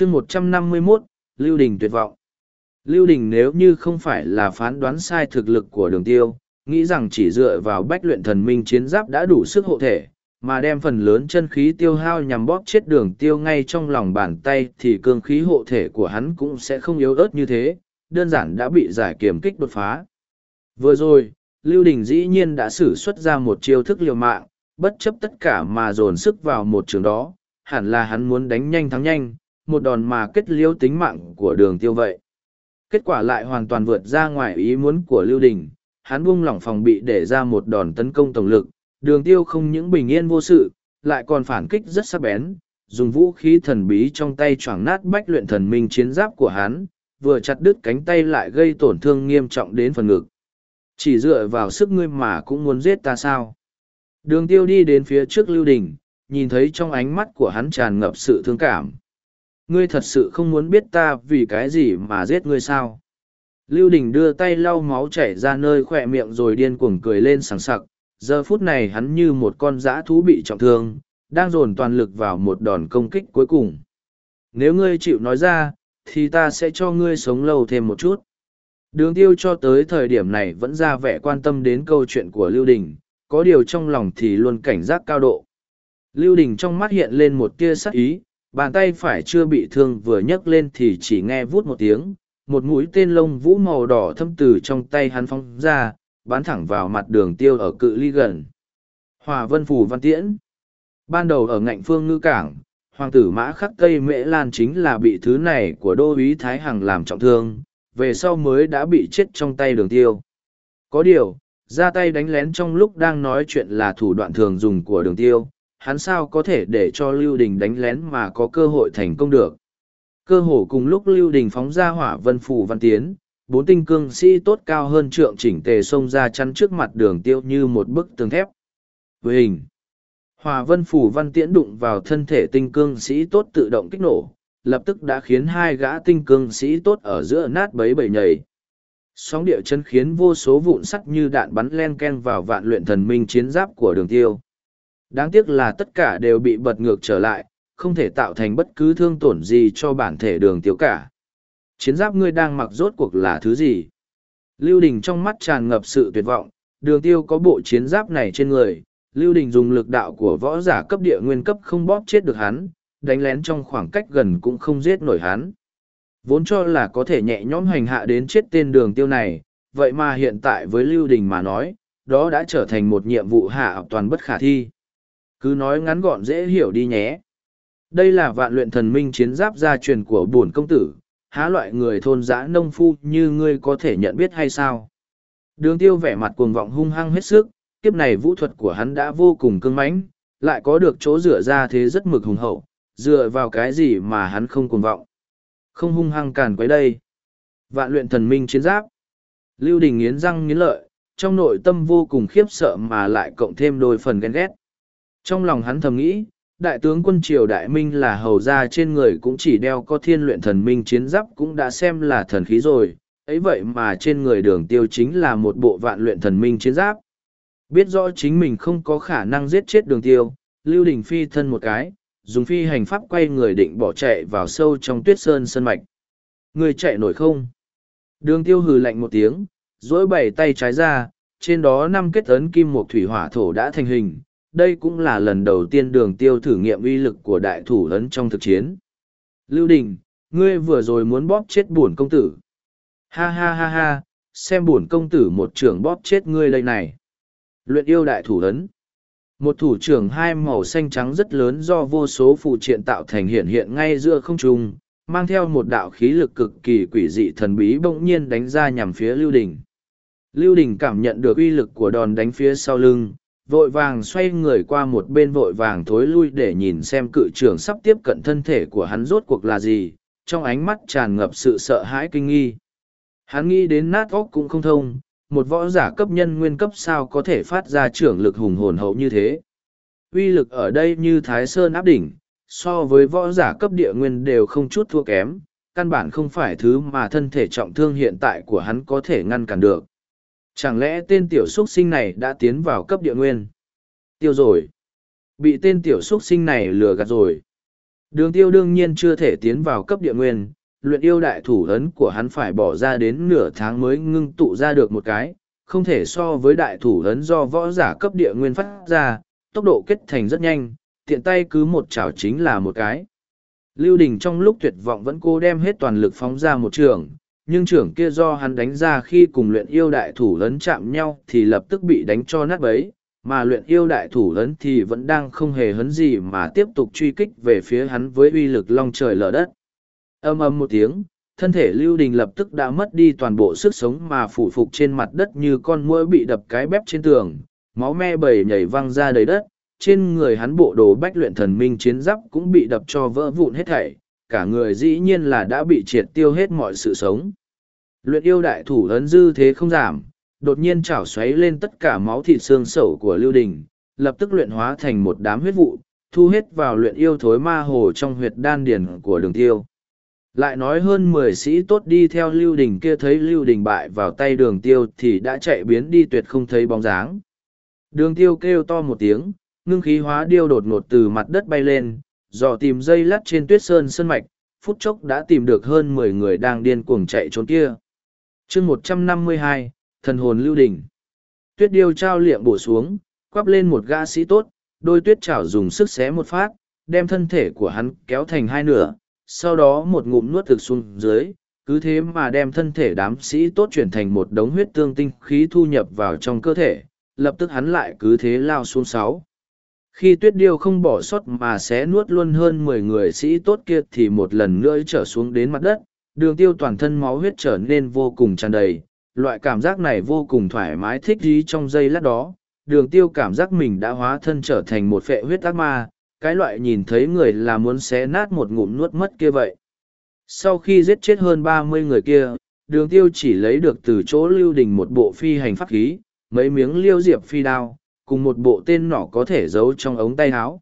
chương một trăm năm mươi 151, Lưu Đình tuyệt vọng. Lưu Đình nếu như không phải là phán đoán sai thực lực của đường tiêu, nghĩ rằng chỉ dựa vào bách luyện thần minh chiến giáp đã đủ sức hộ thể, mà đem phần lớn chân khí tiêu hao nhằm bóp chết đường tiêu ngay trong lòng bàn tay thì cương khí hộ thể của hắn cũng sẽ không yếu ớt như thế, đơn giản đã bị giải kiểm kích đột phá. Vừa rồi, Lưu Đình dĩ nhiên đã sử xuất ra một chiêu thức liều mạng, bất chấp tất cả mà dồn sức vào một trường đó, hẳn là hắn muốn đánh nhanh thắng nhanh, một đòn mà kết liêu tính mạng của đường tiêu vậy. Kết quả lại hoàn toàn vượt ra ngoài ý muốn của Lưu Đình, hắn buông lỏng phòng bị để ra một đòn tấn công tổng lực, đường tiêu không những bình yên vô sự, lại còn phản kích rất sắc bén, dùng vũ khí thần bí trong tay choảng nát bách luyện thần minh chiến giáp của hắn, vừa chặt đứt cánh tay lại gây tổn thương nghiêm trọng đến phần ngực. Chỉ dựa vào sức ngươi mà cũng muốn giết ta sao? Đường tiêu đi đến phía trước lưu đình, nhìn thấy trong ánh mắt của hắn tràn ngập sự thương cảm. Ngươi thật sự không muốn biết ta vì cái gì mà giết ngươi sao? Lưu Đình đưa tay lau máu chảy ra nơi khỏe miệng rồi điên cuồng cười lên sảng sặc. Giờ phút này hắn như một con dã thú bị trọng thương, đang dồn toàn lực vào một đòn công kích cuối cùng. Nếu ngươi chịu nói ra, thì ta sẽ cho ngươi sống lâu thêm một chút. Đường tiêu cho tới thời điểm này vẫn ra vẻ quan tâm đến câu chuyện của Lưu Đình, có điều trong lòng thì luôn cảnh giác cao độ. Lưu Đình trong mắt hiện lên một tia sắc ý, bàn tay phải chưa bị thương vừa nhấc lên thì chỉ nghe vút một tiếng, một mũi tên lông vũ màu đỏ thâm từ trong tay hắn phóng ra, bắn thẳng vào mặt đường tiêu ở cự ly gần. Hòa vân phù văn tiễn. Ban đầu ở ngạnh phương ngư cảng, hoàng tử mã khắc tây mễ lan chính là bị thứ này của đô uý thái hằng làm trọng thương, về sau mới đã bị chết trong tay đường tiêu. Có điều, ra tay đánh lén trong lúc đang nói chuyện là thủ đoạn thường dùng của đường tiêu, hắn sao có thể để cho Lưu Đình đánh lén mà có cơ hội thành công được. Cơ hồ cùng lúc Lưu Đình phóng ra hỏa vân phủ văn tiến, bốn tinh cương sĩ tốt cao hơn trượng chỉnh tề xông ra chắn trước mặt đường tiêu như một bức tường thép. Với hình, hỏa vân phủ văn tiễn đụng vào thân thể tinh cương sĩ tốt tự động kích nổ, lập tức đã khiến hai gã tinh cương sĩ tốt ở giữa nát bấy bầy nhảy. Sóng địa chân khiến vô số vụn sắt như đạn bắn len ken vào vạn luyện thần minh chiến giáp của đường tiêu. Đáng tiếc là tất cả đều bị bật ngược trở lại, không thể tạo thành bất cứ thương tổn gì cho bản thể đường tiêu cả. Chiến giáp ngươi đang mặc rốt cuộc là thứ gì? Lưu Đình trong mắt tràn ngập sự tuyệt vọng, đường tiêu có bộ chiến giáp này trên người. Lưu Đình dùng lực đạo của võ giả cấp địa nguyên cấp không bóp chết được hắn, đánh lén trong khoảng cách gần cũng không giết nổi hắn. Vốn cho là có thể nhẹ nhõm hành hạ đến chết tên đường tiêu này, vậy mà hiện tại với Lưu Đình mà nói, đó đã trở thành một nhiệm vụ hạ toàn bất khả thi. Cứ nói ngắn gọn dễ hiểu đi nhé. Đây là vạn luyện thần minh chiến giáp gia truyền của bổn công tử, há loại người thôn dã nông phu như ngươi có thể nhận biết hay sao? Đường tiêu vẻ mặt cuồng vọng hung hăng hết sức, kiếp này vũ thuật của hắn đã vô cùng cưng mãnh, lại có được chỗ dựa ra thế rất mực hùng hậu, dựa vào cái gì mà hắn không cuồng vọng. Không hung hăng càn quấy đây. Vạn luyện thần minh chiến giáp. Lưu Đình nghiến răng nghiến lợi, trong nội tâm vô cùng khiếp sợ mà lại cộng thêm đôi phần ghen ghét. Trong lòng hắn thầm nghĩ, đại tướng quân triều đại minh là hầu ra trên người cũng chỉ đeo có thiên luyện thần minh chiến giáp cũng đã xem là thần khí rồi, ấy vậy mà trên người đường tiêu chính là một bộ vạn luyện thần minh chiến giáp. Biết rõ chính mình không có khả năng giết chết đường tiêu, Lưu Đình phi thân một cái, dùng phi hành pháp quay người định bỏ chạy vào sâu trong tuyết sơn sân mạch. Người chạy nổi không? Đường tiêu hừ lạnh một tiếng, duỗi bảy tay trái ra, trên đó năm kết ấn kim một thủy hỏa thổ đã thành hình. Đây cũng là lần đầu tiên đường tiêu thử nghiệm uy lực của đại thủ ấn trong thực chiến. Lưu Đình, ngươi vừa rồi muốn bóp chết bổn công tử. Ha ha ha ha, xem bổn công tử một trưởng bóp chết ngươi đây này. Luyện yêu đại thủ ấn. Một thủ trưởng hai màu xanh trắng rất lớn do vô số phụ triện tạo thành hiện hiện ngay giữa không trung, mang theo một đạo khí lực cực kỳ quỷ dị thần bí bỗng nhiên đánh ra nhằm phía Lưu Đình. Lưu Đình cảm nhận được uy lực của đòn đánh phía sau lưng, vội vàng xoay người qua một bên vội vàng thối lui để nhìn xem cự trưởng sắp tiếp cận thân thể của hắn rốt cuộc là gì, trong ánh mắt tràn ngập sự sợ hãi kinh nghi. Hắn nghĩ đến nát óc cũng không thông, một võ giả cấp nhân nguyên cấp sao có thể phát ra trưởng lực hùng hồn hậu như thế. Uy lực ở đây như Thái Sơn áp đỉnh, so với võ giả cấp địa nguyên đều không chút thua kém, căn bản không phải thứ mà thân thể trọng thương hiện tại của hắn có thể ngăn cản được. Chẳng lẽ tên tiểu xuất sinh này đã tiến vào cấp địa nguyên? Tiêu rồi. Bị tên tiểu xuất sinh này lừa gạt rồi. Đường tiêu đương nhiên chưa thể tiến vào cấp địa nguyên, luyện yêu đại thủ ấn của hắn phải bỏ ra đến nửa tháng mới ngưng tụ ra được một cái, không thể so với đại thủ ấn do võ giả cấp địa nguyên phát ra, tốc độ kết thành rất nhanh, tiện tay cứ một chảo chính là một cái. Lưu Đình trong lúc tuyệt vọng vẫn cố đem hết toàn lực phóng ra một trường, nhưng trưởng kia do hắn đánh ra khi cùng luyện yêu đại thủ lớn chạm nhau thì lập tức bị đánh cho nát bấy, mà luyện yêu đại thủ lớn thì vẫn đang không hề hấn gì mà tiếp tục truy kích về phía hắn với uy lực long trời lở đất. Âm âm một tiếng, thân thể Lưu Đình lập tức đã mất đi toàn bộ sức sống mà phủ phục trên mặt đất như con muỗi bị đập cái bép trên tường, máu me bầy nhảy văng ra đầy đất, trên người hắn bộ đồ bách luyện thần minh chiến giáp cũng bị đập cho vỡ vụn hết thảy, cả người dĩ nhiên là đã bị triệt tiêu hết mọi sự sống. Luyện yêu đại thủ ấn dư thế không giảm, đột nhiên chảo xoáy lên tất cả máu thịt xương sẩu của Lưu Đình, lập tức luyện hóa thành một đám huyết vụ, thu hết vào luyện yêu thối ma hồ trong huyệt đan điền của đường tiêu. Lại nói hơn mười sĩ tốt đi theo Lưu Đình kia thấy Lưu Đình bại vào tay đường tiêu thì đã chạy biến đi tuyệt không thấy bóng dáng. Đường tiêu kêu to một tiếng, ngưng khí hóa điêu đột ngột từ mặt đất bay lên, dò tìm dây lắt trên tuyết sơn sân mạch, phút chốc đã tìm được hơn mười người đang điên cuồng chạy trốn kia chương một trăm năm mươi hai thần hồn lưu đỉnh. Tuyết điêu trao liệm bổ xuống, quắp lên một gã sĩ tốt, đôi tuyết chảo dùng sức xé một phát, đem thân thể của hắn kéo thành hai nửa, sau đó một ngụm nuốt thực xuống dưới, cứ thế mà đem thân thể đám sĩ tốt chuyển thành một đống huyết tương tinh khí thu nhập vào trong cơ thể, lập tức hắn lại cứ thế lao xuống sáu. Khi tuyết điêu không bỏ sót mà xé nuốt luôn hơn mười người sĩ tốt kia thì một lần nữa trở xuống đến mặt đất, đường tiêu toàn thân máu huyết trở nên vô cùng tràn đầy, loại cảm giác này vô cùng thoải mái thích dí trong giây lát đó, đường tiêu cảm giác mình đã hóa thân trở thành một phệ huyết ác ma, cái loại nhìn thấy người là muốn xé nát một ngụm nuốt mất kia vậy. Sau khi giết chết hơn ba mươi người kia, đường tiêu chỉ lấy được từ chỗ lưu đình một bộ phi hành pháp khí, mấy miếng liêu diệp phi đao, cùng một bộ tên nỏ có thể giấu trong ống tay áo.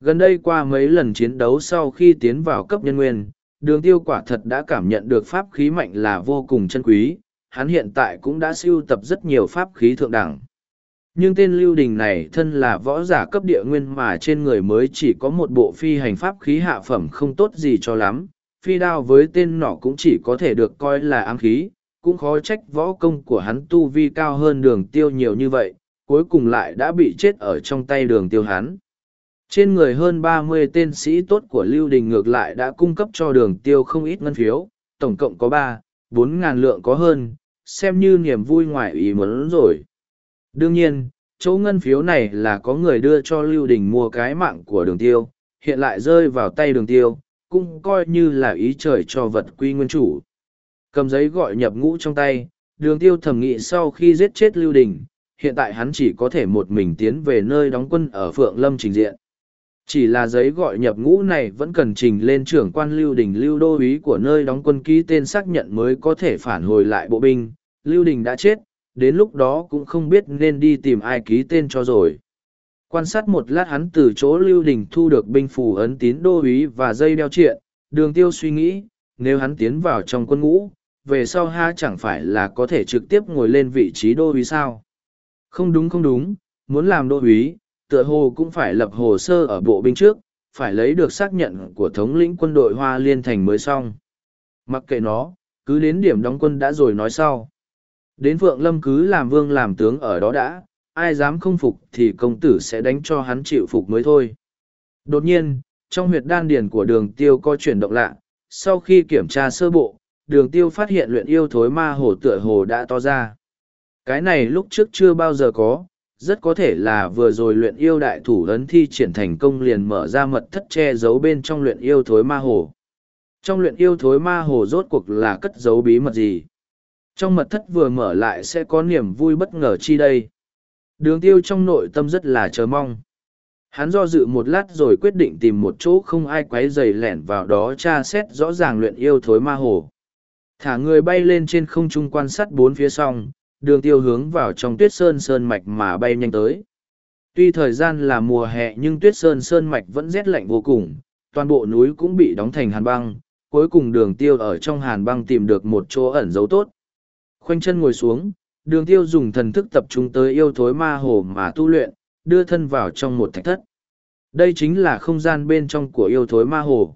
Gần đây qua mấy lần chiến đấu sau khi tiến vào cấp nhân nguyên, đường tiêu quả thật đã cảm nhận được pháp khí mạnh là vô cùng chân quý, hắn hiện tại cũng đã siêu tập rất nhiều pháp khí thượng đẳng. Nhưng tên Lưu Đình này thân là võ giả cấp địa nguyên mà trên người mới chỉ có một bộ phi hành pháp khí hạ phẩm không tốt gì cho lắm, phi đao với tên nọ cũng chỉ có thể được coi là ám khí, cũng khó trách võ công của hắn tu vi cao hơn đường tiêu nhiều như vậy, cuối cùng lại đã bị chết ở trong tay đường tiêu hắn. Trên người hơn ba mươi tên sĩ tốt của Lưu Đình ngược lại đã cung cấp cho đường tiêu không ít ngân phiếu, tổng cộng có ba, bốn ngàn lượng có hơn, xem như niềm vui ngoài ý muốn rồi. Đương nhiên, chỗ ngân phiếu này là có người đưa cho Lưu Đình mua cái mạng của đường tiêu, hiện lại rơi vào tay đường tiêu, cũng coi như là ý trời cho vật quy nguyên chủ. Cầm giấy gọi nhập ngũ trong tay, đường tiêu thẩm nghị sau khi giết chết Lưu Đình, hiện tại hắn chỉ có thể một mình tiến về nơi đóng quân ở Phượng Lâm trình diện. Chỉ là giấy gọi nhập ngũ này vẫn cần trình lên trưởng quan Lưu Đình Lưu Đô úy của nơi đóng quân ký tên xác nhận mới có thể phản hồi lại bộ binh. Lưu Đình đã chết, đến lúc đó cũng không biết nên đi tìm ai ký tên cho rồi. Quan sát một lát hắn từ chỗ Lưu Đình thu được binh phù ấn tín đô úy và dây đeo triện, đường tiêu suy nghĩ, nếu hắn tiến vào trong quân ngũ, về sau ha chẳng phải là có thể trực tiếp ngồi lên vị trí đô úy sao. Không đúng không đúng, muốn làm đô úy, tựa hồ cũng phải lập hồ sơ ở bộ binh trước, phải lấy được xác nhận của thống lĩnh quân đội Hoa Liên Thành mới xong. Mặc kệ nó, cứ đến điểm đóng quân đã rồi nói sau. Đến Phượng Lâm cứ làm vương làm tướng ở đó đã, ai dám không phục thì công tử sẽ đánh cho hắn chịu phục mới thôi. Đột nhiên, trong huyệt đan điền của đường tiêu có chuyển động lạ, sau khi kiểm tra sơ bộ, đường tiêu phát hiện luyện yêu thối ma hồ tựa hồ đã to ra. Cái này lúc trước chưa bao giờ có, rất có thể là vừa rồi luyện yêu đại thủ ấn thi triển thành công liền mở ra mật thất che giấu bên trong luyện yêu thối ma hồ. Trong luyện yêu thối ma hồ rốt cuộc là cất giấu bí mật gì? Trong mật thất vừa mở lại sẽ có niềm vui bất ngờ chi đây. Đường tiêu trong nội tâm rất là chờ mong. Hắn do dự một lát rồi quyết định tìm một chỗ không ai quấy rầy lẻn vào đó tra xét rõ ràng luyện yêu thối ma hồ. Thả người bay lên trên không trung quan sát bốn phía song, đường tiêu hướng vào trong tuyết sơn sơn mạch mà bay nhanh tới. Tuy thời gian là mùa hè nhưng tuyết sơn sơn mạch vẫn rét lạnh vô cùng, toàn bộ núi cũng bị đóng thành hàn băng, cuối cùng đường tiêu ở trong hàn băng tìm được một chỗ ẩn giấu tốt. Khoanh chân ngồi xuống, đường tiêu dùng thần thức tập trung tới yêu thối ma hồ mà tu luyện, đưa thân vào trong một thạch thất. Đây chính là không gian bên trong của yêu thối ma hồ.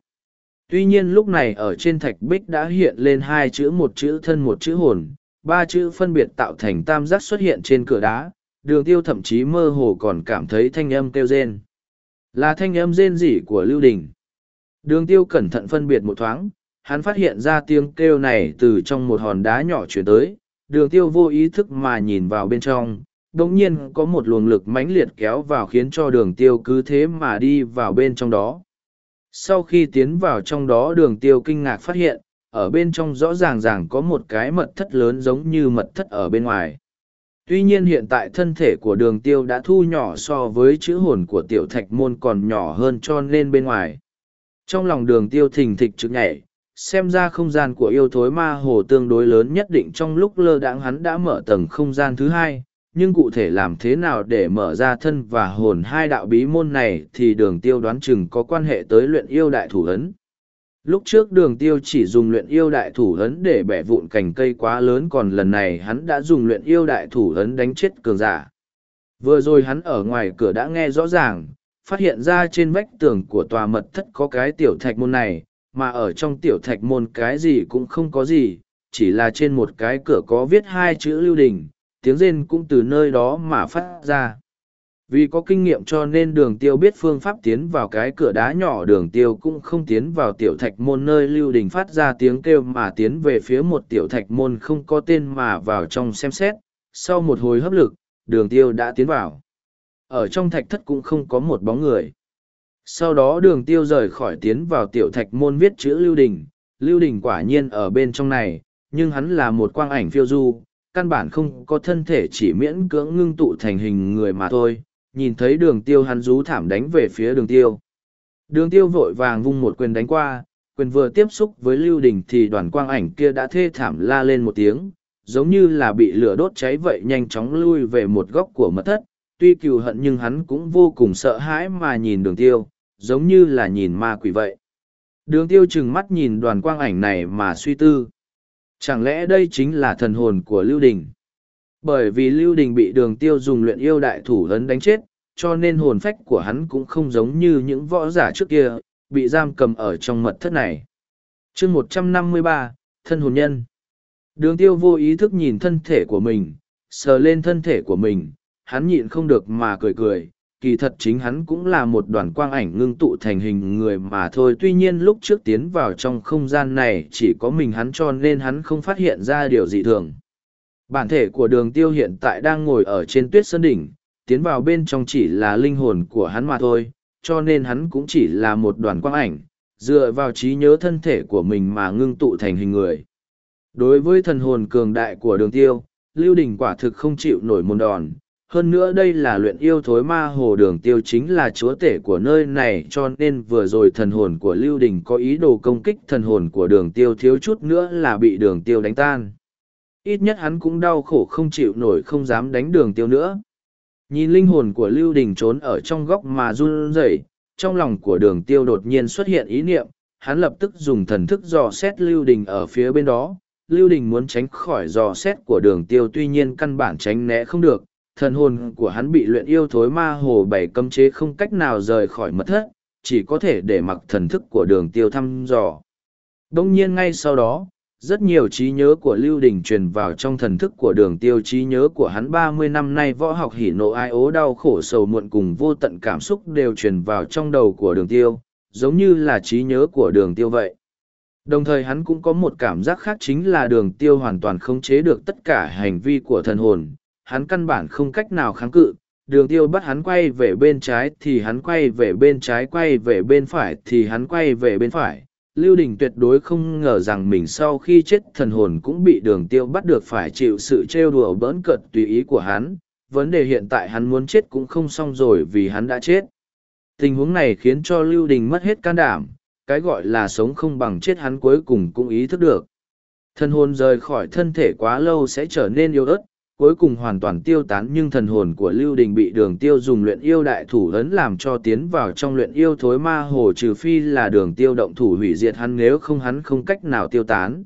Tuy nhiên lúc này ở trên thạch bích đã hiện lên hai chữ một chữ thân một chữ hồn, ba chữ phân biệt tạo thành tam giác xuất hiện trên cửa đá, đường tiêu thậm chí mơ hồ còn cảm thấy thanh âm kêu rên. Là thanh âm rên rỉ của Lưu Đình. Đường tiêu cẩn thận phân biệt một thoáng, hắn phát hiện ra tiếng kêu này từ trong một hòn đá nhỏ chuyển tới, đường tiêu vô ý thức mà nhìn vào bên trong, đồng nhiên có một luồng lực mãnh liệt kéo vào khiến cho đường tiêu cứ thế mà đi vào bên trong đó. Sau khi tiến vào trong đó đường tiêu kinh ngạc phát hiện, ở bên trong rõ ràng ràng có một cái mật thất lớn giống như mật thất ở bên ngoài. Tuy nhiên hiện tại thân thể của đường tiêu đã thu nhỏ so với chữ hồn của tiểu thạch môn còn nhỏ hơn cho nên bên ngoài. Trong lòng đường tiêu thình thịch trực nhảy, xem ra không gian của yêu thối ma hồ tương đối lớn nhất định trong lúc lơ đãng hắn đã mở tầng không gian thứ hai, nhưng cụ thể làm thế nào để mở ra thân và hồn hai đạo bí môn này thì đường tiêu đoán chừng có quan hệ tới luyện yêu đại thủ ấn. Lúc trước đường tiêu chỉ dùng luyện yêu đại thủ ấn để bẻ vụn cành cây quá lớn còn lần này hắn đã dùng luyện yêu đại thủ ấn đánh chết cường giả. Vừa rồi hắn ở ngoài cửa đã nghe rõ ràng, phát hiện ra trên vách tường của tòa mật thất có cái tiểu thạch môn này, mà ở trong tiểu thạch môn cái gì cũng không có gì, chỉ là trên một cái cửa có viết hai chữ lưu đình, tiếng rên cũng từ nơi đó mà phát ra. Vì có kinh nghiệm cho nên đường tiêu biết phương pháp tiến vào cái cửa đá nhỏ đường tiêu cũng không tiến vào tiểu thạch môn nơi lưu đình phát ra tiếng kêu mà tiến về phía một tiểu thạch môn không có tên mà vào trong xem xét. Sau một hồi hấp lực, đường tiêu đã tiến vào. Ở trong thạch thất cũng không có một bóng người. Sau đó đường tiêu rời khỏi tiến vào tiểu thạch môn viết chữ lưu đình. Lưu đình quả nhiên ở bên trong này, nhưng hắn là một quang ảnh phiêu du, căn bản không có thân thể chỉ miễn cưỡng ngưng tụ thành hình người mà thôi nhìn thấy đường tiêu hắn rú thảm đánh về phía đường tiêu. Đường tiêu vội vàng vung một quyền đánh qua, quyền vừa tiếp xúc với lưu đình thì đoàn quang ảnh kia đã thê thảm la lên một tiếng, giống như là bị lửa đốt cháy vậy nhanh chóng lui về một góc của mật thất. Tuy cừu hận nhưng hắn cũng vô cùng sợ hãi mà nhìn đường tiêu, giống như là nhìn ma quỷ vậy. Đường tiêu chừng mắt nhìn đoàn quang ảnh này mà suy tư. Chẳng lẽ đây chính là thần hồn của Lưu Đình? Bởi vì Lưu Đình bị đường tiêu dùng luyện yêu đại thủ hấn đánh chết, cho nên hồn phách của hắn cũng không giống như những võ giả trước kia, bị giam cầm ở trong mật thất này. chương một trăm năm mươi ba Thân hồn nhân Đường tiêu vô ý thức nhìn thân thể của mình, sờ lên thân thể của mình, hắn nhịn không được mà cười cười. Kỳ thật chính hắn cũng là một đoàn quang ảnh ngưng tụ thành hình người mà thôi. Tuy nhiên lúc trước tiến vào trong không gian này chỉ có mình hắn cho nên hắn không phát hiện ra điều dị thường. Bản thể của đường tiêu hiện tại đang ngồi ở trên tuyết sơn đỉnh, tiến vào bên trong chỉ là linh hồn của hắn mà thôi, cho nên hắn cũng chỉ là một đoàn quang ảnh, dựa vào trí nhớ thân thể của mình mà ngưng tụ thành hình người. Đối với thần hồn cường đại của đường tiêu, Lưu Đình quả thực không chịu nổi môn đòn. Hơn nữa đây là luyện yêu thối ma hồ đường tiêu chính là chúa tể của nơi này cho nên vừa rồi thần hồn của Lưu Đình có ý đồ công kích thần hồn của đường tiêu thiếu chút nữa là bị đường tiêu đánh tan ít nhất hắn cũng đau khổ không chịu nổi không dám đánh đường tiêu nữa. Nhìn linh hồn của Lưu Đình trốn ở trong góc mà run rẩy, trong lòng của đường tiêu đột nhiên xuất hiện ý niệm, hắn lập tức dùng thần thức dò xét Lưu Đình ở phía bên đó. Lưu Đình muốn tránh khỏi dò xét của đường tiêu tuy nhiên căn bản tránh né không được, thần hồn của hắn bị luyện yêu thối ma hồ bảy cấm chế không cách nào rời khỏi mật thất, chỉ có thể để mặc thần thức của đường tiêu thăm dò. Đông nhiên ngay sau đó, rất nhiều trí nhớ của Lưu Đình truyền vào trong thần thức của đường tiêu trí nhớ của hắn ba mươi năm nay. Võ học hỉ nộ ai ố đau khổ sầu muộn cùng vô tận cảm xúc đều truyền vào trong đầu của đường tiêu, giống như là trí nhớ của đường tiêu vậy. Đồng thời hắn cũng có một cảm giác khác chính là đường tiêu hoàn toàn khống chế được tất cả hành vi của thần hồn, hắn căn bản không cách nào kháng cự, đường tiêu bắt hắn quay về bên trái thì hắn quay về bên trái quay về bên phải thì hắn quay về bên phải, Lưu Đình tuyệt đối không ngờ rằng mình sau khi chết thần hồn cũng bị đường tiêu bắt được phải chịu sự trêu đùa bỡn cợt tùy ý của hắn. Vấn đề hiện tại hắn muốn chết cũng không xong rồi vì hắn đã chết. Tình huống này khiến cho Lưu Đình mất hết can đảm, cái gọi là sống không bằng chết hắn cuối cùng cũng ý thức được. Thần hồn rời khỏi thân thể quá lâu sẽ trở nên yếu ớt, cuối cùng hoàn toàn tiêu tán nhưng thần hồn của Lưu Đình bị đường tiêu dùng luyện yêu đại thủ ấn làm cho tiến vào trong luyện yêu thối ma hồ trừ phi là đường tiêu động thủ hủy diệt hắn nếu không hắn không cách nào tiêu tán.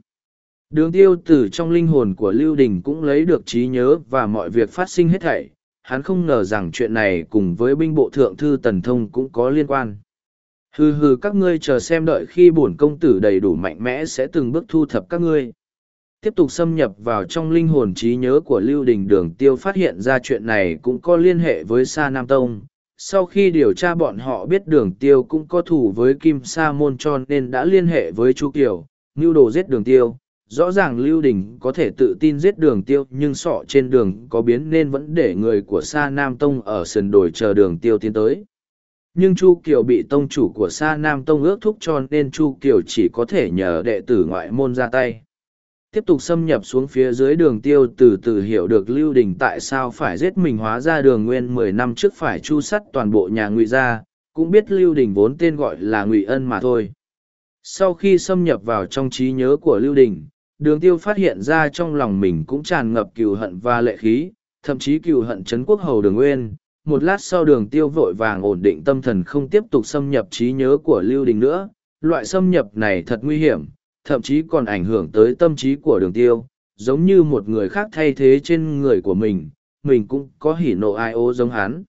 Đường tiêu từ trong linh hồn của Lưu Đình cũng lấy được trí nhớ và mọi việc phát sinh hết thảy, hắn không ngờ rằng chuyện này cùng với binh bộ thượng thư tần thông cũng có liên quan. Hừ hừ các ngươi chờ xem đợi khi bổn công tử đầy đủ mạnh mẽ sẽ từng bước thu thập các ngươi. Tiếp tục xâm nhập vào trong linh hồn trí nhớ của Lưu Đình Đường Tiêu phát hiện ra chuyện này cũng có liên hệ với Sa Nam Tông. Sau khi điều tra bọn họ biết Đường Tiêu cũng có thủ với Kim Sa Môn cho nên đã liên hệ với Chu Kiều, ngưu đồ giết Đường Tiêu. Rõ ràng Lưu Đình có thể tự tin giết Đường Tiêu nhưng sọ trên đường có biến nên vẫn để người của Sa Nam Tông ở sườn đồi chờ Đường Tiêu tiến tới nhưng chu kiều bị tông chủ của sa nam tông ước thúc cho nên chu kiều chỉ có thể nhờ đệ tử ngoại môn ra tay tiếp tục xâm nhập xuống phía dưới đường tiêu từ từ hiểu được lưu đình tại sao phải giết mình hóa ra đường nguyên mười năm trước phải chu sắt toàn bộ nhà ngụy gia cũng biết lưu đình vốn tên gọi là ngụy ân mà thôi. Sau khi xâm nhập vào trong trí nhớ của lưu đình đường tiêu phát hiện ra trong lòng mình cũng tràn ngập cừu hận và lệ khí thậm chí cừu hận trấn quốc hầu đường nguyên. Một lát sau đường tiêu vội vàng ổn định tâm thần không tiếp tục xâm nhập trí nhớ của Lưu Đình nữa, loại xâm nhập này thật nguy hiểm, thậm chí còn ảnh hưởng tới tâm trí của đường tiêu, giống như một người khác thay thế trên người của mình, mình cũng có hỉ nộ ai ô giống hắn.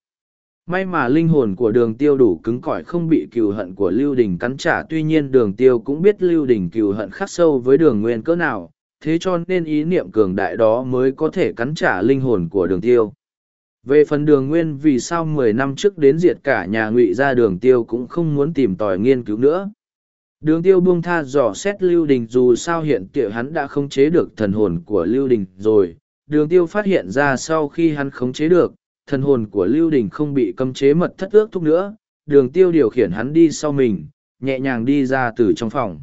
May mà linh hồn của đường tiêu đủ cứng cỏi không bị cừu hận của Lưu Đình cắn trả tuy nhiên đường tiêu cũng biết Lưu Đình cừu hận khắc sâu với đường nguyên cỡ nào, thế cho nên ý niệm cường đại đó mới có thể cắn trả linh hồn của đường tiêu về phần đường nguyên vì sao mười năm trước đến diệt cả nhà ngụy ra đường tiêu cũng không muốn tìm tòi nghiên cứu nữa đường tiêu buông tha dò xét lưu đình dù sao hiện tiệu hắn đã khống chế được thần hồn của lưu đình rồi. Đường tiêu phát hiện ra sau khi hắn khống chế được, thần hồn của lưu đình không bị cấm chế mật thất ước thúc nữa. Đường tiêu điều khiển hắn đi sau mình, nhẹ nhàng đi ra từ trong phòng.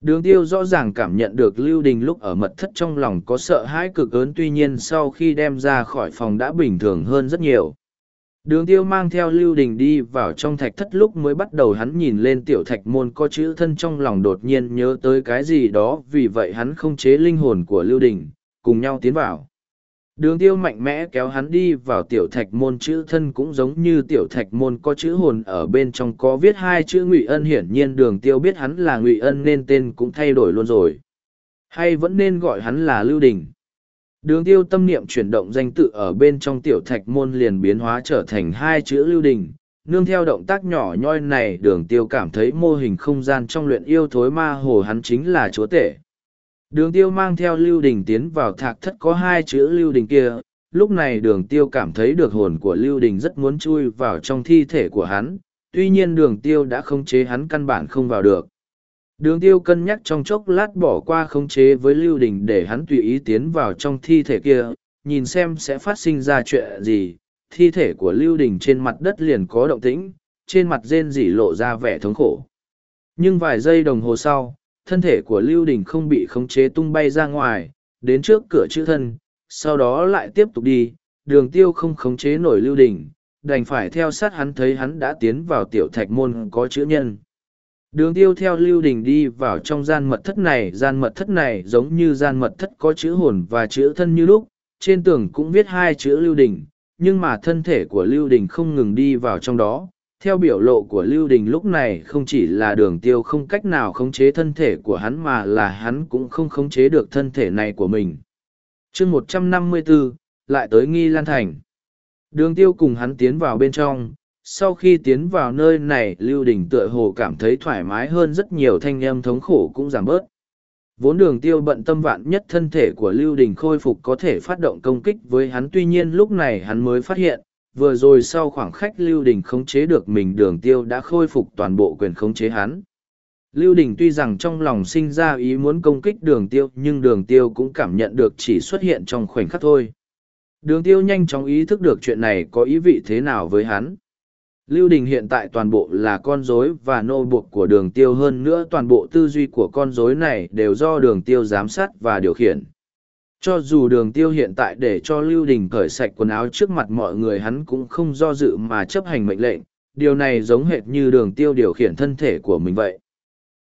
Đường tiêu rõ ràng cảm nhận được Lưu Đình lúc ở mật thất trong lòng có sợ hãi cực ớn tuy nhiên sau khi đem ra khỏi phòng đã bình thường hơn rất nhiều. Đường tiêu mang theo Lưu Đình đi vào trong thạch thất lúc mới bắt đầu hắn nhìn lên tiểu thạch môn có chữ thân trong lòng đột nhiên nhớ tới cái gì đó vì vậy hắn không chế linh hồn của Lưu Đình, cùng nhau tiến vào. Đường tiêu mạnh mẽ kéo hắn đi vào tiểu thạch môn chữ thân cũng giống như tiểu thạch môn có chữ hồn ở bên trong có viết hai chữ ngụy ân hiển nhiên đường tiêu biết hắn là ngụy ân nên tên cũng thay đổi luôn rồi. Hay vẫn nên gọi hắn là Lưu Đình. Đường tiêu tâm niệm chuyển động danh tự ở bên trong tiểu thạch môn liền biến hóa trở thành hai chữ Lưu Đình. Nương theo động tác nhỏ nhoi này đường tiêu cảm thấy mô hình không gian trong luyện yêu thối ma hồ hắn chính là chúa tể. Đường tiêu mang theo lưu đình tiến vào thạc thất có hai chữ lưu đình kia, lúc này đường tiêu cảm thấy được hồn của lưu đình rất muốn chui vào trong thi thể của hắn, tuy nhiên đường tiêu đã không chế hắn căn bản không vào được. Đường tiêu cân nhắc trong chốc lát bỏ qua khống chế với lưu đình để hắn tùy ý tiến vào trong thi thể kia, nhìn xem sẽ phát sinh ra chuyện gì. Thi thể của lưu đình trên mặt đất liền có động tĩnh, trên mặt rên rỉ lộ ra vẻ thống khổ. Nhưng vài giây đồng hồ sau, thân thể của lưu đình không bị khống chế tung bay ra ngoài đến trước cửa chữ thân sau đó lại tiếp tục đi đường tiêu không khống chế nổi lưu đình đành phải theo sát hắn thấy hắn đã tiến vào tiểu thạch môn có chữ nhân đường tiêu theo lưu đình đi vào trong gian mật thất này, gian mật thất này giống như gian mật thất có chữ hồn và chữ thân như lúc, trên tường cũng viết hai chữ lưu đình, nhưng mà thân thể của lưu đình không ngừng đi vào trong đó. Theo biểu lộ của lưu đình lúc này không chỉ là đường tiêu không cách nào khống chế thân thể của hắn mà là hắn cũng không khống chế được thân thể này của mình. Chương một trăm năm mươi bốn, lại tới nghi lan thành. Đường tiêu cùng hắn tiến vào bên trong sau khi tiến vào nơi này, lưu đình tựa hồ cảm thấy thoải mái hơn rất nhiều, thanh em thống khổ cũng giảm bớt. Vốn đường tiêu bận tâm vạn nhất thân thể của lưu đình khôi phục có thể phát động công kích với hắn, tuy nhiên lúc này hắn mới phát hiện, vừa rồi sau khoảng khách lưu đình khống chế được mình, đường tiêu đã khôi phục toàn bộ quyền khống chế hắn. Lưu đình tuy rằng trong lòng sinh ra ý muốn công kích đường tiêu, nhưng đường tiêu cũng cảm nhận được chỉ xuất hiện trong khoảnh khắc thôi. Đường tiêu nhanh chóng ý thức được chuyện này có ý vị thế nào với hắn lưu đình hiện tại toàn bộ là con rối và nô buộc của đường tiêu hơn nữa toàn bộ tư duy của con rối này đều do đường tiêu giám sát và điều khiển cho dù đường tiêu hiện tại để cho Lưu Đình cởi sạch quần áo trước mặt mọi người hắn cũng không do dự mà chấp hành mệnh lệnh, điều này giống hệt như đường tiêu điều khiển thân thể của mình vậy.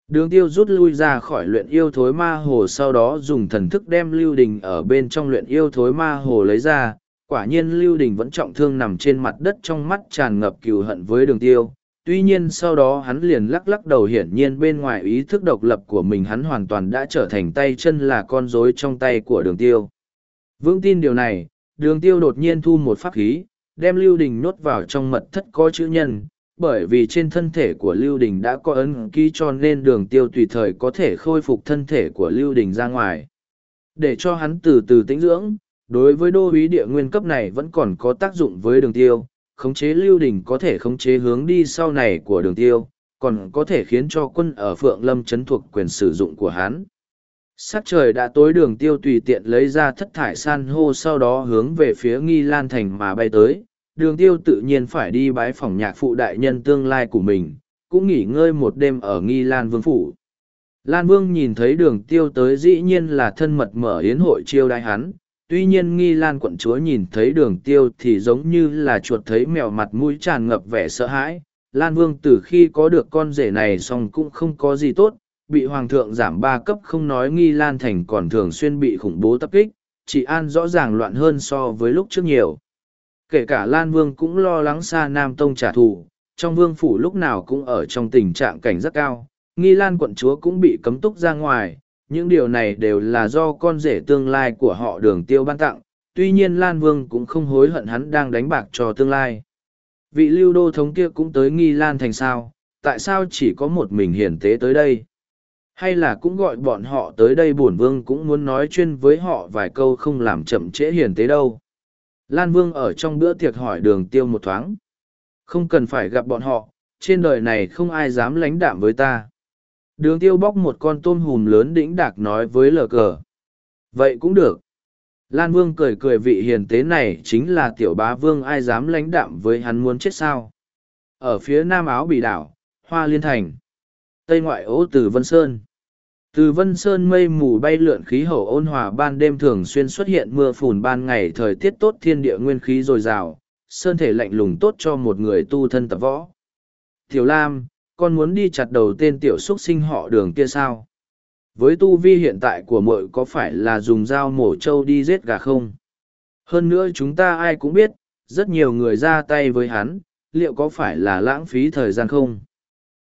Đường tiêu rút lui ra khỏi luyện yêu thối ma hồ sau đó dùng thần thức đem Lưu Đình ở bên trong luyện yêu thối ma hồ lấy ra, quả nhiên Lưu Đình vẫn trọng thương nằm trên mặt đất trong mắt tràn ngập cừu hận với đường tiêu, tuy nhiên sau đó hắn liền lắc lắc đầu hiển nhiên bên ngoài ý thức độc lập của mình hắn hoàn toàn đã trở thành tay chân là con rối trong tay của đường tiêu. Vững tin điều này, đường tiêu đột nhiên thu một pháp khí, đem lưu đình nhốt vào trong mật thất có chữ nhân, bởi vì trên thân thể của lưu đình đã có ấn ký cho nên đường tiêu tùy thời có thể khôi phục thân thể của lưu đình ra ngoài. Để cho hắn từ từ tĩnh dưỡng, đối với đô uý địa nguyên cấp này vẫn còn có tác dụng với đường tiêu, khống chế lưu đình có thể khống chế hướng đi sau này của đường tiêu, còn có thể khiến cho quân ở Phượng Lâm chấn thuộc quyền sử dụng của hắn. sát trời đã tối đường tiêu tùy tiện lấy ra thất thải san hô sau đó hướng về phía nghi lan thành mà bay tới. Đường tiêu tự nhiên phải đi bái phòng nhạc phụ đại nhân tương lai của mình, cũng nghỉ ngơi một đêm ở nghi lan vương phủ. Lan vương nhìn thấy đường tiêu tới dĩ nhiên là thân mật mở yến hội chiêu đại hắn, tuy nhiên nghi lan quận chúa nhìn thấy đường tiêu thì giống như là chuột thấy mèo mặt mũi tràn ngập vẻ sợ hãi. Lan vương từ khi có được con rể này xong cũng không có gì tốt, bị hoàng thượng giảm ba cấp không nói nghi lan thành còn thường xuyên bị khủng bố tập kích, chị An rõ ràng loạn hơn so với lúc trước nhiều. Kể cả Lan Vương cũng lo lắng xa Nam Tông trả thù, trong vương phủ lúc nào cũng ở trong tình trạng cảnh rất cao, nghi Lan quận chúa cũng bị cấm túc ra ngoài, những điều này đều là do con rể tương lai của họ đường tiêu ban tặng, tuy nhiên Lan Vương cũng không hối hận hắn đang đánh bạc cho tương lai. Vị lưu đô thống kia cũng tới nghi Lan thành sao, tại sao chỉ có một mình hiển tế tới đây? Hay là cũng gọi bọn họ tới đây bổn vương cũng muốn nói chuyên với họ vài câu không làm chậm trễ hiền tế đâu. Lan Vương ở trong bữa tiệc hỏi đường tiêu một thoáng. Không cần phải gặp bọn họ, trên đời này không ai dám lánh đạm với ta. Đường tiêu bóc một con tôm hùm lớn đĩnh đạc nói với lờ cờ. Vậy cũng được. Lan Vương cười cười vị hiền tế này chính là tiểu bá vương ai dám lãnh đạm với hắn muốn chết sao. Ở phía nam áo bị đảo, hoa liên thành. Tây ngoại ố từ Vân Sơn. Từ Vân Sơn mây mù bay lượn khí hậu ôn hòa ban đêm thường xuyên xuất hiện mưa phùn ban ngày thời tiết tốt thiên địa nguyên khí dồi dào, sơn thể lạnh lùng tốt cho một người tu thân tập võ. Tiểu Lam, con muốn đi chặt đầu tên tiểu xuất sinh họ đường kia sao? Với tu vi hiện tại của mội có phải là dùng dao mổ trâu đi giết gà không? Hơn nữa chúng ta ai cũng biết, rất nhiều người ra tay với hắn, liệu có phải là lãng phí thời gian không?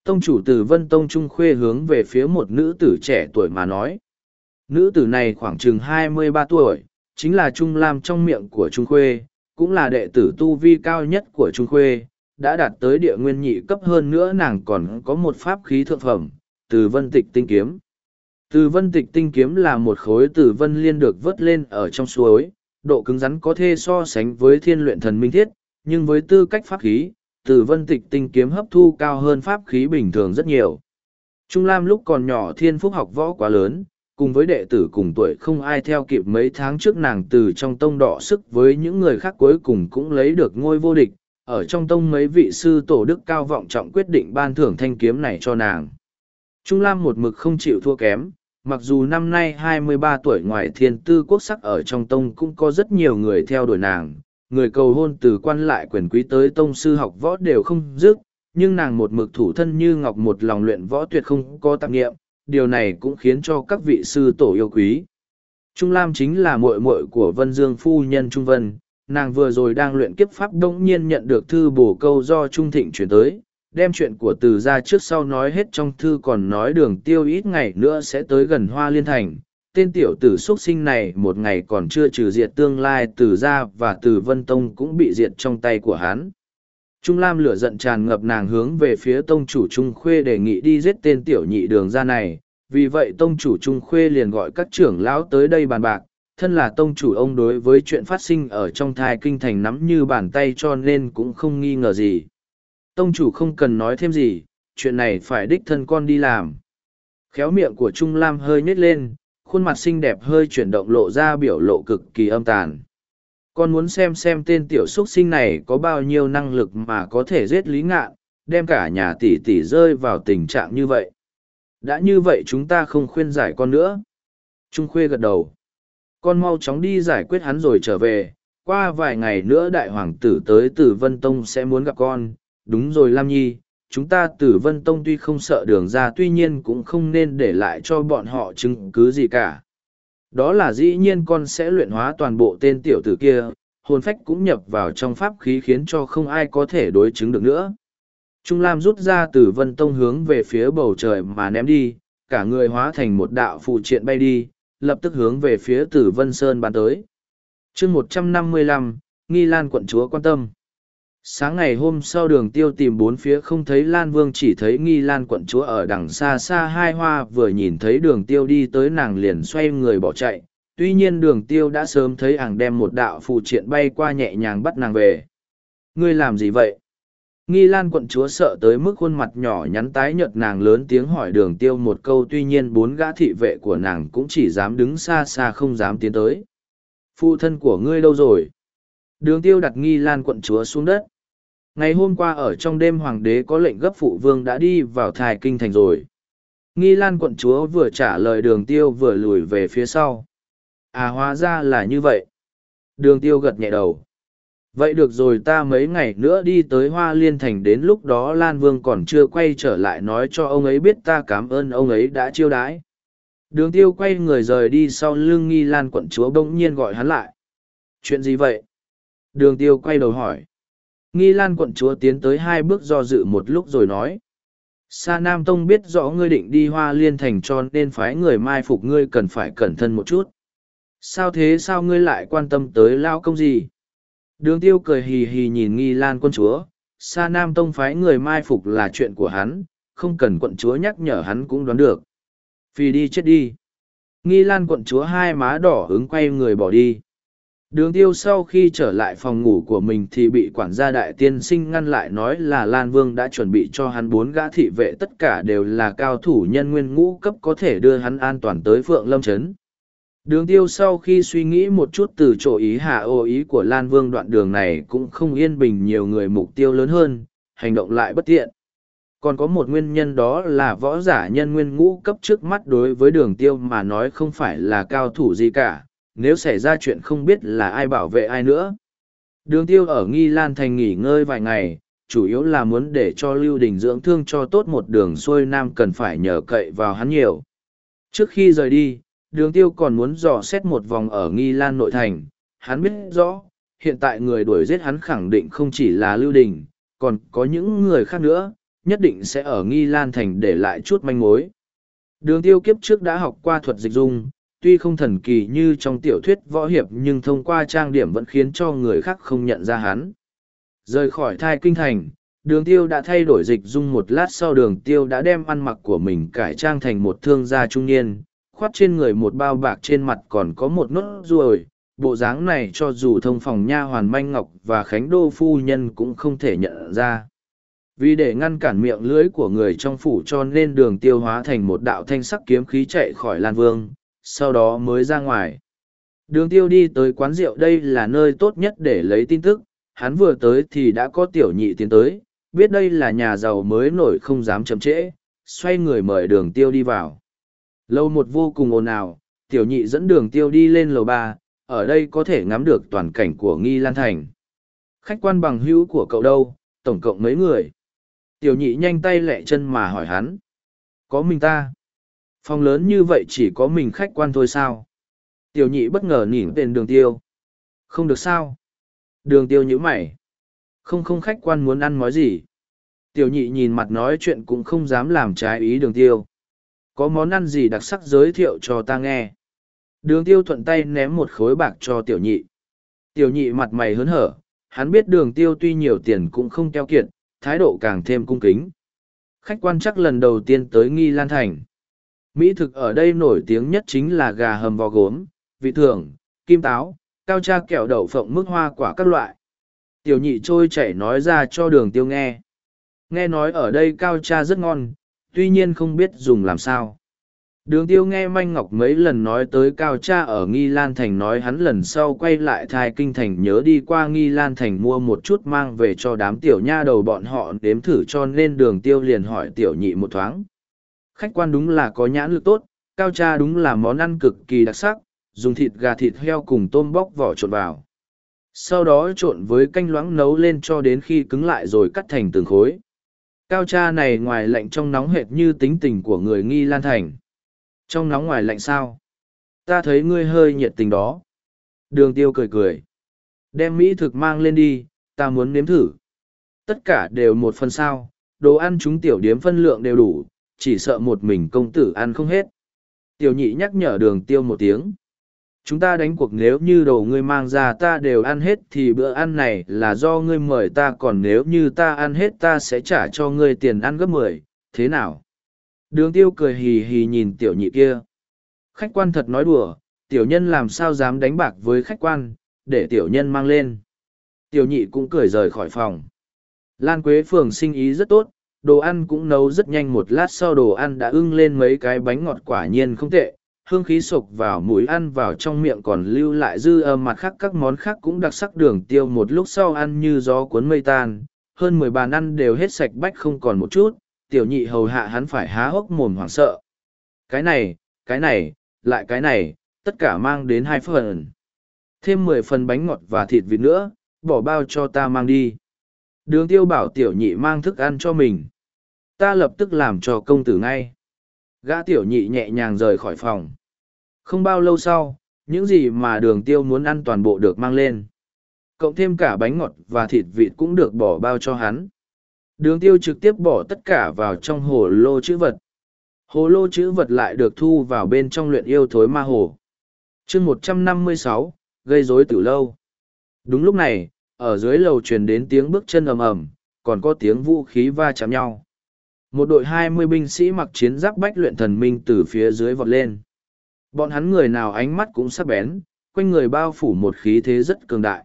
tông chủ từ vân tông trung khuê hướng về phía một nữ tử trẻ tuổi mà nói nữ tử này khoảng chừng hai mươi ba tuổi chính là trung lam trong miệng của trung khuê cũng là đệ tử tu vi cao nhất của trung khuê đã đạt tới địa nguyên nhị cấp hơn nữa nàng còn có một pháp khí thượng phẩm từ vân tịch tinh kiếm từ vân tịch tinh kiếm là một khối từ vân liên được vớt lên ở trong suối độ cứng rắn có thể so sánh với thiên luyện thần minh thiết nhưng với tư cách pháp khí từ vân tịch tinh kiếm hấp thu cao hơn pháp khí bình thường rất nhiều. Trung Lam lúc còn nhỏ thiên phúc học võ quá lớn, cùng với đệ tử cùng tuổi không ai theo kịp mấy tháng trước nàng từ trong tông đỏ sức với những người khác cuối cùng cũng lấy được ngôi vô địch, ở trong tông mấy vị sư tổ đức cao vọng trọng quyết định ban thưởng thanh kiếm này cho nàng. Trung Lam một mực không chịu thua kém, mặc dù năm nay 23 tuổi ngoài thiên tư quốc sắc ở trong tông cũng có rất nhiều người theo đuổi nàng, người cầu hôn từ quan lại quyền quý tới tông sư học võ đều không dứt, nhưng nàng một mực thủ thân như ngọc một lòng luyện võ tuyệt không có tạp nghiệm, điều này cũng khiến cho các vị sư tổ yêu quý. Trung Lam chính là muội muội của Vân Dương phu nhân Trung Vân, nàng vừa rồi đang luyện kiếp pháp đông nhiên nhận được thư bổ câu do Trung Thịnh chuyển tới, đem chuyện của từ ra trước sau nói hết trong thư còn nói đường tiêu ít ngày nữa sẽ tới gần Hoa Liên Thành, tên tiểu tử xuất sinh này một ngày còn chưa trừ diệt tương lai từ ra và từ vân tông cũng bị diệt trong tay của hắn. Trung lam lửa giận tràn ngập nàng hướng về phía tông chủ trung khuê đề nghị đi giết tên tiểu nhị đường ra này. Vì vậy tông chủ trung khuê liền gọi các trưởng lão tới đây bàn bạc thân là tông chủ ông đối với chuyện phát sinh ở trong thai kinh thành nắm như bàn tay cho nên cũng không nghi ngờ gì tông chủ không cần nói thêm gì chuyện này phải đích thân con đi làm khéo miệng của trung lam hơi nhếch lên khuôn mặt xinh đẹp hơi chuyển động lộ ra biểu lộ cực kỳ âm tàn. Con muốn xem xem tên tiểu xuất sinh này có bao nhiêu năng lực mà có thể giết lý ngạn, đem cả nhà tỷ tỷ rơi vào tình trạng như vậy. Đã như vậy chúng ta không khuyên giải con nữa. Trung khuê gật đầu. Con mau chóng đi giải quyết hắn rồi trở về, qua vài ngày nữa đại hoàng tử tới tử Vân Tông sẽ muốn gặp con. Đúng rồi Lam Nhi, chúng ta tử vân tông tuy không sợ đường ra tuy nhiên cũng không nên để lại cho bọn họ chứng cứ gì cả. Đó là dĩ nhiên con sẽ luyện hóa toàn bộ tên tiểu tử kia hồn phách cũng nhập vào trong pháp khí khiến cho không ai có thể đối chứng được nữa. Trung lam rút ra từ vân tông hướng về phía bầu trời mà ném đi cả người hóa thành một đạo phụ triện bay đi lập tức hướng về phía tử vân sơn bắn tới. Chương một trăm năm mươi lăm, nghi lan quận chúa quan tâm. Sáng ngày hôm sau đường tiêu tìm bốn phía không thấy lan vương, chỉ thấy nghi lan quận chúa ở đằng xa xa hai hoa vừa nhìn thấy đường tiêu đi tới nàng liền xoay người bỏ chạy. Tuy nhiên đường tiêu đã sớm thấy ảng đem một đạo phù triện bay qua nhẹ nhàng bắt nàng về. Ngươi làm gì vậy? Nghi lan quận chúa sợ tới mức khuôn mặt nhỏ nhắn tái nhợt nàng lớn tiếng hỏi đường tiêu một câu, tuy nhiên bốn gã thị vệ của nàng cũng chỉ dám đứng xa xa không dám tiến tới. Phụ thân của ngươi đâu rồi? Đường tiêu đặt nghi lan quận chúa xuống đất. Ngày hôm qua ở trong đêm hoàng đế có lệnh gấp phụ vương đã đi vào thai kinh thành rồi. Nghi lan quận chúa vừa trả lời đường tiêu vừa lùi về phía sau. À hóa ra là như vậy. Đường tiêu gật nhẹ đầu vậy được rồi ta mấy ngày nữa đi tới hoa liên thành đến lúc đó lan vương còn chưa quay trở lại nói cho ông ấy biết ta cảm ơn ông ấy đã chiêu đãi. Đường tiêu quay người rời đi sau lưng nghi lan quận chúa bỗng nhiên gọi hắn lại. Chuyện gì vậy? Đường tiêu quay đầu hỏi. Nghi lan quận chúa tiến tới hai bước do dự một lúc rồi nói. Sa nam tông biết rõ ngươi định đi hoa liên thành cho nên phái người mai phục ngươi cần phải cẩn thận một chút. Sao thế? Sao ngươi lại quan tâm tới lao công gì? Đường tiêu cười hì hì nhìn nghi lan quân chúa, sa nam tông phái người mai phục là chuyện của hắn, không cần quận chúa nhắc nhở hắn cũng đoán được. Phi đi chết đi. Nghi lan quận chúa hai má đỏ hứng quay người bỏ đi. Đường tiêu sau khi trở lại phòng ngủ của mình thì bị quản gia đại tiên sinh ngăn lại nói là lan vương đã chuẩn bị cho hắn bốn gã thị vệ tất cả đều là cao thủ nhân nguyên ngũ cấp có thể đưa hắn an toàn tới phượng lâm trấn đường tiêu sau khi suy nghĩ một chút từ chỗ ý hạ ô ý của lan vương đoạn đường này cũng không yên bình nhiều người mục tiêu lớn hơn, hành động lại bất tiện. Còn có một nguyên nhân đó là võ giả nhân nguyên ngũ cấp trước mắt đối với đường tiêu mà nói không phải là cao thủ gì cả, nếu xảy ra chuyện không biết là ai bảo vệ ai nữa. Đường tiêu ở nghi lan thành nghỉ ngơi vài ngày, chủ yếu là muốn để cho lưu đình dưỡng thương cho tốt một đường xuôi nam cần phải nhờ cậy vào hắn nhiều. Trước khi rời đi đường tiêu còn muốn dò xét một vòng ở nghi lan nội thành. Hắn biết rõ, hiện tại người đuổi giết hắn khẳng định không chỉ là lưu đình, còn có những người khác nữa, nhất định sẽ ở nghi lan thành để lại chút manh mối. Đường tiêu kiếp trước đã học qua thuật dịch dung, tuy không thần kỳ như trong tiểu thuyết võ hiệp nhưng thông qua trang điểm vẫn khiến cho người khác không nhận ra hắn. Rời khỏi thai kinh thành, đường tiêu đã thay đổi dịch dung một lát sau đường tiêu đã đem ăn mặc của mình cải trang thành một thương gia trung niên khoát trên người một bao bạc trên mặt còn có một nốt ruồi. Bộ dáng này cho dù thông phòng nha hoàn manh ngọc và khánh đô phu nhân cũng không thể nhận ra. Vì để ngăn cản miệng lưới của người trong phủ cho nên đường tiêu hóa thành một đạo thanh sắc kiếm khí chạy khỏi lan vương, sau đó mới ra ngoài. Đường tiêu đi tới quán rượu đây là nơi tốt nhất để lấy tin tức. Hắn vừa tới thì đã có tiểu nhị tiến tới, biết đây là nhà giàu mới nổi không dám chậm trễ, xoay người mời đường tiêu đi vào. Lâu một vô cùng ồn ào, tiểu nhị dẫn đường tiêu đi lên lầu ba, ở đây có thể ngắm được toàn cảnh của Nghi Lan Thành. Khách quan bằng hữu của cậu đâu, tổng cộng mấy người? Tiểu nhị nhanh tay lẹ chân mà hỏi hắn. Có mình ta. Phòng lớn như vậy chỉ có mình khách quan thôi sao? Tiểu nhị bất ngờ nhìn tên đường tiêu. Không được sao? Đường tiêu nhíu mày. Không không khách quan muốn ăn món gì. Tiểu nhị nhìn mặt nói chuyện cũng không dám làm trái ý đường tiêu có món ăn gì đặc sắc giới thiệu cho ta nghe? Đường tiêu thuận tay ném một khối bạc cho tiểu nhị. Tiểu nhị mặt mày hớn hở, hắn biết đường tiêu tuy nhiều tiền cũng không keo kiệt, thái độ càng thêm cung kính. Khách quan chắc lần đầu tiên tới nghi lan thành. Mỹ thực ở đây nổi tiếng nhất chính là gà hầm vò gốm, vị thường kim táo, cao cha kẹo đậu phộng mức hoa quả các loại. Tiểu nhị trôi chảy nói ra cho đường tiêu nghe. Nghe nói ở đây cao cha rất ngon tuy nhiên không biết dùng làm sao. Đường tiêu nghe Manh Ngọc mấy lần nói tới Cao Cha ở Nghi Lan Thành nói hắn lần sau quay lại thai kinh thành nhớ đi qua Nghi Lan Thành mua một chút mang về cho đám tiểu nha đầu bọn họ đếm thử cho nên đường tiêu liền hỏi tiểu nhị một thoáng. Khách quan đúng là có nhãn lực tốt, Cao Cha đúng là món ăn cực kỳ đặc sắc, dùng thịt gà thịt heo cùng tôm bóc vỏ trộn vào. Sau đó trộn với canh loãng nấu lên cho đến khi cứng lại rồi cắt thành từng khối. Cao cha này ngoài lạnh trong nóng hệt như tính tình của người nghi lan thành. Trong nóng ngoài lạnh sao? Ta thấy ngươi hơi nhiệt tình đó. Đường tiêu cười cười. Đem mỹ thực mang lên đi, ta muốn nếm thử. Tất cả đều một phần sao, đồ ăn chúng tiểu điếm phân lượng đều đủ, chỉ sợ một mình công tử ăn không hết. Tiểu nhị nhắc nhở đường tiêu một tiếng chúng ta đánh cuộc nếu như đồ ngươi mang ra ta đều ăn hết thì bữa ăn này là do ngươi mời ta, còn nếu như ta ăn hết ta sẽ trả cho ngươi tiền ăn gấp mười. Thế nào? Đường tiêu cười hì hì nhìn tiểu nhị kia. Khách quan thật nói đùa, tiểu nhân làm sao dám đánh bạc với khách quan, để tiểu nhân mang lên. Tiểu nhị cũng cười rời khỏi phòng. Lan quế phường sinh ý rất tốt, đồ ăn cũng nấu rất nhanh, một lát sau đồ ăn đã ưng lên mấy cái bánh ngọt quả nhiên không tệ hương khí sộc vào mũi ăn vào trong miệng còn lưu lại dư âm, mặt khác các món khác cũng đặc sắc đường tiêu. Một lúc sau ăn như gió cuốn mây tan, hơn mười bàn ăn đều hết sạch bách không còn một chút. Tiểu nhị hầu hạ hắn phải há hốc mồm hoảng sợ. Cái này cái này, lại cái này, tất cả mang đến hai phần. Thêm mười phần bánh ngọt và thịt vịt nữa, bỏ bao cho ta mang đi. Đường tiêu bảo tiểu nhị mang thức ăn cho mình. Ta lập tức làm cho công tử ngay gã tiểu nhị nhẹ nhàng rời khỏi phòng. Không bao lâu sau, những gì mà đường tiêu muốn ăn toàn bộ được mang lên. Cộng thêm cả bánh ngọt và thịt vịt cũng được bỏ bao cho hắn. Đường tiêu trực tiếp bỏ tất cả vào trong hồ lô chữ vật. Hồ lô chữ vật lại được thu vào bên trong luyện yêu thối ma hồ. Chương một trăm năm mươi sáu, gây rối từ lâu. Đúng lúc này, ở dưới lầu truyền đến tiếng bước chân ầm ầm, còn có tiếng vũ khí va chạm nhau một đội hai mươi binh sĩ mặc chiến giáp bách luyện thần minh từ phía dưới vọt lên. Bọn hắn người nào ánh mắt cũng sắc bén, quanh người bao phủ một khí thế rất cường đại.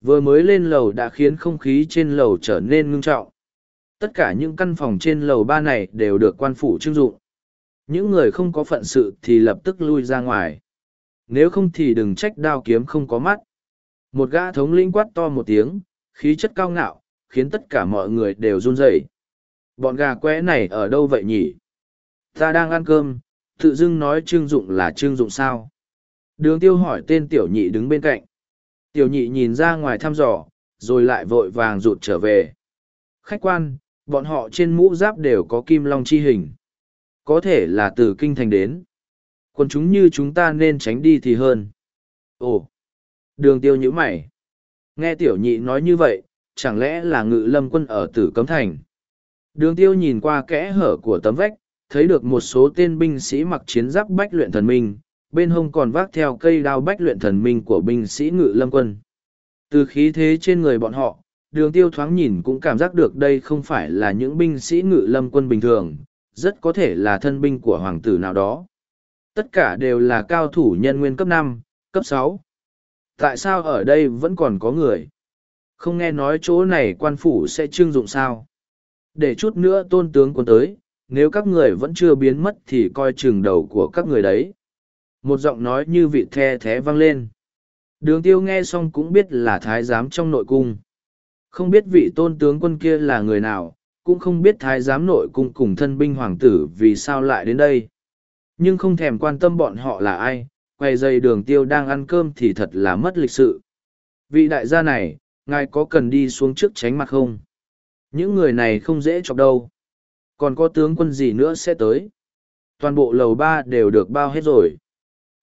Vừa mới lên lầu đã khiến không khí trên lầu trở nên ngưng trọng. Tất cả những căn phòng trên lầu ba này đều được quan phủ trưng dụng. Những người không có phận sự thì lập tức lui ra ngoài. Nếu không thì đừng trách đao kiếm không có mắt. Một gã thống lĩnh quát to một tiếng, khí chất cao ngạo, khiến tất cả mọi người đều run rẩy bọn gà quẽ này ở đâu vậy nhỉ? Ta đang ăn cơm, tự dưng nói trương dụng là trương dụng sao? Đường tiêu hỏi tên tiểu nhị đứng bên cạnh. Tiểu nhị nhìn ra ngoài thăm dò, rồi lại vội vàng rụt trở về. Khách quan, bọn họ trên mũ giáp đều có kim long chi hình. Có thể là từ kinh thành đến. Còn chúng như chúng ta nên tránh đi thì hơn. Ồ! Đường tiêu nhíu mày. Nghe tiểu nhị nói như vậy, chẳng lẽ là ngự lâm quân ở tử cấm thành? Đường tiêu nhìn qua kẽ hở của tấm vách, thấy được một số tên binh sĩ mặc chiến giáp bách luyện thần minh, bên hông còn vác theo cây đao bách luyện thần minh của binh sĩ ngự lâm quân. Từ khí thế trên người bọn họ, đường tiêu thoáng nhìn cũng cảm giác được đây không phải là những binh sĩ ngự lâm quân bình thường, rất có thể là thân binh của hoàng tử nào đó. Tất cả đều là cao thủ nhân nguyên cấp năm, cấp sáu. Tại sao ở đây vẫn còn có người? Không nghe nói chỗ này quan phủ sẽ trưng dụng sao? Để chút nữa tôn tướng quân tới, nếu các người vẫn chưa biến mất thì coi chừng đầu của các người đấy. Một giọng nói như vị the thé vang lên. Đường tiêu nghe xong cũng biết là thái giám trong nội cung. Không biết vị tôn tướng quân kia là người nào, cũng không biết thái giám nội cung cùng thân binh hoàng tử vì sao lại đến đây. Nhưng không thèm quan tâm bọn họ là ai, quay dây đường tiêu đang ăn cơm thì thật là mất lịch sự. Vị đại gia này, ngài có cần đi xuống trước tránh mặt không? Những người này không dễ chọc đâu. Còn có tướng quân gì nữa sẽ tới? Toàn bộ lầu ba đều được bao hết rồi.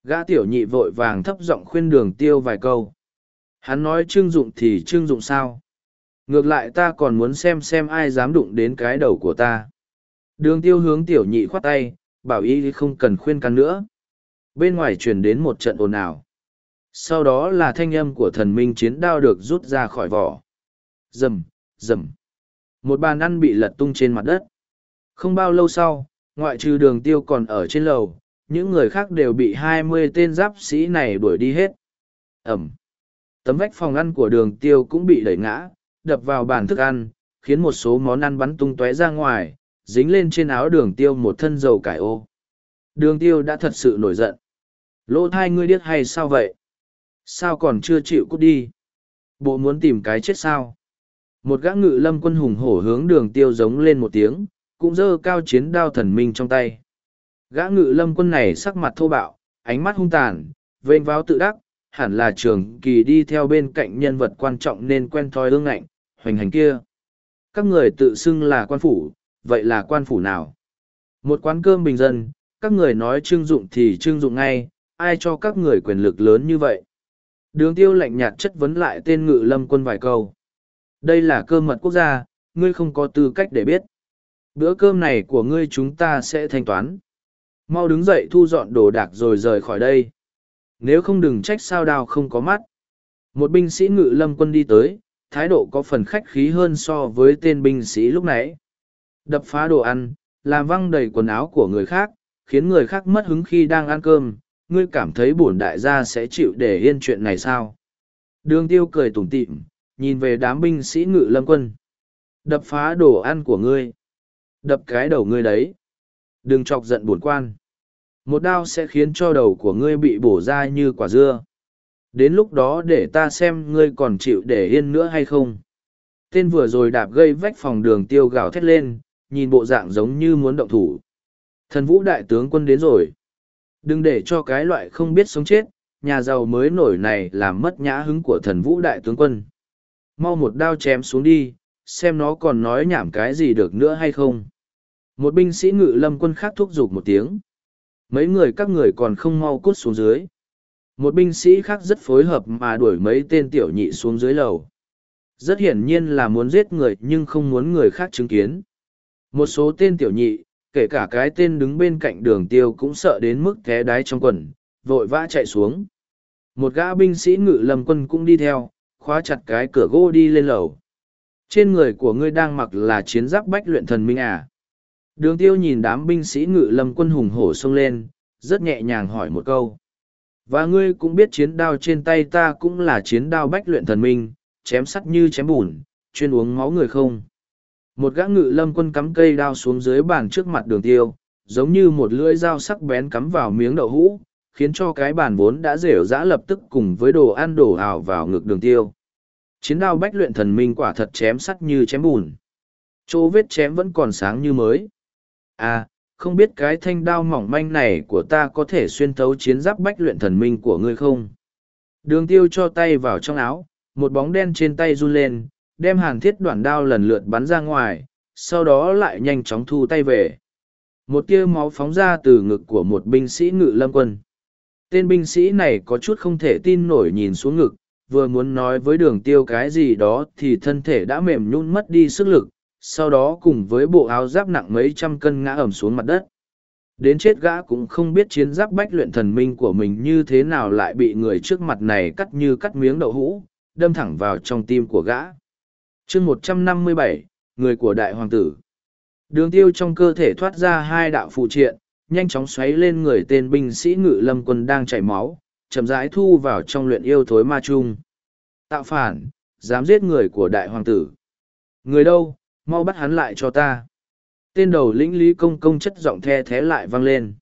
Gã tiểu nhị vội vàng thấp giọng khuyên đường tiêu vài câu. Hắn nói trưng dụng thì trưng dụng sao? Ngược lại ta còn muốn xem xem ai dám đụng đến cái đầu của ta. Đường tiêu hướng tiểu nhị khoát tay, bảo y không cần khuyên can nữa. Bên ngoài truyền đến một trận ồn ào. Sau đó là thanh âm của thần minh chiến đao được rút ra khỏi vỏ. Rầm rầm một bàn ăn bị lật tung trên mặt đất. Không bao lâu sau, ngoại trừ đường tiêu còn ở trên lầu, những người khác đều bị hai mươi tên giáp sĩ này đuổi đi hết. Ẩm. Tấm vách phòng ăn của đường tiêu cũng bị đẩy ngã, đập vào bàn thức ăn, khiến một số món ăn bắn tung tóe ra ngoài, dính lên trên áo đường tiêu một thân dầu cải ô. Đường tiêu đã thật sự nổi giận. Lỗ thai ngươi điếc hay sao vậy? Sao còn chưa chịu cút đi? Bộ muốn tìm cái chết sao? Một gã ngự lâm quân hùng hổ hướng đường tiêu giống lên một tiếng, cũng giơ cao chiến đao thần minh trong tay. Gã ngự lâm quân này sắc mặt thô bạo, ánh mắt hung tàn, vênh váo tự đắc, hẳn là trường kỳ đi theo bên cạnh nhân vật quan trọng nên quen thoi ương ngạnh, hoành hành kia. Các người tự xưng là quan phủ, vậy là quan phủ nào? Một quán cơm bình dân, các người nói trưng dụng thì trưng dụng ngay, ai cho các người quyền lực lớn như vậy? Đường tiêu lạnh nhạt chất vấn lại tên ngự lâm quân vài câu đây là cơ mật quốc gia ngươi không có tư cách để biết bữa cơm này của ngươi chúng ta sẽ thanh toán mau đứng dậy thu dọn đồ đạc rồi rời khỏi đây Nếu không đừng trách sao đào không có mắt. Một binh sĩ ngự lâm quân đi tới, thái độ có phần khách khí hơn so với tên binh sĩ lúc nãy. Đập phá đồ ăn, làm văng đầy quần áo của người khác, khiến người khác mất hứng khi đang ăn cơm. Ngươi cảm thấy bổn đại gia sẽ chịu để yên chuyện này sao? Đường tiêu cười tủm tỉm, nhìn về đám binh sĩ ngự lâm quân. Đập phá đồ ăn của ngươi. Đập cái đầu ngươi đấy. Đừng chọc giận bổn quan. Một đao sẽ khiến cho đầu của ngươi bị bổ ra như quả dưa. Đến lúc đó để ta xem ngươi còn chịu để yên nữa hay không. Tên vừa rồi đạp gây vách phòng đường tiêu gào thét lên, nhìn bộ dạng giống như muốn động thủ. Thần vũ đại tướng quân đến rồi. Đừng để cho cái loại không biết sống chết, nhà giàu mới nổi này làm mất nhã hứng của thần vũ đại tướng quân. Mau một đao chém xuống đi, xem nó còn nói nhảm cái gì được nữa hay không. Một binh sĩ ngự lâm quân khác thúc giục một tiếng. Mấy người các người còn không mau cút xuống dưới. Một binh sĩ khác rất phối hợp mà đuổi mấy tên tiểu nhị xuống dưới lầu. Rất hiển nhiên là muốn giết người nhưng không muốn người khác chứng kiến. Một số tên tiểu nhị, kể cả cái tên đứng bên cạnh đường tiêu cũng sợ đến mức té đáy trong quần, vội vã chạy xuống. Một gã binh sĩ ngự lâm quân cũng đi theo, khóa chặt cái cửa gỗ đi lên lầu. Trên người của ngươi đang mặc là chiến giáp bách luyện thần minh à. Đường tiêu nhìn đám binh sĩ ngự lâm quân hùng hổ xông lên, rất nhẹ nhàng hỏi một câu. Và ngươi cũng biết chiến đao trên tay ta cũng là chiến đao bách luyện thần minh, chém sắt như chém bùn, chuyên uống máu người không. Một gã ngự lâm quân cắm cây đao xuống dưới bàn trước mặt đường tiêu, giống như một lưỡi dao sắc bén cắm vào miếng đậu hũ, khiến cho cái bàn vốn đã rểu rã lập tức cùng với đồ ăn đổ ảo vào ngực đường tiêu. Chiến đao bách luyện thần minh quả thật chém sắt như chém bùn. Chỗ vết chém vẫn còn sáng như mới. À, không biết cái thanh đao mỏng manh này của ta có thể xuyên thấu chiến giáp bách luyện thần minh của ngươi không? Đường tiêu cho tay vào trong áo, một bóng đen trên tay run lên, đem hàn thiết đoạn đao lần lượt bắn ra ngoài, sau đó lại nhanh chóng thu tay về. Một tia máu phóng ra từ ngực của một binh sĩ ngự lâm quân. Tên binh sĩ này có chút không thể tin nổi nhìn xuống ngực, vừa muốn nói với đường tiêu cái gì đó thì thân thể đã mềm nhún mất đi sức lực, sau đó cùng với bộ áo giáp nặng mấy trăm cân ngã ẩm xuống mặt đất. Đến chết gã cũng không biết chiến giáp bách luyện thần minh của mình như thế nào lại bị người trước mặt này cắt như cắt miếng đậu hũ, đâm thẳng vào trong tim của gã. chương một trăm năm mươi bảy người của đại hoàng tử. Đường tiêu trong cơ thể thoát ra hai đạo phụ triện, nhanh chóng xoáy lên người tên binh sĩ ngự lâm quân đang chảy máu, chậm rãi thu vào trong luyện yêu thối ma trung. Tạo phản, dám giết người của đại hoàng tử. Người đâu, mau bắt hắn lại cho ta. Tên đầu lĩnh lý công công chất giọng the thế lại vang lên.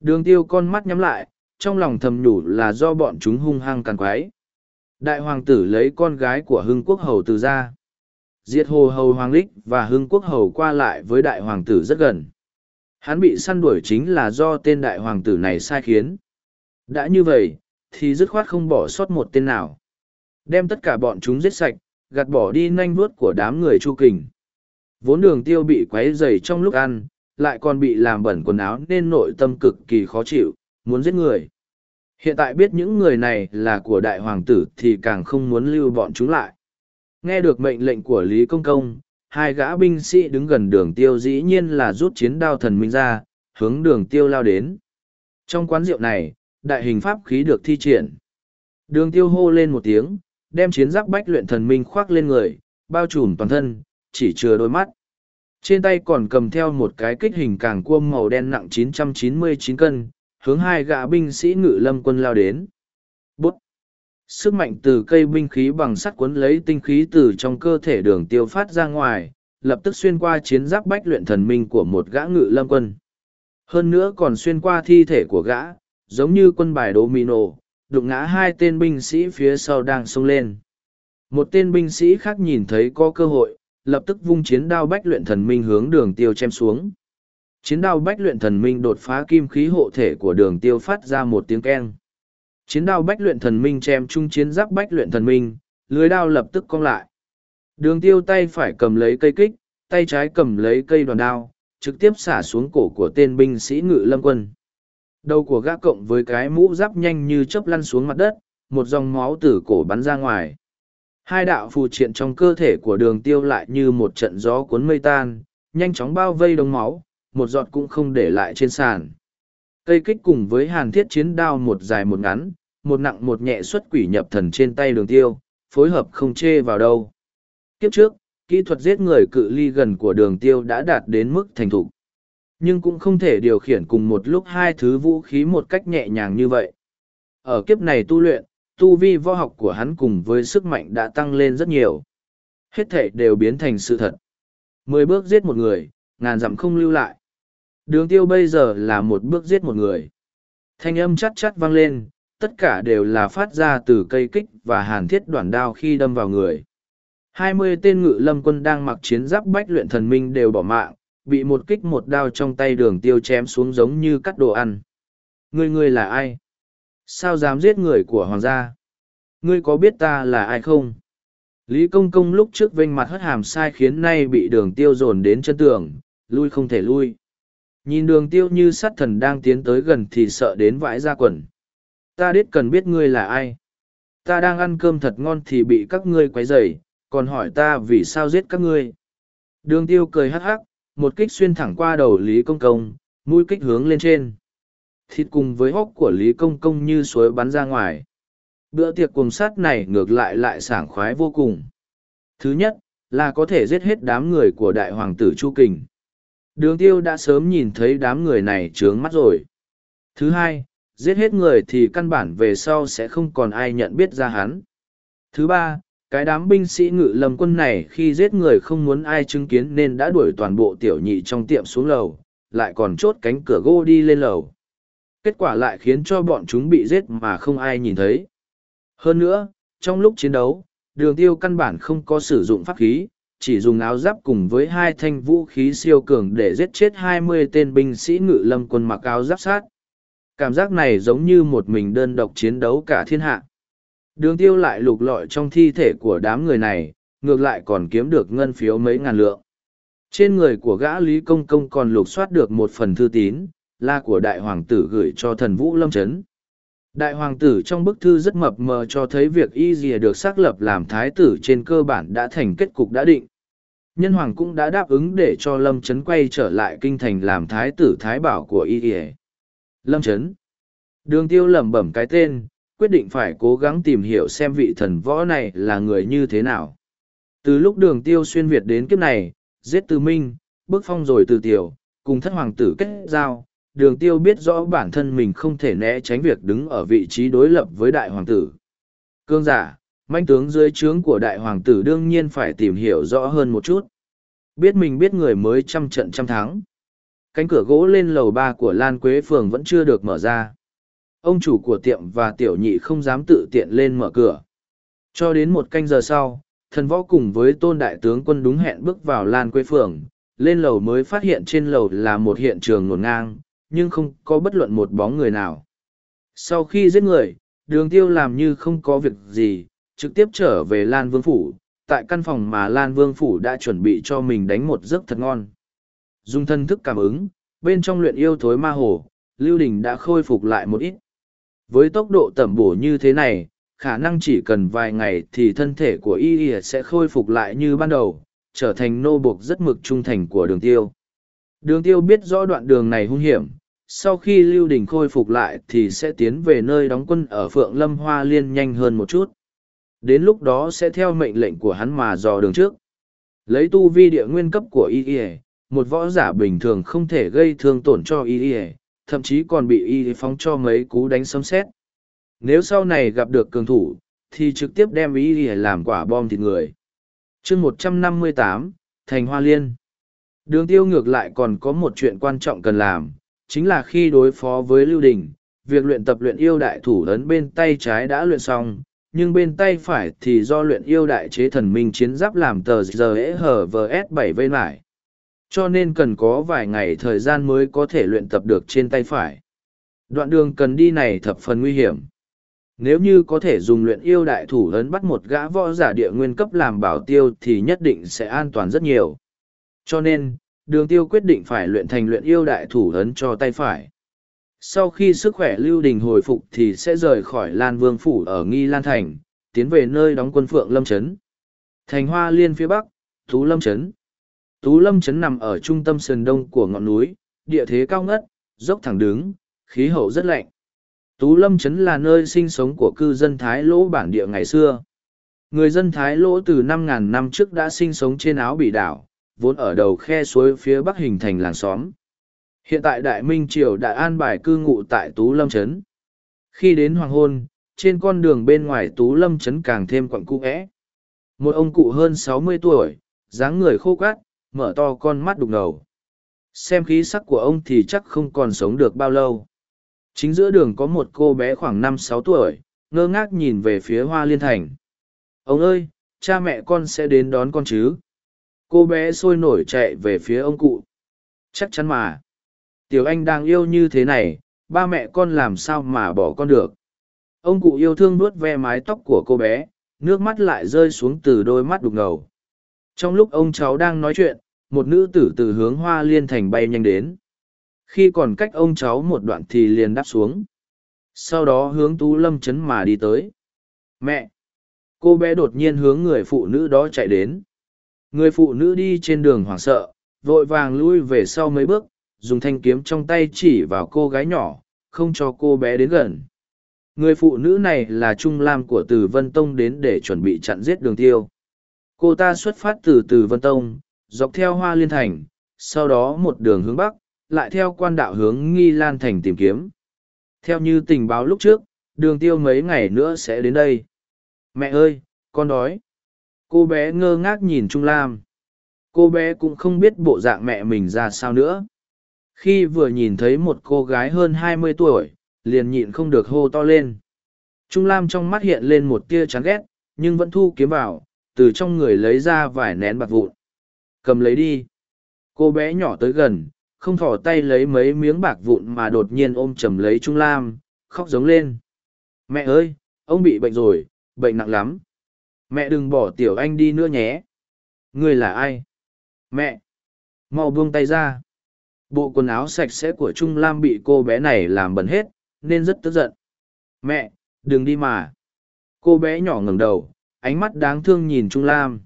Đường tiêu con mắt nhắm lại, trong lòng thầm nhủ là do bọn chúng hung hăng càng quái. Đại hoàng tử lấy con gái của hưng quốc hầu từ ra. Diệt hồ hầu hoàng lích và hưng quốc hầu qua lại với đại hoàng tử rất gần. Hắn bị săn đuổi chính là do tên đại hoàng tử này sai khiến. Đã như vậy, thì dứt khoát không bỏ sót một tên nào. Đem tất cả bọn chúng giết sạch, gạt bỏ đi nanh vuốt của đám người chu kình. Vốn đường tiêu bị quấy dày trong lúc ăn, lại còn bị làm bẩn quần áo nên nội tâm cực kỳ khó chịu, muốn giết người. Hiện tại biết những người này là của đại hoàng tử thì càng không muốn lưu bọn chúng lại. Nghe được mệnh lệnh của Lý Công Công, hai gã binh sĩ đứng gần đường tiêu dĩ nhiên là rút chiến đao thần minh ra, hướng đường tiêu lao đến. Trong quán rượu này, đại hình pháp khí được thi triển. Đường tiêu hô lên một tiếng, đem chiến giáp bách luyện thần minh khoác lên người, bao trùm toàn thân, chỉ chừa đôi mắt. Trên tay còn cầm theo một cái kích hình càng cuông màu đen nặng 999 cân, hướng hai gã binh sĩ ngự lâm quân lao đến. Bút! Sức mạnh từ cây binh khí bằng sắt cuốn lấy tinh khí từ trong cơ thể đường tiêu phát ra ngoài, lập tức xuyên qua chiến giáp bách luyện thần minh của một gã ngự lâm quân. Hơn nữa còn xuyên qua thi thể của gã, giống như quân bài domino, đụng ngã hai tên binh sĩ phía sau đang xông lên. Một tên binh sĩ khác nhìn thấy có cơ hội, lập tức vung chiến đao bách luyện thần minh hướng đường tiêu chém xuống. Chiến đao bách luyện thần minh đột phá kim khí hộ thể của đường tiêu phát ra một tiếng keng. Chiến đao bách luyện thần minh chém chung chiến giáp bách luyện thần minh, lưới đao lập tức cong lại. Đường tiêu tay phải cầm lấy cây kích, tay trái cầm lấy cây đoàn đao, trực tiếp xả xuống cổ của tên binh sĩ ngự lâm quân. Đầu của gã cộng với cái mũ giáp nhanh như chớp lăn xuống mặt đất, một dòng máu từ cổ bắn ra ngoài. Hai đạo phù triện trong cơ thể của đường tiêu lại như một trận gió cuốn mây tan, nhanh chóng bao vây đống máu, một giọt cũng không để lại trên sàn. Cây kích cùng với hàn thiết chiến đao một dài một ngắn, một nặng một nhẹ xuất quỷ nhập thần trên tay đường tiêu, phối hợp không chê vào đâu. Kiếp trước, kỹ thuật giết người cự ly gần của đường tiêu đã đạt đến mức thành thục. Nhưng cũng không thể điều khiển cùng một lúc hai thứ vũ khí một cách nhẹ nhàng như vậy. Ở kiếp này tu luyện tu vi võ học của hắn cùng với sức mạnh đã tăng lên rất nhiều. Hết thể đều biến thành sự thật. Mười bước giết một người ngàn dặm không lưu lại đường tiêu bây giờ là một bước giết một người. Thanh âm chắt chắt vang lên, tất cả đều là phát ra từ cây kích và hàn thiết đoạn đao khi đâm vào người. Hai mươi tên ngự lâm quân đang mặc chiến giáp bách luyện thần minh đều bỏ mạng, bị một kích một đao trong tay đường tiêu chém xuống giống như cắt đồ ăn. Ngươi ngươi là ai? Sao dám giết người của hoàng gia? Ngươi có biết ta là ai không? Lý công công lúc trước vênh mặt hất hàm sai khiến nay bị đường tiêu dồn đến chân tường, lui không thể lui nhìn đường tiêu như sát thần đang tiến tới gần thì sợ đến vãi ra quần ta đết cần biết ngươi là ai ta đang ăn cơm thật ngon thì bị các ngươi quấy rầy còn hỏi ta vì sao giết các ngươi. Đường tiêu cười hắc hắc, một kích xuyên thẳng qua đầu Lý Công Công, mũi kích hướng lên trên. Thịt cùng với hốc của Lý Công Công như suối bắn ra ngoài. Bữa tiệc cùng sát này ngược lại lại sảng khoái vô cùng. Thứ nhất, là có thể giết hết đám người của đại hoàng tử Chu Kình. Đường tiêu đã sớm nhìn thấy đám người này trướng mắt rồi. Thứ hai, giết hết người thì căn bản về sau sẽ không còn ai nhận biết ra hắn. Thứ ba, cái đám binh sĩ ngự lâm quân này khi giết người không muốn ai chứng kiến nên đã đuổi toàn bộ tiểu nhị trong tiệm xuống lầu lại còn chốt cánh cửa gỗ đi lên lầu kết quả lại khiến cho bọn chúng bị giết mà không ai nhìn thấy hơn nữa trong lúc chiến đấu đường tiêu căn bản không có sử dụng pháp khí chỉ dùng áo giáp cùng với hai thanh vũ khí siêu cường để giết chết hai mươi tên binh sĩ ngự lâm quân mặc áo giáp sát cảm giác này giống như một mình đơn độc chiến đấu cả thiên hạ Đường tiêu lại lục lọi trong thi thể của đám người này, ngược lại còn kiếm được ngân phiếu mấy ngàn lượng. Trên người của gã Lý Công Công còn lục soát được một phần thư tín, là của đại hoàng tử gửi cho thần vũ lâm chấn. Đại hoàng tử trong bức thư rất mập mờ cho thấy việc y dìa được xác lập làm thái tử trên cơ bản đã thành kết cục đã định. Nhân hoàng cũng đã đáp ứng để cho lâm chấn quay trở lại kinh thành làm thái tử thái bảo của y Y. Lâm chấn. Đường tiêu lẩm bẩm cái tên, quyết định phải cố gắng tìm hiểu xem vị thần võ này là người như thế nào. Từ lúc đường tiêu xuyên Việt đến kiếp này, giết từ minh, bước phong rồi từ tiểu, cùng thất hoàng tử kết giao, đường tiêu biết rõ bản thân mình không thể né tránh việc đứng ở vị trí đối lập với đại hoàng tử. Cương giả, manh tướng dưới trướng của đại hoàng tử đương nhiên phải tìm hiểu rõ hơn một chút. Biết mình biết người mới trăm trận trăm thắng. Cánh cửa gỗ lên lầu ba của Lan Quế Phường vẫn chưa được mở ra ông chủ của tiệm và tiểu nhị không dám tự tiện lên mở cửa. Cho đến một canh giờ sau, thần võ cùng với tôn đại tướng quân đúng hẹn bước vào lan Quế phường, lên lầu mới phát hiện trên lầu là một hiện trường nổn ngang, nhưng không có bất luận một bóng người nào. Sau khi giết người, đường tiêu làm như không có việc gì, trực tiếp trở về Lan Vương Phủ, tại căn phòng mà Lan Vương Phủ đã chuẩn bị cho mình đánh một giấc thật ngon. Dùng thân thức cảm ứng, bên trong luyện yêu thối ma hồ, Lưu Đình đã khôi phục lại một ít. Với tốc độ tẩm bổ như thế này, khả năng chỉ cần vài ngày thì thân thể của y y sẽ khôi phục lại như ban đầu, trở thành nô buộc rất mực trung thành của đường tiêu. Đường tiêu biết rõ đoạn đường này hung hiểm, sau khi Lưu Đình khôi phục lại thì sẽ tiến về nơi đóng quân ở Phượng Lâm Hoa Liên nhanh hơn một chút. Đến lúc đó sẽ theo mệnh lệnh của hắn mà dò đường trước. Lấy tu vi địa nguyên cấp của y y, một võ giả bình thường không thể gây thương tổn cho y y, thậm chí còn bị y phóng cho mấy cú đánh sấm xét. Nếu sau này gặp được cường thủ, thì trực tiếp đem y làm quả bom thịt người. chương một trăm năm mươi tám Thành Hoa Liên Đường tiêu ngược lại còn có một chuyện quan trọng cần làm, chính là khi đối phó với Lưu Đình, việc luyện tập luyện yêu đại thủ ấn bên tay trái đã luyện xong, nhưng bên tay phải thì do luyện yêu đại chế thần minh chiến giáp làm tờ giờ hở vs 7 vây lại cho nên cần có vài ngày thời gian mới có thể luyện tập được trên tay phải. Đoạn đường cần đi này thập phần nguy hiểm. Nếu như có thể dùng luyện yêu đại thủ lớn bắt một gã võ giả địa nguyên cấp làm bảo tiêu thì nhất định sẽ an toàn rất nhiều. Cho nên, đường tiêu quyết định phải luyện thành luyện yêu đại thủ lớn cho tay phải. Sau khi sức khỏe Lưu Đình hồi phục thì sẽ rời khỏi Lan Vương Phủ ở Nghi Lan Thành, tiến về nơi đóng quân Phượng Lâm Trấn. Thành Hoa Liên phía Bắc, tú Lâm Trấn. Tú Lâm Trấn nằm ở trung tâm sườn đông của ngọn núi, địa thế cao ngất, dốc thẳng đứng, khí hậu rất lạnh. Tú Lâm Trấn là nơi sinh sống của cư dân Thái Lỗ bản địa ngày xưa. Người dân Thái Lỗ từ 5.000 năm trước đã sinh sống trên áo bị đảo, vốn ở đầu khe suối phía bắc hình thành làng xóm. Hiện tại Đại Minh Triều đã an bài cư ngụ tại Tú Lâm Trấn. Khi đến hoàng hôn, trên con đường bên ngoài Tú Lâm Trấn càng thêm quặng cũ ẽ. Một ông cụ hơn sáu mươi tuổi, dáng người khô cát, mở to con mắt đục ngầu. Xem khí sắc của ông thì chắc không còn sống được bao lâu. Chính giữa đường có một cô bé khoảng năm sáu tuổi, ngơ ngác nhìn về phía Hoa Liên Thành. Ông ơi, cha mẹ con sẽ đến đón con chứ? Cô bé sôi nổi chạy về phía ông cụ. Chắc chắn mà. Tiểu anh đang yêu như thế này, ba mẹ con làm sao mà bỏ con được. Ông cụ yêu thương nuốt ve mái tóc của cô bé, nước mắt lại rơi xuống từ đôi mắt đục ngầu. Trong lúc ông cháu đang nói chuyện, một nữ tử từ hướng hoa liên thành bay nhanh đến. Khi còn cách ông cháu một đoạn thì liền đáp xuống. Sau đó hướng tú lâm chấn mà đi tới. Mẹ! Cô bé đột nhiên hướng người phụ nữ đó chạy đến. Người phụ nữ đi trên đường hoảng sợ, vội vàng lui về sau mấy bước, dùng thanh kiếm trong tay chỉ vào cô gái nhỏ, không cho cô bé đến gần. Người phụ nữ này là Trung Lam của Từ Vân Tông đến để chuẩn bị chặn giết đường tiêu. Cô ta xuất phát từ Từ Vân Tông, dọc theo Hoa Liên Thành, sau đó một đường hướng Bắc, lại theo quan đạo hướng Nghi Lan Thành tìm kiếm. Theo như tình báo lúc trước, đường tiêu mấy ngày nữa sẽ đến đây. Mẹ ơi, con đói. Cô bé ngơ ngác nhìn Trung Lam. Cô bé cũng không biết bộ dạng mẹ mình ra sao nữa. Khi vừa nhìn thấy một cô gái hơn hai mươi tuổi, liền nhịn không được hô to lên. Trung Lam trong mắt hiện lên một tia chán ghét, nhưng vẫn thu kiếm vào, từ trong người lấy ra vài nén bạc vụn. Cầm lấy đi. Cô bé nhỏ tới gần, không thỏ tay lấy mấy miếng bạc vụn mà đột nhiên ôm chầm lấy Trung Lam, khóc giống lên. Mẹ ơi, ông bị bệnh rồi, bệnh nặng lắm. Mẹ đừng bỏ tiểu anh đi nữa nhé. Ngươi là ai? Mẹ! Mau buông tay ra. Bộ quần áo sạch sẽ của Trung Lam bị cô bé này làm bẩn hết, nên rất tức giận. Mẹ, đừng đi mà. Cô bé nhỏ ngẩng đầu, ánh mắt đáng thương nhìn Trung Lam.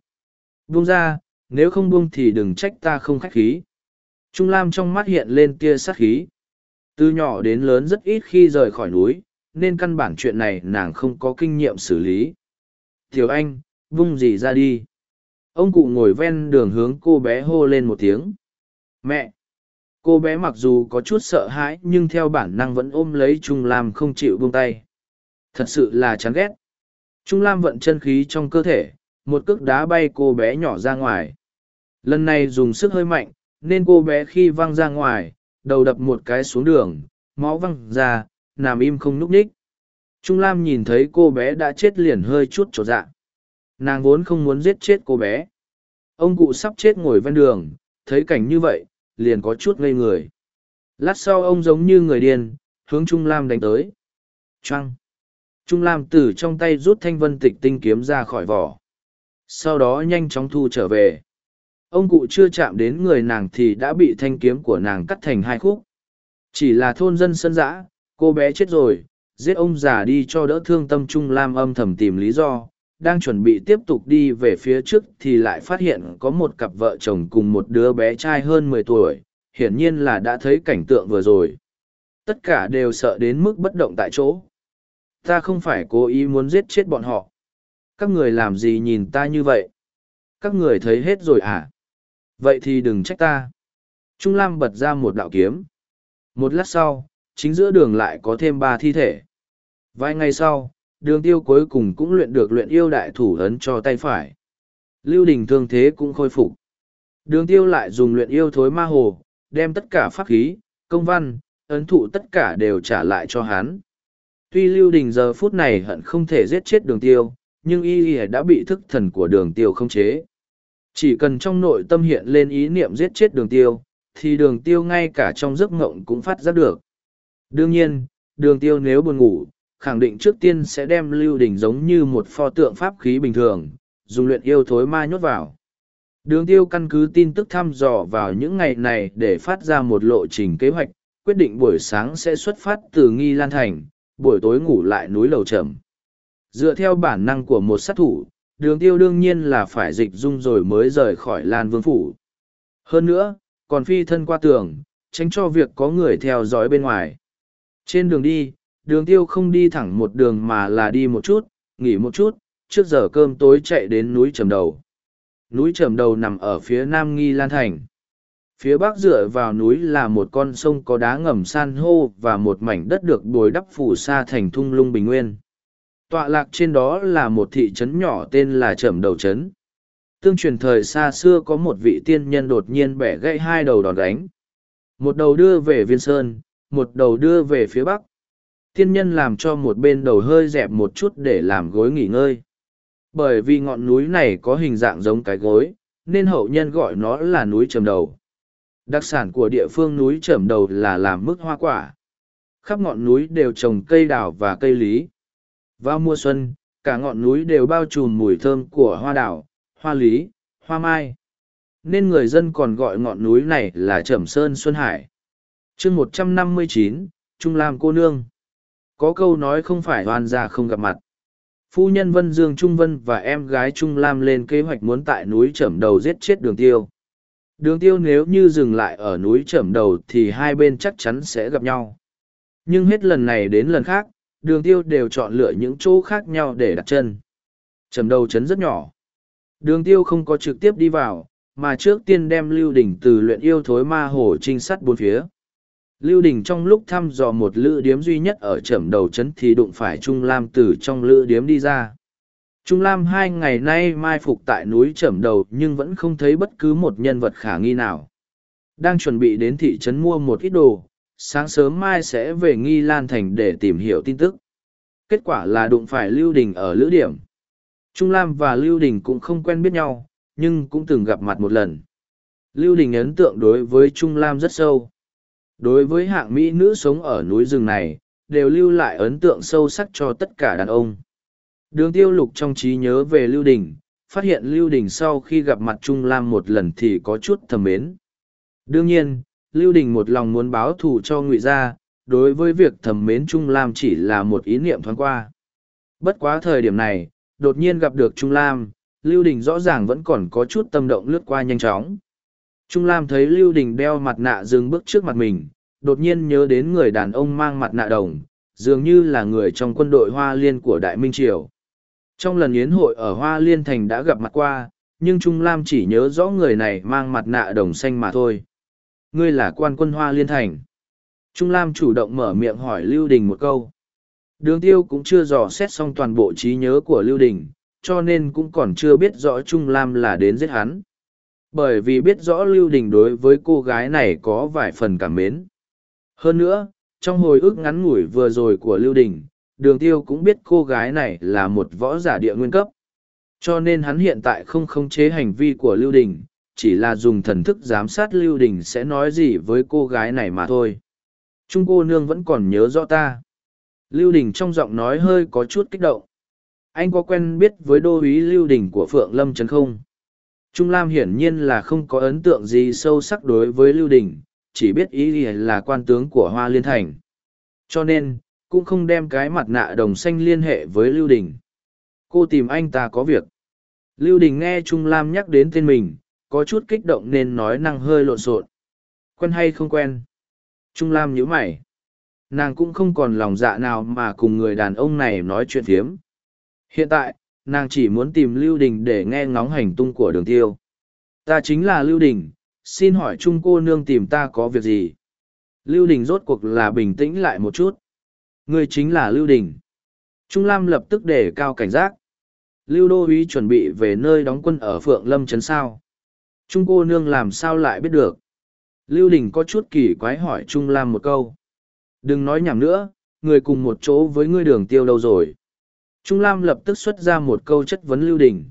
Buông ra, nếu không buông thì đừng trách ta không khách khí. Trung Lam trong mắt hiện lên tia sát khí. Từ nhỏ đến lớn rất ít khi rời khỏi núi, nên căn bản chuyện này nàng không có kinh nghiệm xử lý. Thiếu anh, vung gì ra đi. Ông cụ ngồi ven đường hướng cô bé hô lên một tiếng. Mẹ! Cô bé mặc dù có chút sợ hãi nhưng theo bản năng vẫn ôm lấy Trung Lam không chịu buông tay. Thật sự là chán ghét. Trung Lam vận chân khí trong cơ thể, một cước đá bay cô bé nhỏ ra ngoài. Lần này dùng sức hơi mạnh, nên cô bé khi văng ra ngoài, đầu đập một cái xuống đường, máu văng ra, nằm im không núp ních. Trung Lam nhìn thấy cô bé đã chết liền hơi chút trột dạ. Nàng vốn không muốn giết chết cô bé. Ông cụ sắp chết ngồi ven đường, thấy cảnh như vậy, liền có chút ngây người. Lát sau ông giống như người điên, hướng Trung Lam đánh tới. Trăng! Trung Lam từ trong tay rút thanh vân tịch tinh kiếm ra khỏi vỏ. Sau đó nhanh chóng thu trở về. Ông cụ chưa chạm đến người nàng thì đã bị thanh kiếm của nàng cắt thành hai khúc. Chỉ là thôn dân sân dã, cô bé chết rồi, giết ông già đi cho đỡ thương tâm Trung Lam âm thầm tìm lý do, đang chuẩn bị tiếp tục đi về phía trước thì lại phát hiện có một cặp vợ chồng cùng một đứa bé trai hơn mười tuổi, hiển nhiên là đã thấy cảnh tượng vừa rồi. Tất cả đều sợ đến mức bất động tại chỗ. Ta không phải cố ý muốn giết chết bọn họ. Các người làm gì nhìn ta như vậy? Các người thấy hết rồi à? Vậy thì đừng trách ta. Trung Lam bật ra một đạo kiếm. Một lát sau, chính giữa đường lại có thêm ba thi thể. Vài ngày sau, đường tiêu cuối cùng cũng luyện được luyện yêu đại thủ ấn cho tay phải. Lưu đình thương thế cũng khôi phục. Đường tiêu lại dùng luyện yêu thối ma hồ, đem tất cả pháp khí, công văn, ấn thụ tất cả đều trả lại cho hắn. Tuy lưu đình giờ phút này hận không thể giết chết đường tiêu, nhưng y y đã bị thức thần của đường tiêu không chế. Chỉ cần trong nội tâm hiện lên ý niệm giết chết đường tiêu, thì đường tiêu ngay cả trong giấc ngộng cũng phát giác được. Đương nhiên, đường tiêu nếu buồn ngủ, khẳng định trước tiên sẽ đem lưu đình giống như một pho tượng pháp khí bình thường, dùng luyện yêu thối ma nhốt vào. Đường tiêu căn cứ tin tức thăm dò vào những ngày này để phát ra một lộ trình kế hoạch, quyết định buổi sáng sẽ xuất phát từ Nghi Lan Thành, buổi tối ngủ lại núi lầu trầm. Dựa theo bản năng của một sát thủ, đường tiêu đương nhiên là phải dịch dung rồi mới rời khỏi Lan Vương Phủ. Hơn nữa, còn phi thân qua tường, tránh cho việc có người theo dõi bên ngoài. Trên đường đi, đường tiêu không đi thẳng một đường mà là đi một chút, nghỉ một chút, trước giờ cơm tối chạy đến núi Trầm Đầu. Núi Trầm Đầu nằm ở phía nam Nghi Lan Thành. Phía bắc dựa vào núi là một con sông có đá ngầm san hô và một mảnh đất được bồi đắp phủ sa thành thung lung bình nguyên. Tọa lạc trên đó là một thị trấn nhỏ tên là Trầm Đầu Trấn. Tương truyền thời xa xưa có một vị tiên nhân đột nhiên bẻ gãy hai đầu đòn đánh. Một đầu đưa về viên sơn, một đầu đưa về phía bắc. Tiên nhân làm cho một bên đầu hơi dẹp một chút để làm gối nghỉ ngơi. Bởi vì ngọn núi này có hình dạng giống cái gối, nên hậu nhân gọi nó là núi trầm đầu. Đặc sản của địa phương núi trầm đầu là làm mức hoa quả. Khắp ngọn núi đều trồng cây đào và cây lý. Vào mùa xuân, cả ngọn núi đều bao trùm mùi thơm của hoa đào, hoa lý, hoa mai. Nên người dân còn gọi ngọn núi này là Trầm Sơn Xuân Hải. chương một trăm năm mươi chín Trung Lam cô nương. Có câu nói không phải hoàn gia không gặp mặt. Phu nhân Vân Dương Trung Vân và em gái Trung Lam lên kế hoạch muốn tại núi Trẩm Đầu giết chết đường tiêu. Đường tiêu nếu như dừng lại ở núi Trẩm Đầu thì hai bên chắc chắn sẽ gặp nhau. Nhưng hết lần này đến lần khác, đường tiêu đều chọn lựa những chỗ khác nhau để đặt chân. Trầm Đầu chấn rất nhỏ. Đường tiêu không có trực tiếp đi vào, mà trước tiên đem Lưu Đình từ luyện yêu thối ma hồ trinh sát bốn phía. Lưu Đình trong lúc thăm dò một lữ điếm duy nhất ở trầm đầu trấn thì đụng phải Trung Lam từ trong lữ điếm đi ra. Trung Lam hai ngày nay mai phục tại núi trầm đầu nhưng vẫn không thấy bất cứ một nhân vật khả nghi nào. Đang chuẩn bị đến thị trấn mua một ít đồ, sáng sớm mai sẽ về Nghi Lan Thành để tìm hiểu tin tức. Kết quả là đụng phải Lưu Đình ở lữ điểm. Trung Lam và Lưu Đình cũng không quen biết nhau, nhưng cũng từng gặp mặt một lần. Lưu Đình ấn tượng đối với Trung Lam rất sâu. Đối với hạng Mỹ nữ sống ở núi rừng này, đều lưu lại ấn tượng sâu sắc cho tất cả đàn ông. Đường tiêu lục trong trí nhớ về Lưu Đình, phát hiện Lưu Đình sau khi gặp mặt Trung Lam một lần thì có chút thầm mến. Đương nhiên, Lưu Đình một lòng muốn báo thù cho ngụy gia, đối với việc thầm mến Trung Lam chỉ là một ý niệm thoáng qua. Bất quá thời điểm này, đột nhiên gặp được Trung Lam, Lưu Đình rõ ràng vẫn còn có chút tâm động lướt qua nhanh chóng. Trung Lam thấy Lưu Đình đeo mặt nạ dừng bước trước mặt mình, đột nhiên nhớ đến người đàn ông mang mặt nạ đồng, dường như là người trong quân đội Hoa Liên của Đại Minh Triều. Trong lần yến hội ở Hoa Liên Thành đã gặp mặt qua, nhưng Trung Lam chỉ nhớ rõ người này mang mặt nạ đồng xanh mà thôi. Ngươi là quan quân Hoa Liên Thành. Trung Lam chủ động mở miệng hỏi Lưu Đình một câu. Đường tiêu cũng chưa dò xét xong toàn bộ trí nhớ của Lưu Đình, cho nên cũng còn chưa biết rõ Trung Lam là đến giết hắn. Bởi vì biết rõ Lưu Đình đối với cô gái này có vài phần cảm mến. Hơn nữa, trong hồi ức ngắn ngủi vừa rồi của Lưu Đình, đường tiêu cũng biết cô gái này là một võ giả địa nguyên cấp. Cho nên hắn hiện tại không khống chế hành vi của Lưu Đình, chỉ là dùng thần thức giám sát Lưu Đình sẽ nói gì với cô gái này mà thôi. Trung cô nương vẫn còn nhớ rõ ta. Lưu Đình trong giọng nói hơi có chút kích động. Anh có quen biết với đô úy Lưu Đình của Phượng Lâm Trấn không? Trung Lam hiển nhiên là không có ấn tượng gì sâu sắc đối với Lưu Đình, chỉ biết ý là quan tướng của Hoa Liên Thành. Cho nên, cũng không đem cái mặt nạ đồng xanh liên hệ với Lưu Đình. Cô tìm anh ta có việc. Lưu Đình nghe Trung Lam nhắc đến tên mình, có chút kích động nên nói năng hơi lộn xộn. Quen hay không quen? Trung Lam nhíu mày. Nàng cũng không còn lòng dạ nào mà cùng người đàn ông này nói chuyện thiếm. Hiện tại, nàng chỉ muốn tìm Lưu Đình để nghe ngóng hành tung của đường tiêu. Ta chính là Lưu Đình, xin hỏi Trung cô nương tìm ta có việc gì? Lưu Đình rốt cuộc là bình tĩnh lại một chút. Người chính là Lưu Đình. Trung Lam lập tức để cao cảnh giác. Lưu Đô Huy chuẩn bị về nơi đóng quân ở Phượng Lâm Trấn sao. Trung cô nương làm sao lại biết được. Lưu Đình có chút kỳ quái hỏi Trung Lam một câu. Đừng nói nhảm nữa, người cùng một chỗ với ngươi đường tiêu đâu rồi. Trung Lam lập tức xuất ra một câu chất vấn Lưu Đình.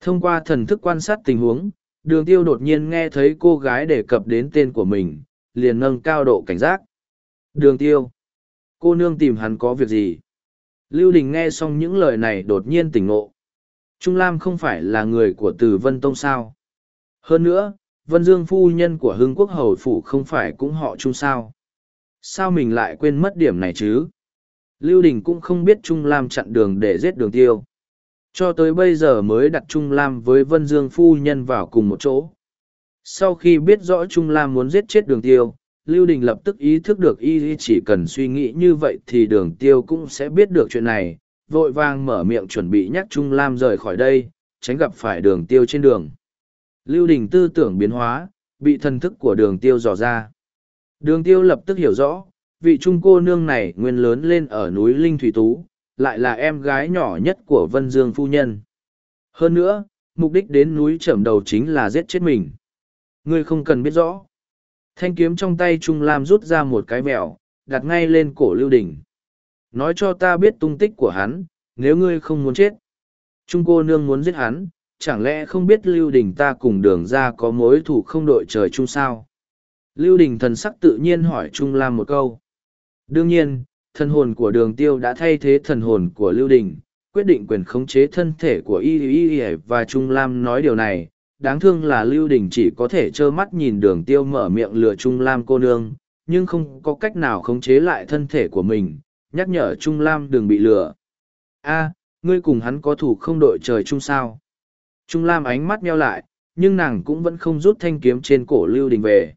Thông qua thần thức quan sát tình huống, đường tiêu đột nhiên nghe thấy cô gái đề cập đến tên của mình, liền nâng cao độ cảnh giác. Đường tiêu. Cô nương tìm hắn có việc gì? Lưu Đình nghe xong những lời này đột nhiên tỉnh ngộ. Trung Lam không phải là người của Từ Vân Tông sao? Hơn nữa, Vân Dương phu nhân của Hưng Quốc Hầu Phủ không phải cũng họ Trung sao? Sao mình lại quên mất điểm này chứ? Lưu Đình cũng không biết Trung Lam chặn đường để giết đường tiêu. Cho tới bây giờ mới đặt Trung Lam với Vân Dương phu nhân vào cùng một chỗ. Sau khi biết rõ Trung Lam muốn giết chết đường tiêu, Lưu Đình lập tức ý thức được y chỉ cần suy nghĩ như vậy thì đường tiêu cũng sẽ biết được chuyện này, vội vàng mở miệng chuẩn bị nhắc Trung Lam rời khỏi đây, tránh gặp phải đường tiêu trên đường. Lưu Đình tư tưởng biến hóa, bị thần thức của đường tiêu dò ra. Đường tiêu lập tức hiểu rõ, vị trung cô nương này nguyên lớn lên ở núi Linh Thủy Tú, lại là em gái nhỏ nhất của Vân Dương Phu Nhân. Hơn nữa, mục đích đến núi trầm đầu chính là giết chết mình. Ngươi không cần biết rõ. Thanh kiếm trong tay Trung Lam rút ra một cái mẹo, đặt ngay lên cổ Lưu Đình. Nói cho ta biết tung tích của hắn, nếu ngươi không muốn chết. Trung cô nương muốn giết hắn, chẳng lẽ không biết Lưu Đình ta cùng đường ra có mối thủ không đội trời chung sao? Lưu Đình thần sắc tự nhiên hỏi Trung Lam một câu. Đương nhiên, thần hồn của đường tiêu đã thay thế thần hồn của Lưu Đình, quyết định quyền khống chế thân thể của Y Y Y và Trung Lam nói điều này. Đáng thương là Lưu Đình chỉ có thể trơ mắt nhìn đường tiêu mở miệng lừa Trung Lam cô nương, nhưng không có cách nào khống chế lại thân thể của mình, nhắc nhở Trung Lam đừng bị lừa. a ngươi cùng hắn có thủ không đội trời chung sao? Trung Lam ánh mắt meo lại, nhưng nàng cũng vẫn không rút thanh kiếm trên cổ Lưu Đình về.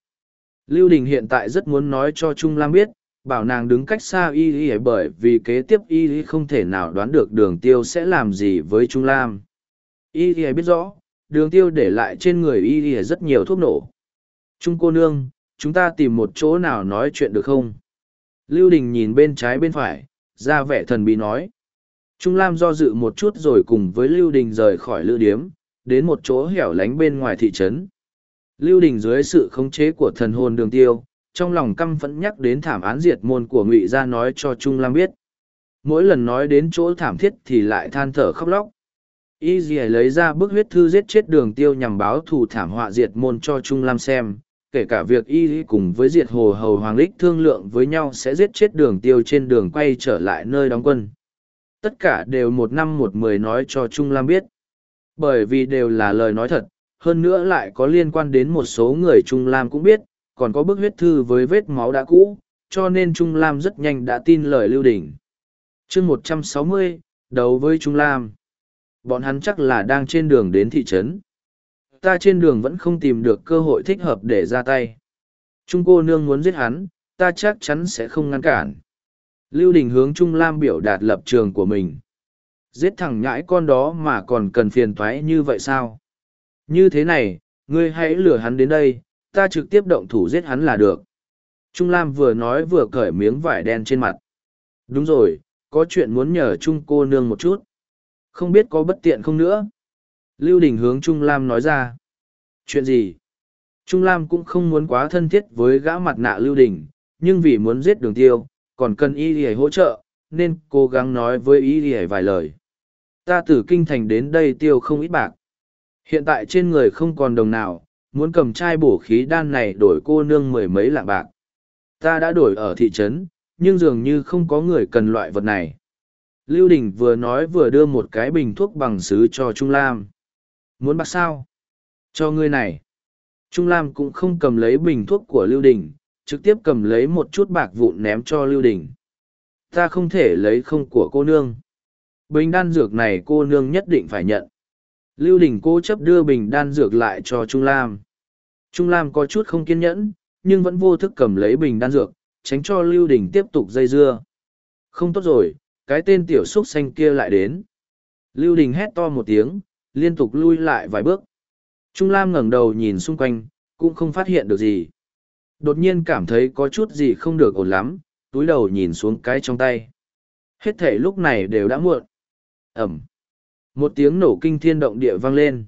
Lưu Đình hiện tại rất muốn nói cho Trung Lam biết, bảo nàng đứng cách xa y y bởi vì kế tiếp y y không thể nào đoán được đường tiêu sẽ làm gì với Trung Lam. Y y biết rõ, đường tiêu để lại trên người y y rất nhiều thuốc nổ. Trung cô nương, chúng ta tìm một chỗ nào nói chuyện được không? Lưu Đình nhìn bên trái bên phải, ra vẻ thần bí nói. Trung Lam do dự một chút rồi cùng với Lưu Đình rời khỏi lữ điếm, đến một chỗ hẻo lánh bên ngoài thị trấn. Lưu Đình dưới sự khống chế của thần hồn đường tiêu, trong lòng căm phẫn nhắc đến thảm án diệt môn của ngụy gia nói cho Trung Lam biết. Mỗi lần nói đến chỗ thảm thiết thì lại than thở khóc lóc. Y dì lấy ra bức huyết thư giết chết đường tiêu nhằm báo thù thảm họa diệt môn cho Trung Lam xem, kể cả việc Y cùng với diệt hồ hầu hoàng lích thương lượng với nhau sẽ giết chết đường tiêu trên đường quay trở lại nơi đóng quân. Tất cả đều một năm một mười nói cho Trung Lam biết. Bởi vì đều là lời nói thật, hơn nữa lại có liên quan đến một số người Trung Lam cũng biết, còn có bức huyết thư với vết máu đã cũ, cho nên Trung Lam rất nhanh đã tin lời Lưu Đình. chương một trăm sáu mươi đấu với Trung Lam. Bọn hắn chắc là đang trên đường đến thị trấn. Ta trên đường vẫn không tìm được cơ hội thích hợp để ra tay. Trung cô nương muốn giết hắn, ta chắc chắn sẽ không ngăn cản. Lưu Đình hướng Trung Lam biểu đạt lập trường của mình. Giết thằng nhãi con đó mà còn cần phiền toái như vậy sao? Như thế này, ngươi hãy lừa hắn đến đây, ta trực tiếp động thủ giết hắn là được. Trung Lam vừa nói vừa cởi miếng vải đen trên mặt. Đúng rồi, có chuyện muốn nhờ Trung cô nương một chút. Không biết có bất tiện không nữa. Lưu Đình hướng Trung Lam nói ra. Chuyện gì? Trung Lam cũng không muốn quá thân thiết với gã mặt nạ Lưu Đình, nhưng vì muốn giết đường tiêu, còn cần y lì hỗ trợ, nên cố gắng nói với y lì vài lời. Ta từ kinh thành đến đây tiêu không ít bạc. Hiện tại trên người không còn đồng nào, muốn cầm chai bổ khí đan này đổi cô nương mười mấy lạng bạc. Ta đã đổi ở thị trấn, nhưng dường như không có người cần loại vật này. Lưu Đình vừa nói vừa đưa một cái bình thuốc bằng sứ cho Trung Lam. Muốn bạc sao? Cho ngươi này. Trung Lam cũng không cầm lấy bình thuốc của Lưu Đình, trực tiếp cầm lấy một chút bạc vụn ném cho Lưu Đình. Ta không thể lấy không của cô nương. Bình đan dược này cô nương nhất định phải nhận. Lưu Đình cố chấp đưa bình đan dược lại cho Trung Lam. Trung Lam có chút không kiên nhẫn, nhưng vẫn vô thức cầm lấy bình đan dược, tránh cho Lưu Đình tiếp tục dây dưa. Không tốt rồi, cái tên tiểu xúc xanh kia lại đến. Lưu Đình hét to một tiếng, liên tục lui lại vài bước. Trung Lam ngẩng đầu nhìn xung quanh, cũng không phát hiện được gì. Đột nhiên cảm thấy có chút gì không được ổn lắm, túi đầu nhìn xuống cái trong tay. Hết thể lúc này đều đã muộn. Ẩm. Một tiếng nổ kinh thiên động địa vang lên.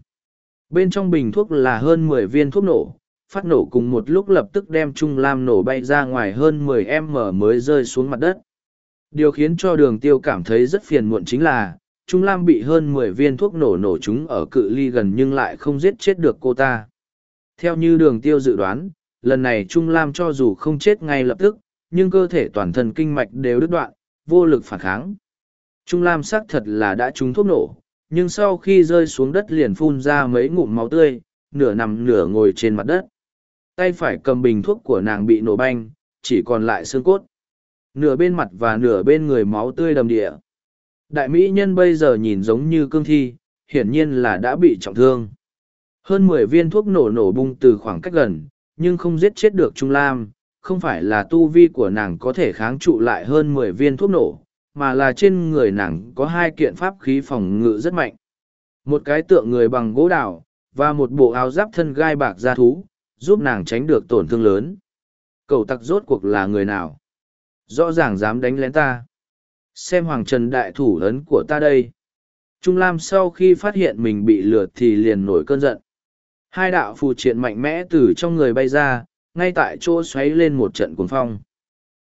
Bên trong bình thuốc là hơn mười viên thuốc nổ, phát nổ cùng một lúc lập tức đem Trung Lam nổ bay ra ngoài hơn mười m mới rơi xuống mặt đất. Điều khiến cho đường tiêu cảm thấy rất phiền muộn chính là, Trung Lam bị hơn mười viên thuốc nổ nổ chúng ở cự ly gần nhưng lại không giết chết được cô ta. Theo như đường tiêu dự đoán, lần này Trung Lam cho dù không chết ngay lập tức, nhưng cơ thể toàn thân kinh mạch đều đứt đoạn, vô lực phản kháng. Trung Lam xác thật là đã trúng thuốc nổ, nhưng sau khi rơi xuống đất liền phun ra mấy ngụm máu tươi, nửa nằm nửa ngồi trên mặt đất. Tay phải cầm bình thuốc của nàng bị nổ banh, chỉ còn lại xương cốt. Nửa bên mặt và nửa bên người máu tươi đầm địa. Đại mỹ nhân bây giờ nhìn giống như cương thi, hiển nhiên là đã bị trọng thương. Hơn mười viên thuốc nổ nổ bung từ khoảng cách gần, nhưng không giết chết được Trung Lam, không phải là tu vi của nàng có thể kháng trụ lại hơn mười viên thuốc nổ, mà là trên người nàng có hai kiện pháp khí phòng ngự rất mạnh. Một cái tượng người bằng gỗ đào, và một bộ áo giáp thân gai bạc da thú, giúp nàng tránh được tổn thương lớn. Cầu tặc rốt cuộc là người nào? Rõ ràng dám đánh lén ta. Xem hoàng trần đại thủ ấn của ta đây. Trung Lam sau khi phát hiện mình bị lừa thì liền nổi cơn giận. Hai đạo phù triện mạnh mẽ từ trong người bay ra, ngay tại chỗ xoáy lên một trận cuồng phong.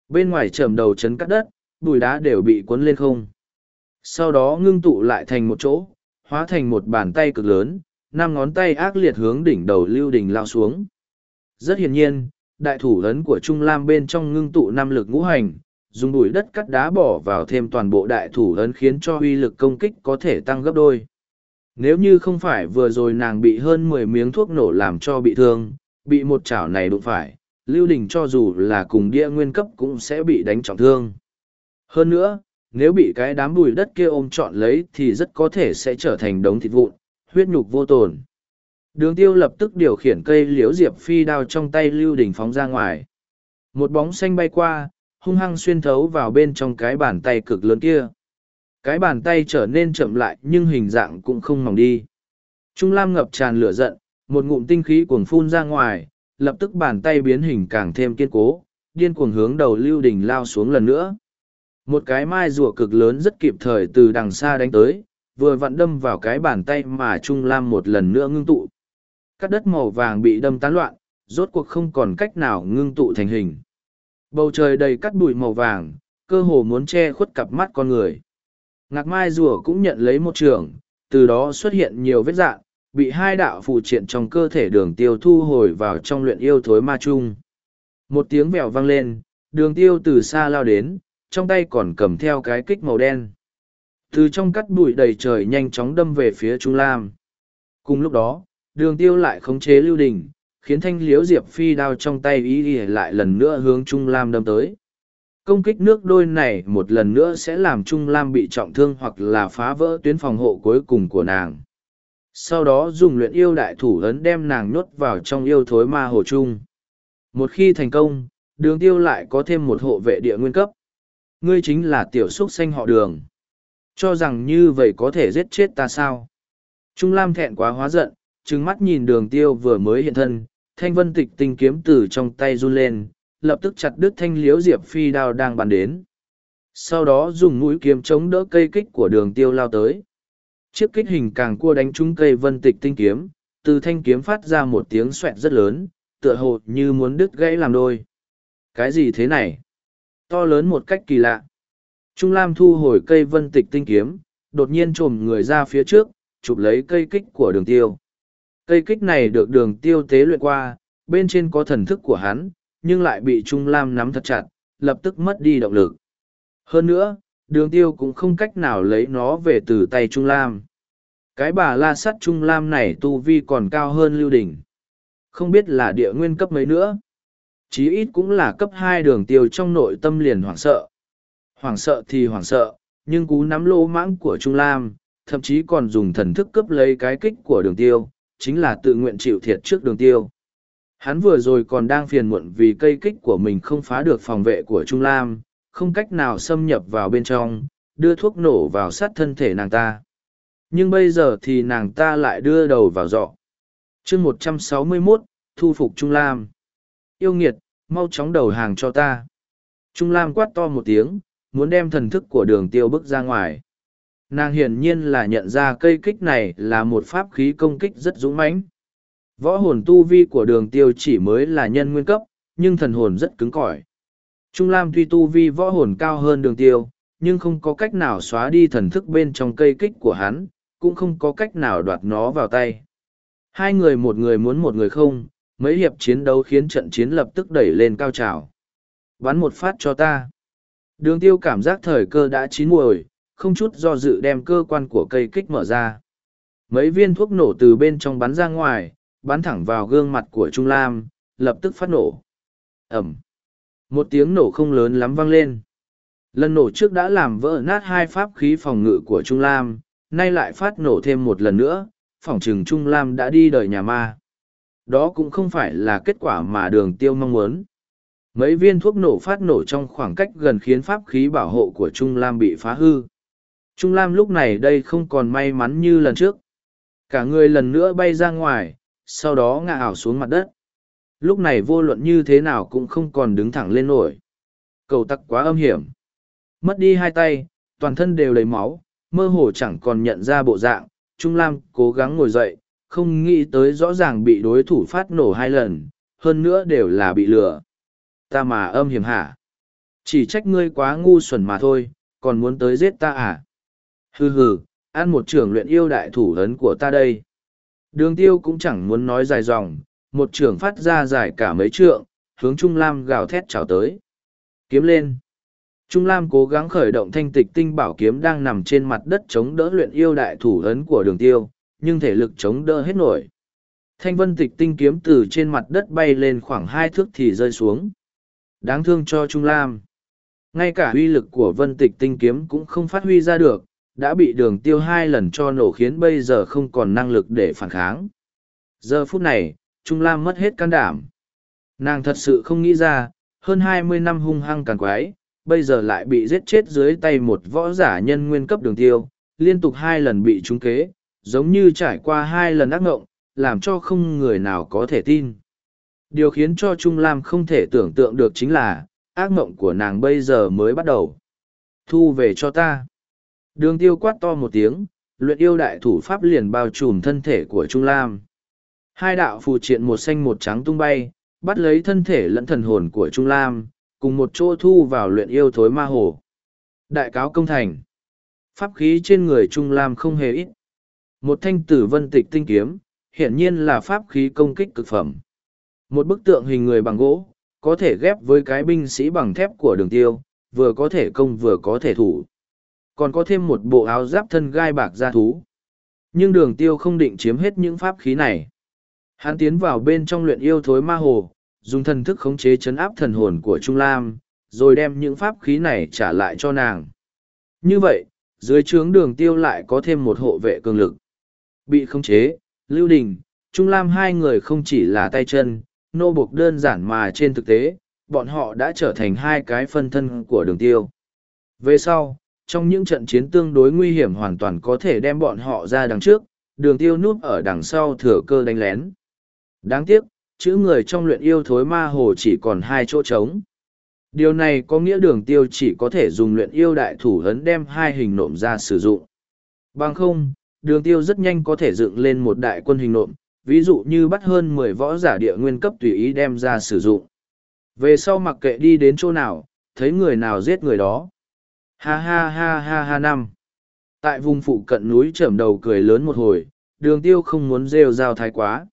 Bên ngoài trầm đầu chấn cắt đất, bùi đá đều bị cuốn lên không. Sau đó ngưng tụ lại thành một chỗ, hóa thành một bàn tay cực lớn, năm ngón tay ác liệt hướng đỉnh đầu lưu đình lao xuống. Rất hiển nhiên, đại thủ ấn của Trung Lam bên trong ngưng tụ năm lực ngũ hành, dùng bụi đất cắt đá bỏ vào thêm toàn bộ đại thủ ấn khiến cho uy lực công kích có thể tăng gấp đôi. Nếu như không phải vừa rồi nàng bị hơn mười miếng thuốc nổ làm cho bị thương, bị một chảo này đụng phải, Lưu Đình cho dù là cùng địa nguyên cấp cũng sẽ bị đánh trọng thương. Hơn nữa, nếu bị cái đám bùi đất kia ôm trọn lấy thì rất có thể sẽ trở thành đống thịt vụn, huyết nhục vô tồn. Đường tiêu lập tức điều khiển cây liễu diệp phi đao trong tay Lưu Đình phóng ra ngoài. Một bóng xanh bay qua, hung hăng xuyên thấu vào bên trong cái bàn tay cực lớn kia. Cái bàn tay trở nên chậm lại nhưng hình dạng cũng không mỏng đi. Trung Lam ngập tràn lửa giận, một ngụm tinh khí cuồng phun ra ngoài, lập tức bàn tay biến hình càng thêm kiên cố, điên cuồng hướng đầu Lưu Đình lao xuống lần nữa. Một cái mai rùa cực lớn rất kịp thời từ đằng xa đánh tới, vừa vặn đâm vào cái bàn tay mà Trung Lam một lần nữa ngưng tụ. Các đất màu vàng bị đâm tán loạn, rốt cuộc không còn cách nào ngưng tụ thành hình. Bầu trời đầy cắt bụi màu vàng, cơ hồ muốn che khuất cặp mắt con người. Ngạc mai rùa cũng nhận lấy một trường, từ đó xuất hiện nhiều vết dạng, bị hai đạo phụ triện trong cơ thể đường tiêu thu hồi vào trong luyện yêu thối ma trung. Một tiếng vèo vang lên, đường tiêu từ xa lao đến, trong tay còn cầm theo cái kích màu đen. Từ trong cắt bụi đầy trời nhanh chóng đâm về phía Trung Lam. Cùng lúc đó, đường tiêu lại khống chế lưu đình, khiến thanh liếu diệp phi đao trong tay ý ỉa lại lần nữa hướng Trung Lam đâm tới. Công kích nước đôi này một lần nữa sẽ làm Trung Lam bị trọng thương hoặc là phá vỡ tuyến phòng hộ cuối cùng của nàng. Sau đó dùng luyện yêu đại thủ ấn đem nàng nhốt vào trong yêu thối ma hồ chung. Một khi thành công, đường tiêu lại có thêm một hộ vệ địa nguyên cấp. Ngươi chính là tiểu xúc xanh họ đường. Cho rằng như vậy có thể giết chết ta sao? Trung Lam thẹn quá hóa giận, trừng mắt nhìn đường tiêu vừa mới hiện thân, thanh vân tịch tinh kiếm từ trong tay run lên, lập tức chặt đứt thanh liếu diệp phi đao đang bắn đến. Sau đó dùng mũi kiếm chống đỡ cây kích của đường tiêu lao tới. Chiếc kích hình càng cua đánh trúng cây vân tịch tinh kiếm, từ thanh kiếm phát ra một tiếng xoẹt rất lớn, tựa hồ như muốn đứt gãy làm đôi. Cái gì thế này? To lớn một cách kỳ lạ. Trung Lam thu hồi cây vân tịch tinh kiếm, đột nhiên trồm người ra phía trước, chụp lấy cây kích của đường tiêu. Cây kích này được đường tiêu tế luyện qua, bên trên có thần thức của hắn, nhưng lại bị Trung Lam nắm thật chặt, lập tức mất đi động lực. Hơn nữa, đường tiêu cũng không cách nào lấy nó về từ tay Trung Lam. Cái bà la sắt Trung Lam này tu vi còn cao hơn Lưu Đình. Không biết là địa nguyên cấp mấy nữa. Chí ít cũng là cấp hai đường tiêu trong nội tâm liền hoảng sợ. Hoảng sợ thì hoảng sợ, nhưng cú nắm lô mãng của Trung Lam, thậm chí còn dùng thần thức cướp lấy cái kích của đường tiêu, chính là tự nguyện chịu thiệt trước đường tiêu. Hắn vừa rồi còn đang phiền muộn vì cây kích của mình không phá được phòng vệ của Trung Lam, không cách nào xâm nhập vào bên trong, đưa thuốc nổ vào sát thân thể nàng ta. Nhưng bây giờ thì nàng ta lại đưa đầu vào dọ. chương một trăm sáu mươi mốt thu phục Trung Lam. Yêu nghiệt, mau chóng đầu hàng cho ta. Trung Lam quát to một tiếng, muốn đem thần thức của đường tiêu bức ra ngoài. Nàng hiển nhiên là nhận ra cây kích này là một pháp khí công kích rất dũng mãnh. Võ hồn tu vi của đường tiêu chỉ mới là nhân nguyên cấp, nhưng thần hồn rất cứng cỏi. Trung Lam tuy tu vi võ hồn cao hơn đường tiêu, nhưng không có cách nào xóa đi thần thức bên trong cây kích của hắn, cũng không có cách nào đoạt nó vào tay. Hai người một người muốn một người không, mấy hiệp chiến đấu khiến trận chiến lập tức đẩy lên cao trào. Bắn một phát cho ta. Đường tiêu cảm giác thời cơ đã chín muồi, không chút do dự đem cơ quan của cây kích mở ra. Mấy viên thuốc nổ từ bên trong bắn ra ngoài, bắn thẳng vào gương mặt của Trung Lam, lập tức phát nổ. Ẩm. Một tiếng nổ không lớn lắm vang lên. Lần nổ trước đã làm vỡ nát hai pháp khí phòng ngự của Trung Lam, nay lại phát nổ thêm một lần nữa, phỏng trừng Trung Lam đã đi đời nhà ma. Đó cũng không phải là kết quả mà đường tiêu mong muốn. Mấy viên thuốc nổ phát nổ trong khoảng cách gần khiến pháp khí bảo hộ của Trung Lam bị phá hư. Trung Lam lúc này đây không còn may mắn như lần trước. Cả người lần nữa bay ra ngoài, sau đó ngã ảo xuống mặt đất. Lúc này vô luận như thế nào cũng không còn đứng thẳng lên nổi. Cầu tắc quá âm hiểm. Mất đi hai tay, toàn thân đều lấy máu, mơ hồ chẳng còn nhận ra bộ dạng. Trung Lam cố gắng ngồi dậy, không nghĩ tới rõ ràng bị đối thủ phát nổ hai lần, hơn nữa đều là bị lừa. Ta mà âm hiểm hả? Chỉ trách ngươi quá ngu xuẩn mà thôi, còn muốn tới giết ta à? Hừ hừ, ăn một trưởng luyện yêu đại thủ ấn của ta đây. Đường tiêu cũng chẳng muốn nói dài dòng, một trưởng phát ra dài cả mấy trượng, hướng Trung Lam gào thét chào tới. Kiếm lên. Trung Lam cố gắng khởi động thanh tịch tinh bảo kiếm đang nằm trên mặt đất chống đỡ luyện yêu đại thủ ấn của đường tiêu, nhưng thể lực chống đỡ hết nổi. Thanh vân tịch tinh kiếm từ trên mặt đất bay lên khoảng hai thước thì rơi xuống. Đáng thương cho Trung Lam. Ngay cả uy lực của vân tịch tinh kiếm cũng không phát huy ra được, đã bị đường tiêu hai lần cho nổ khiến bây giờ không còn năng lực để phản kháng. Giờ phút này, Trung Lam mất hết can đảm. Nàng thật sự không nghĩ ra, hơn hai mươi năm hung hăng càng quái, bây giờ lại bị giết chết dưới tay một võ giả nhân nguyên cấp đường tiêu, liên tục hai lần bị trúng kế, giống như trải qua hai lần ác ngộng, làm cho không người nào có thể tin. Điều khiến cho Trung Lam không thể tưởng tượng được chính là, ác ngộng của nàng bây giờ mới bắt đầu. Thu về cho ta. Đường tiêu quát to một tiếng, luyện yêu đại thủ pháp liền bao trùm thân thể của Trung Lam. Hai đạo phù triện một xanh một trắng tung bay, bắt lấy thân thể lẫn thần hồn của Trung Lam, cùng một chỗ thu vào luyện yêu thối ma hồ. Đại cáo công thành. Pháp khí trên người Trung Lam không hề ít. Một thanh tử vân tịch tinh kiếm, hiển nhiên là pháp khí công kích cực phẩm. Một bức tượng hình người bằng gỗ, có thể ghép với cái binh sĩ bằng thép của đường tiêu, vừa có thể công vừa có thể thủ. Còn có thêm một bộ áo giáp thân gai bạc da thú. Nhưng đường tiêu không định chiếm hết những pháp khí này. Hắn tiến vào bên trong luyện yêu thối ma hồ, dùng thần thức khống chế chấn áp thần hồn của Trung Lam, rồi đem những pháp khí này trả lại cho nàng. Như vậy, dưới trướng đường tiêu lại có thêm một hộ vệ cường lực. Bị khống chế, Lưu Đình, Trung Lam hai người không chỉ là tay chân, nô buộc đơn giản mà trên thực tế, bọn họ đã trở thành hai cái phân thân của đường tiêu. Về sau, trong những trận chiến tương đối nguy hiểm hoàn toàn có thể đem bọn họ ra đằng trước, đường tiêu núp ở đằng sau thừa cơ đánh lén. Đáng tiếc, chữ người trong luyện yêu thối ma hồ chỉ còn hai chỗ trống. Điều này có nghĩa đường tiêu chỉ có thể dùng luyện yêu đại thủ hấn đem hai hình nộm ra sử dụng. Bằng không, đường tiêu rất nhanh có thể dựng lên một đại quân hình nộm, ví dụ như bắt hơn mười võ giả địa nguyên cấp tùy ý đem ra sử dụng. Về sau mặc kệ đi đến chỗ nào, thấy người nào giết người đó. Ha ha ha ha ha năm. Tại vùng phụ cận núi trởm đầu cười lớn một hồi, đường tiêu không muốn rêu rao thái quá.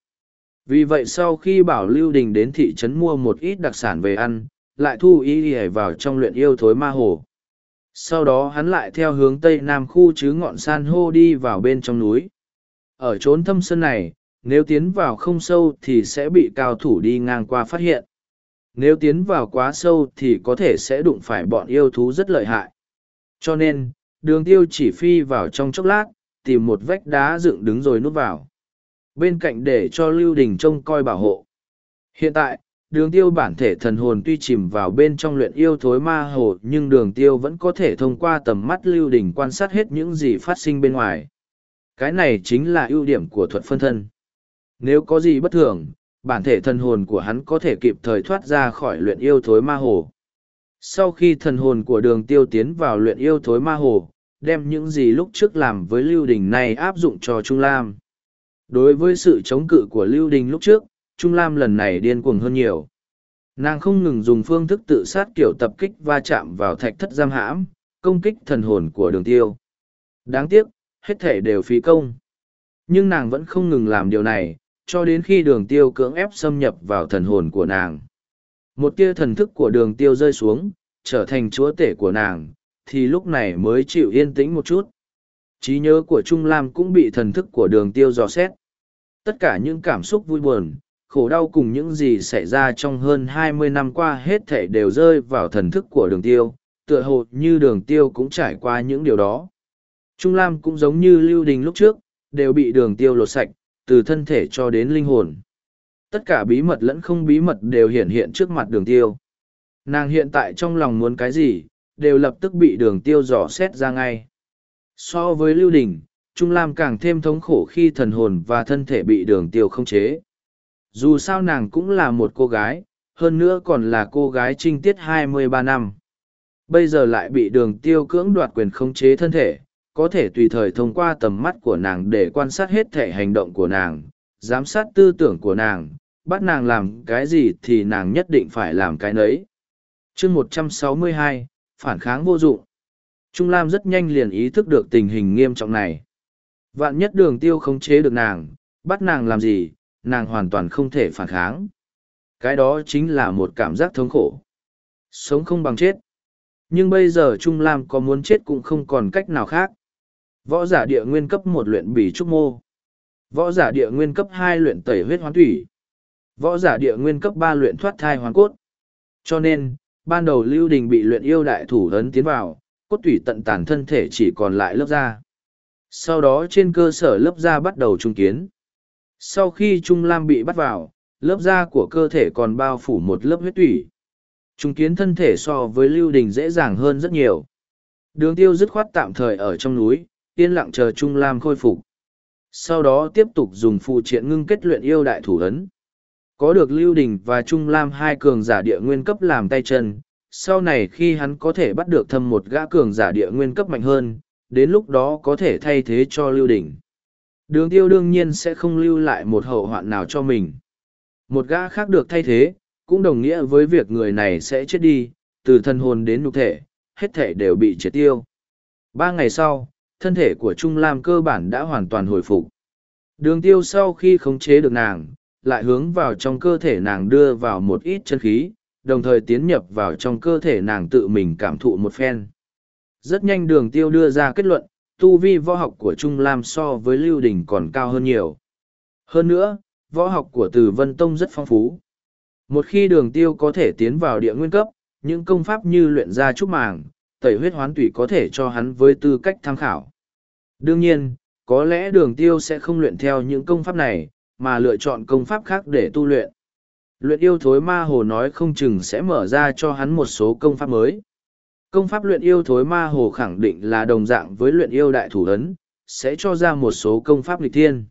Vì vậy sau khi bảo Lưu Đình đến thị trấn mua một ít đặc sản về ăn, lại thu y đi vào trong luyện yêu thối ma hồ. Sau đó hắn lại theo hướng tây nam khu chứ ngọn san hô đi vào bên trong núi. Ở trốn thâm sơn này, nếu tiến vào không sâu thì sẽ bị cao thủ đi ngang qua phát hiện. Nếu tiến vào quá sâu thì có thể sẽ đụng phải bọn yêu thú rất lợi hại. Cho nên, đường tiêu chỉ phi vào trong chốc lát, tìm một vách đá dựng đứng rồi núp vào. Bên cạnh để cho Lưu Đình trông coi bảo hộ. Hiện tại, đường tiêu bản thể thần hồn tuy chìm vào bên trong luyện yêu thối ma hồ nhưng đường tiêu vẫn có thể thông qua tầm mắt Lưu Đình quan sát hết những gì phát sinh bên ngoài. Cái này chính là ưu điểm của thuật phân thân. Nếu có gì bất thường, bản thể thần hồn của hắn có thể kịp thời thoát ra khỏi luyện yêu thối ma hồ. Sau khi thần hồn của đường tiêu tiến vào luyện yêu thối ma hồ, đem những gì lúc trước làm với Lưu Đình này áp dụng cho Trung Lam. Đối với sự chống cự của Lưu Đình lúc trước, Trung Lam lần này điên cuồng hơn nhiều. Nàng không ngừng dùng phương thức tự sát kiểu tập kích va chạm vào thạch thất giam hãm, công kích thần hồn của đường tiêu. Đáng tiếc, hết thể đều phí công. Nhưng nàng vẫn không ngừng làm điều này, cho đến khi đường tiêu cưỡng ép xâm nhập vào thần hồn của nàng. Một tia thần thức của đường tiêu rơi xuống, trở thành chúa tể của nàng, thì lúc này mới chịu yên tĩnh một chút. trí nhớ của Trung Lam cũng bị thần thức của đường tiêu dò xét. Tất cả những cảm xúc vui buồn, khổ đau cùng những gì xảy ra trong hơn hai mươi năm qua hết thể đều rơi vào thần thức của đường tiêu, tựa hồ như đường tiêu cũng trải qua những điều đó. Trung Lam cũng giống như Lưu Đình lúc trước, đều bị đường tiêu lột sạch, từ thân thể cho đến linh hồn. Tất cả bí mật lẫn không bí mật đều hiện hiện trước mặt đường tiêu. nàng hiện tại trong lòng muốn cái gì đều lập tức bị đường tiêu dò xét ra ngay so với lưu đình trung lam càng thêm thống khổ khi thần hồn và thân thể bị đường tiêu không chế dù sao nàng cũng là một cô gái, hơn nữa còn là cô gái trinh tiết 23 năm. Bây giờ lại bị đường tiêu cưỡng đoạt quyền khống chế thân thể, có thể tùy thời thông qua tầm mắt của nàng để quan sát hết thể hành động của nàng, giám sát tư tưởng của nàng, bắt nàng làm cái gì thì nàng nhất định phải làm cái nấy. Chương một trăm sáu mươi hai, phản kháng vô dụng. Trung lam rất nhanh liền ý thức được tình hình nghiêm trọng này. Vạn nhất đường tiêu khống chế được nàng, bắt nàng làm gì nàng hoàn toàn không thể phản kháng. Cái đó chính là một cảm giác thống khổ. Sống không bằng chết. Nhưng bây giờ trung lam có muốn chết cũng không còn cách nào khác. Võ giả địa nguyên cấp một luyện bỉ trúc mô. Võ giả địa nguyên cấp hai luyện tẩy huyết hoán thủy. Võ giả địa nguyên cấp ba luyện thoát thai hoàn cốt. Cho nên, ban đầu lưu đình bị luyện yêu đại thủ ấn tiến vào, cốt tủy tận tàn thân thể chỉ còn lại lớp da. Sau đó trên cơ sở lớp da bắt đầu trung kiến sau khi trung lam bị bắt vào lớp da của cơ thể còn bao phủ một lớp huyết tủy. Trung kiến thân thể so với lưu đình dễ dàng hơn rất nhiều. Đường tiêu dứt khoát tạm thời ở trong núi yên lặng chờ trung lam khôi phục. Sau đó tiếp tục dùng phụ triện ngưng kết luyện yêu đại thủ ấn. Có được Lưu Đình và Trung Lam hai cường giả địa nguyên cấp làm tay chân, sau này khi hắn có thể bắt được thâm một gã cường giả địa nguyên cấp mạnh hơn, đến lúc đó có thể thay thế cho Lưu Đình. Đường tiêu đương nhiên sẽ không lưu lại một hậu hoạn nào cho mình. Một gã khác được thay thế, cũng đồng nghĩa với việc người này sẽ chết đi, từ thân hồn đến nhục thể, hết thể đều bị triệt tiêu. Ba ngày sau, thân thể của Trung Lam cơ bản đã hoàn toàn hồi phục. Đường tiêu sau khi khống chế được nàng, lại hướng vào trong cơ thể nàng đưa vào một ít chân khí, đồng thời tiến nhập vào trong cơ thể nàng tự mình cảm thụ một phen. Rất nhanh đường tiêu đưa ra kết luận, tu vi võ học của Trung Lam so với Lưu Đình còn cao hơn nhiều. Hơn nữa, võ học của Từ Vân Tông rất phong phú. Một khi đường tiêu có thể tiến vào địa nguyên cấp, những công pháp như luyện ra trúc màng, tẩy huyết hoán tủy có thể cho hắn với tư cách tham khảo. Đương nhiên, có lẽ đường tiêu sẽ không luyện theo những công pháp này, mà lựa chọn công pháp khác để tu luyện. Luyện yêu thối ma hồ nói không chừng sẽ mở ra cho hắn một số công pháp mới. Công pháp luyện yêu thối ma hồ khẳng định là đồng dạng với luyện yêu đại thủ ấn, sẽ cho ra một số công pháp lịch thiên.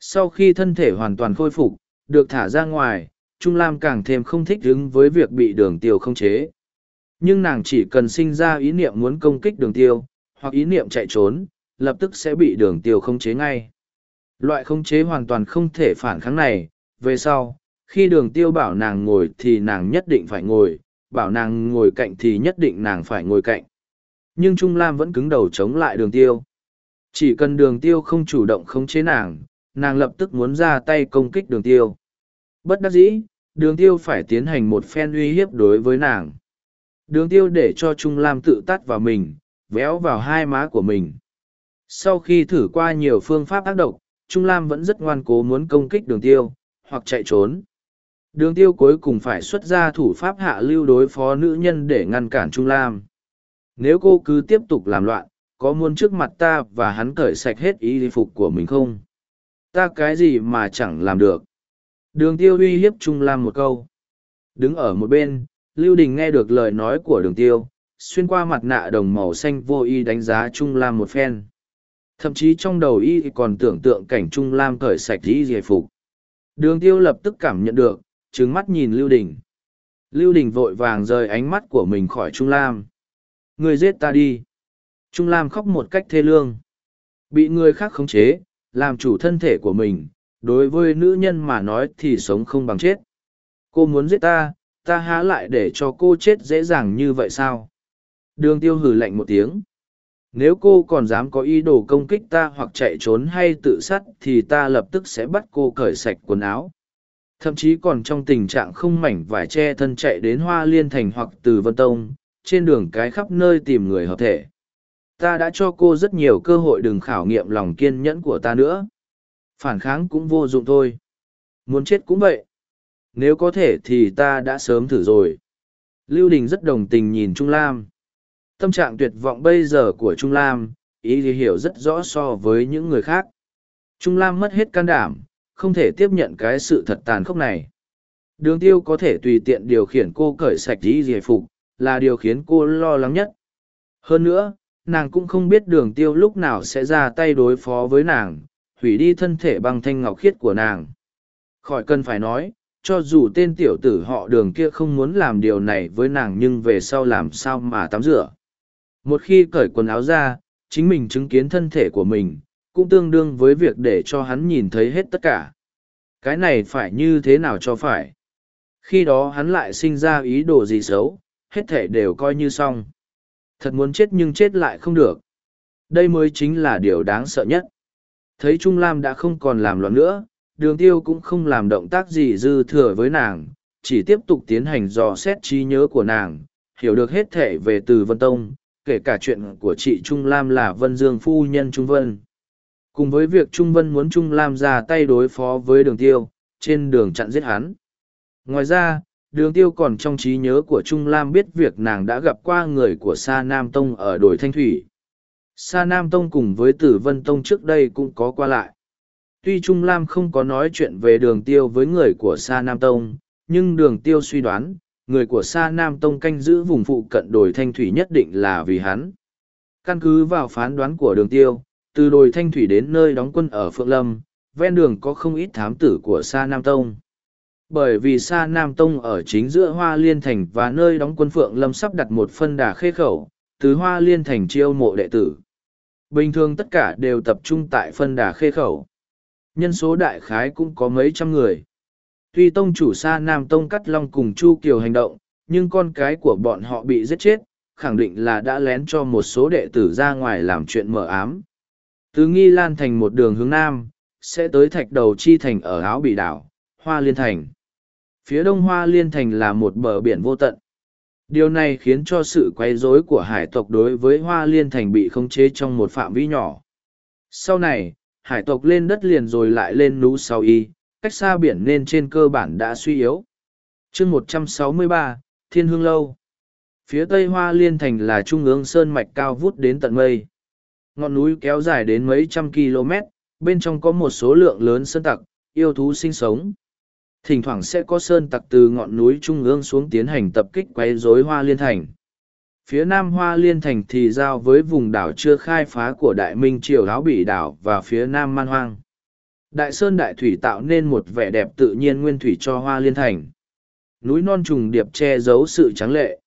Sau khi thân thể hoàn toàn khôi phục, được thả ra ngoài, Trung Lam càng thêm không thích ứng với việc bị đường tiêu không chế. Nhưng nàng chỉ cần sinh ra ý niệm muốn công kích đường tiêu, hoặc ý niệm chạy trốn, lập tức sẽ bị đường tiêu không chế ngay. Loại không chế hoàn toàn không thể phản kháng này, về sau, khi đường tiêu bảo nàng ngồi thì nàng nhất định phải ngồi, bảo nàng ngồi cạnh thì nhất định nàng phải ngồi cạnh. Nhưng Trung Lam vẫn cứng đầu chống lại đường tiêu. Chỉ cần đường tiêu không chủ động khống chế nàng, nàng lập tức muốn ra tay công kích đường tiêu. Bất đắc dĩ, đường tiêu phải tiến hành một phen uy hiếp đối với nàng. Đường tiêu để cho Trung Lam tự tắt vào mình, véo vào hai má của mình. Sau khi thử qua nhiều phương pháp tác động Trung Lam vẫn rất ngoan cố muốn công kích đường tiêu, hoặc chạy trốn. Đường tiêu cuối cùng phải xuất ra thủ pháp hạ lưu đối phó nữ nhân để ngăn cản Trung Lam. Nếu cô cứ tiếp tục làm loạn, có muốn trước mặt ta và hắn cởi sạch hết ý phục của mình không? Ta cái gì mà chẳng làm được. Đường tiêu uy hiếp Trung Lam một câu. Đứng ở một bên, Lưu Đình nghe được lời nói của đường tiêu, xuyên qua mặt nạ đồng màu xanh vô y đánh giá Trung Lam một phen. Thậm chí trong đầu y còn tưởng tượng cảnh Trung Lam cởi sạch y giải phục. Đường tiêu lập tức cảm nhận được, trứng mắt nhìn Lưu Đình. Lưu Đình vội vàng rời ánh mắt của mình khỏi Trung Lam. Người giết ta đi. Trung Lam khóc một cách thê lương. Bị người khác khống chế, làm chủ thân thể của mình, đối với nữ nhân mà nói thì sống không bằng chết. Cô muốn giết ta, ta há lại để cho cô chết dễ dàng như vậy sao? Đường tiêu hử lạnh một tiếng nếu cô còn dám có ý đồ công kích ta hoặc chạy trốn hay tự sát thì ta lập tức sẽ bắt cô cởi sạch quần áo thậm chí còn trong tình trạng không mảnh vải che thân chạy đến hoa liên thành hoặc từ vân tông trên đường cái khắp nơi tìm người hợp thể. Ta đã cho cô rất nhiều cơ hội đừng khảo nghiệm lòng kiên nhẫn của ta nữa. Phản kháng cũng vô dụng thôi. Muốn chết cũng vậy. Nếu có thể thì ta đã sớm thử rồi. Lưu đình rất đồng tình nhìn trung lam. Tâm trạng tuyệt vọng bây giờ của Trung Lam, ý thì hiểu rất rõ so với những người khác. Trung Lam mất hết can đảm, không thể tiếp nhận cái sự thật tàn khốc này. Đường tiêu có thể tùy tiện điều khiển cô cởi sạch dĩ giải phục, là điều khiến cô lo lắng nhất. Hơn nữa, nàng cũng không biết đường tiêu lúc nào sẽ ra tay đối phó với nàng, hủy đi thân thể bằng thanh ngọc khiết của nàng. Khỏi cần phải nói, cho dù tên tiểu tử họ đường kia không muốn làm điều này với nàng nhưng về sau làm sao mà tắm rửa. Một khi cởi quần áo ra, chính mình chứng kiến thân thể của mình, cũng tương đương với việc để cho hắn nhìn thấy hết tất cả. Cái này phải như thế nào cho phải? Khi đó hắn lại sinh ra ý đồ gì xấu, hết thể đều coi như xong. Thật muốn chết nhưng chết lại không được. Đây mới chính là điều đáng sợ nhất. Thấy Trung Lam đã không còn làm loạn nữa, đường tiêu cũng không làm động tác gì dư thừa với nàng, chỉ tiếp tục tiến hành dò xét trí nhớ của nàng, hiểu được hết thể về từ Vân Tông, kể cả chuyện của chị Trung Lam là Vân Dương Phu Nhân Trung Vân. Cùng với việc Trung Vân muốn Trung Lam ra tay đối phó với đường tiêu, trên đường chặn giết hắn. Ngoài ra, đường tiêu còn trong trí nhớ của Trung Lam biết việc nàng đã gặp qua người của Sa Nam Tông ở đồi Thanh Thủy. Sa Nam Tông cùng với Tử Vân Tông trước đây cũng có qua lại. Tuy Trung Lam không có nói chuyện về đường tiêu với người của Sa Nam Tông, nhưng đường tiêu suy đoán, người của Sa Nam Tông canh giữ vùng phụ cận đồi Thanh Thủy nhất định là vì hắn. Căn cứ vào phán đoán của đường tiêu, từ đồi Thanh Thủy đến nơi đóng quân ở Phượng Lâm, ven đường có không ít thám tử của Sa Nam Tông. Bởi vì Sa Nam Tông ở chính giữa Hoa Liên Thành và nơi đóng quân Phượng Lâm sắp đặt một phân đà khê khẩu, từ Hoa Liên Thành chiêu mộ đệ tử. Bình thường tất cả đều tập trung tại phân đà khê khẩu. Nhân số đại khái cũng có mấy trăm người. Tuy tông chủ Sa Nam Tông Cắt Long cùng Chu Kiều hành động, nhưng con cái của bọn họ bị giết chết, khẳng định là đã lén cho một số đệ tử ra ngoài làm chuyện mờ ám. Từ Nghi Lan Thành một đường hướng Nam, sẽ tới thạch đầu chi thành ở áo bị đảo, Hoa Liên Thành. Phía đông Hoa Liên Thành là một bờ biển vô tận. Điều này khiến cho sự quấy rối của hải tộc đối với Hoa Liên Thành bị khống chế trong một phạm vi nhỏ. Sau này, hải tộc lên đất liền rồi lại lên núi sau y, cách xa biển nên trên cơ bản đã suy yếu. chương 163, Thiên Hương Lâu Phía tây Hoa Liên Thành là trung ương sơn mạch cao vút đến tận mây. Ngọn núi kéo dài đến mấy trăm km, bên trong có một số lượng lớn sơn tặc, yêu thú sinh sống. Thỉnh thoảng sẽ có sơn tặc từ ngọn núi trung ương xuống tiến hành tập kích quấy rối Hoa Liên Thành. Phía nam Hoa Liên Thành thì giao với vùng đảo chưa khai phá của Đại Minh Triều Áo Bỉ đảo và phía nam Man Hoang. Đại Sơn Đại Thủy tạo nên một vẻ đẹp tự nhiên nguyên thủy cho Hoa Liên Thành. Núi non trùng điệp che giấu sự trắng lệ.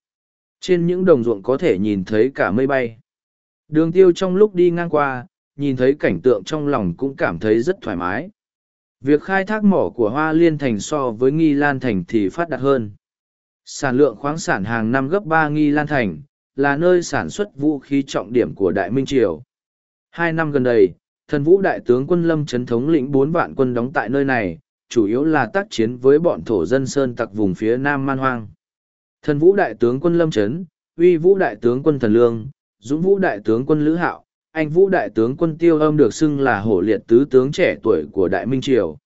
Trên những đồng ruộng có thể nhìn thấy cả mây bay. Đường tiêu trong lúc đi ngang qua, nhìn thấy cảnh tượng trong lòng cũng cảm thấy rất thoải mái. Việc khai thác mỏ của Hoa Liên Thành so với Nghi Lan Thành thì phát đạt hơn. Sản lượng khoáng sản hàng năm gấp ba Nghi Lan Thành, là nơi sản xuất vũ khí trọng điểm của Đại Minh Triều. Hai năm gần đây, thần vũ đại tướng quân Lâm Trấn thống lĩnh bốn vạn quân đóng tại nơi này, chủ yếu là tác chiến với bọn thổ dân Sơn tặc vùng phía Nam Man Hoang. Thần vũ đại tướng quân Lâm Trấn, uy vũ đại tướng quân Thần Lương, dũng vũ đại tướng quân Lữ Hạo, anh vũ đại tướng quân tiêu âm được xưng là hổ liệt tứ tướng trẻ tuổi của đại minh triều.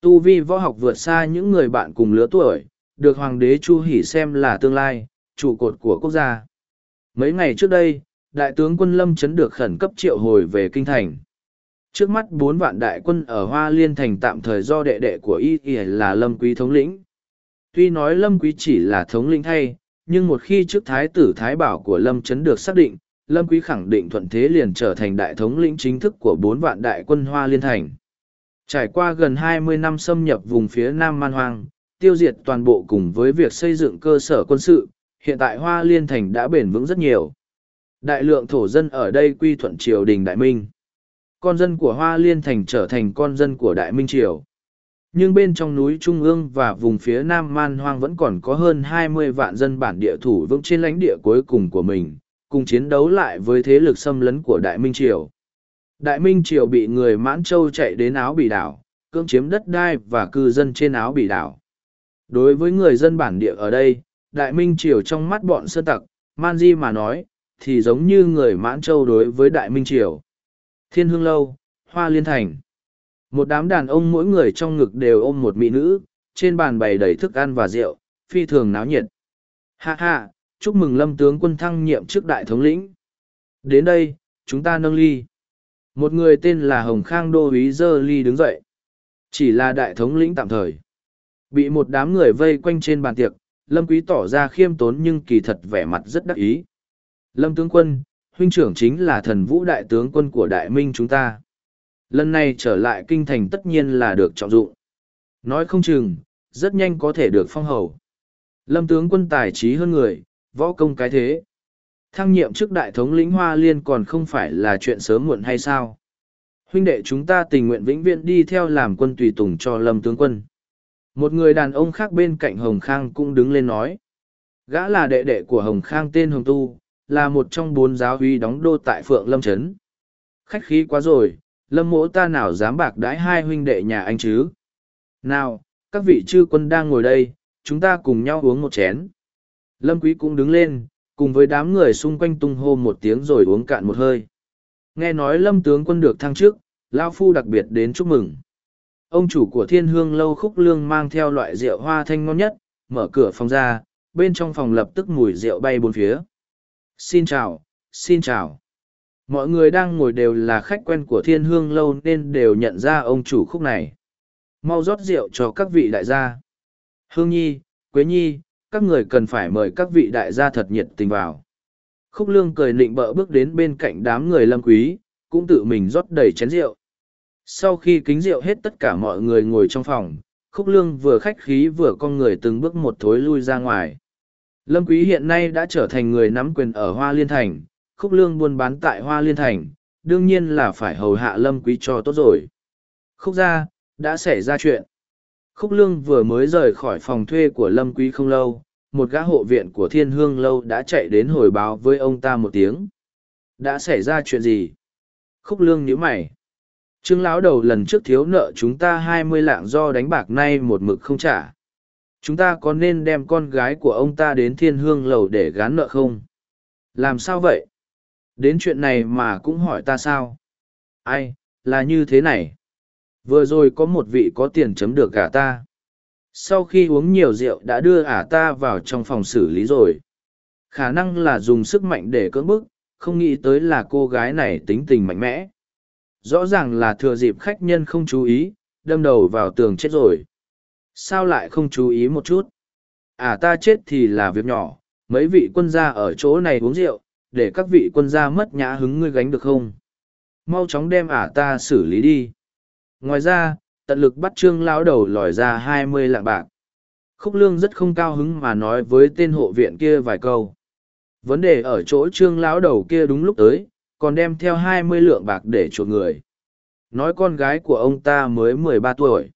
Tu vi võ học vượt xa những người bạn cùng lứa tuổi được hoàng đế chu hỉ xem là tương lai trụ cột của quốc gia. Mấy ngày trước đây đại tướng quân lâm chấn được khẩn cấp triệu hồi về kinh thành. Trước mắt bốn vạn đại quân ở hoa liên thành tạm thời do đệ đệ của y y là lâm quý thống lĩnh. Tuy nói lâm quý chỉ là thống lĩnh thay nhưng một khi trước thái tử thái bảo của lâm chấn được xác định Lâm Quý khẳng định thuận thế liền trở thành đại thống lĩnh chính thức của bốn vạn đại quân Hoa Liên Thành. Trải qua gần 20 năm xâm nhập vùng phía Nam Man Hoang, tiêu diệt toàn bộ cùng với việc xây dựng cơ sở quân sự, hiện tại Hoa Liên Thành đã bền vững rất nhiều. Đại lượng thổ dân ở đây quy thuận triều đình Đại Minh. Con dân của Hoa Liên Thành trở thành con dân của Đại Minh Triều. Nhưng bên trong núi Trung ương và vùng phía Nam Man Hoang vẫn còn có hơn 20 vạn dân bản địa thủ vững trên lãnh địa cuối cùng của mình, cùng chiến đấu lại với thế lực xâm lấn của Đại Minh Triều. Đại Minh Triều bị người Mãn Châu chạy đến áo Bỉ đảo, cưỡng chiếm đất đai và cư dân trên áo Bỉ đảo. Đối với người dân bản địa ở đây, Đại Minh Triều trong mắt bọn sơ tặc, Man Di mà nói, thì giống như người Mãn Châu đối với Đại Minh Triều. Thiên Hương Lâu, Hoa Liên Thành. Một đám đàn ông mỗi người trong ngực đều ôm một mỹ nữ, trên bàn bày đầy thức ăn và rượu, phi thường náo nhiệt. Ha ha, chúc mừng lâm tướng quân thăng nhiệm trước đại thống lĩnh. Đến đây, chúng ta nâng ly. Một người tên là Hồng Khang Đô Ý Dơ Ly đứng dậy. Chỉ là đại thống lĩnh tạm thời. Bị một đám người vây quanh trên bàn tiệc, Lâm Quý tỏ ra khiêm tốn nhưng kỳ thật vẻ mặt rất đắc ý. Lâm tướng quân, huynh trưởng chính là thần vũ đại tướng quân của đại minh chúng ta. Lần này trở lại kinh thành tất nhiên là được trọng dụng. Nói không chừng, rất nhanh có thể được phong hầu. Lâm tướng quân tài trí hơn người, võ công cái thế. Thăng nhiệm trước đại thống lĩnh Hoa Liên còn không phải là chuyện sớm muộn hay sao? Huynh đệ chúng ta tình nguyện vĩnh viễn đi theo làm quân tùy tùng cho Lâm tướng quân. Một người đàn ông khác bên cạnh Hồng Khang cũng đứng lên nói. Gã là đệ đệ của Hồng Khang tên Hồng Tu, là một trong bốn giáo huy đóng đô tại Phượng Lâm Trấn. Khách khí quá rồi, Lâm mỗ ta nào dám bạc đãi hai huynh đệ nhà anh chứ? Nào, các vị chư quân đang ngồi đây, chúng ta cùng nhau uống một chén. Lâm Quý cũng đứng lên, cùng với đám người xung quanh tung hô một tiếng rồi uống cạn một hơi. Nghe nói Lâm tướng quân được thăng chức, Lao Phu đặc biệt đến chúc mừng. Ông chủ của thiên hương lâu khúc lương mang theo loại rượu hoa thanh ngon nhất, mở cửa phòng ra, bên trong phòng lập tức mùi rượu bay bốn phía. Xin chào, xin chào. Mọi người đang ngồi đều là khách quen của thiên hương lâu nên đều nhận ra ông chủ khúc này. Mau rót rượu cho các vị đại gia. Hương Nhi, Quế Nhi, các người cần phải mời các vị đại gia thật nhiệt tình vào. Khúc lương cười nịnh bợ bước đến bên cạnh đám người lâm quý, cũng tự mình rót đầy chén rượu. Sau khi kính rượu hết tất cả mọi người ngồi trong phòng, khúc lương vừa khách khí vừa con người từng bước một thối lui ra ngoài. Lâm Quý hiện nay đã trở thành người nắm quyền ở Hoa Liên Thành, khúc lương buôn bán tại Hoa Liên Thành, đương nhiên là phải hầu hạ Lâm Quý cho tốt rồi. Khúc gia đã xảy ra chuyện. Khúc lương vừa mới rời khỏi phòng thuê của Lâm Quý không lâu, một gã hộ viện của Thiên Hương Lâu đã chạy đến hồi báo với ông ta một tiếng. Đã xảy ra chuyện gì? Khúc lương nhíu mày. Trương lão đầu lần trước thiếu nợ chúng ta hai mươi lạng do đánh bạc nay một mực không trả. Chúng ta có nên đem con gái của ông ta đến thiên hương lầu để gán nợ không? Làm sao vậy? Đến chuyện này mà cũng hỏi ta sao? Ai, là như thế này. Vừa rồi có một vị có tiền chấm được cả ta. Sau khi uống nhiều rượu đã đưa ả ta vào trong phòng xử lý rồi. Khả năng là dùng sức mạnh để cưỡng bức, không nghĩ tới là cô gái này tính tình mạnh mẽ rõ ràng là thừa dịp khách nhân không chú ý đâm đầu vào tường chết rồi sao lại không chú ý một chút à ta chết thì là việc nhỏ mấy vị quân gia ở chỗ này uống rượu để các vị quân gia mất nhã hứng ngươi gánh được không mau chóng đem ả à ta xử lý đi ngoài ra, tận lực bắt trương lão đầu lòi ra hai mươi lạng bạc khúc lương rất không cao hứng mà nói với tên hộ viện kia vài câu vấn đề ở chỗ trương lão đầu kia đúng lúc tới, còn đem theo hai mươi lượng bạc để chuộc người. Nói con gái của ông ta mới mười ba tuổi.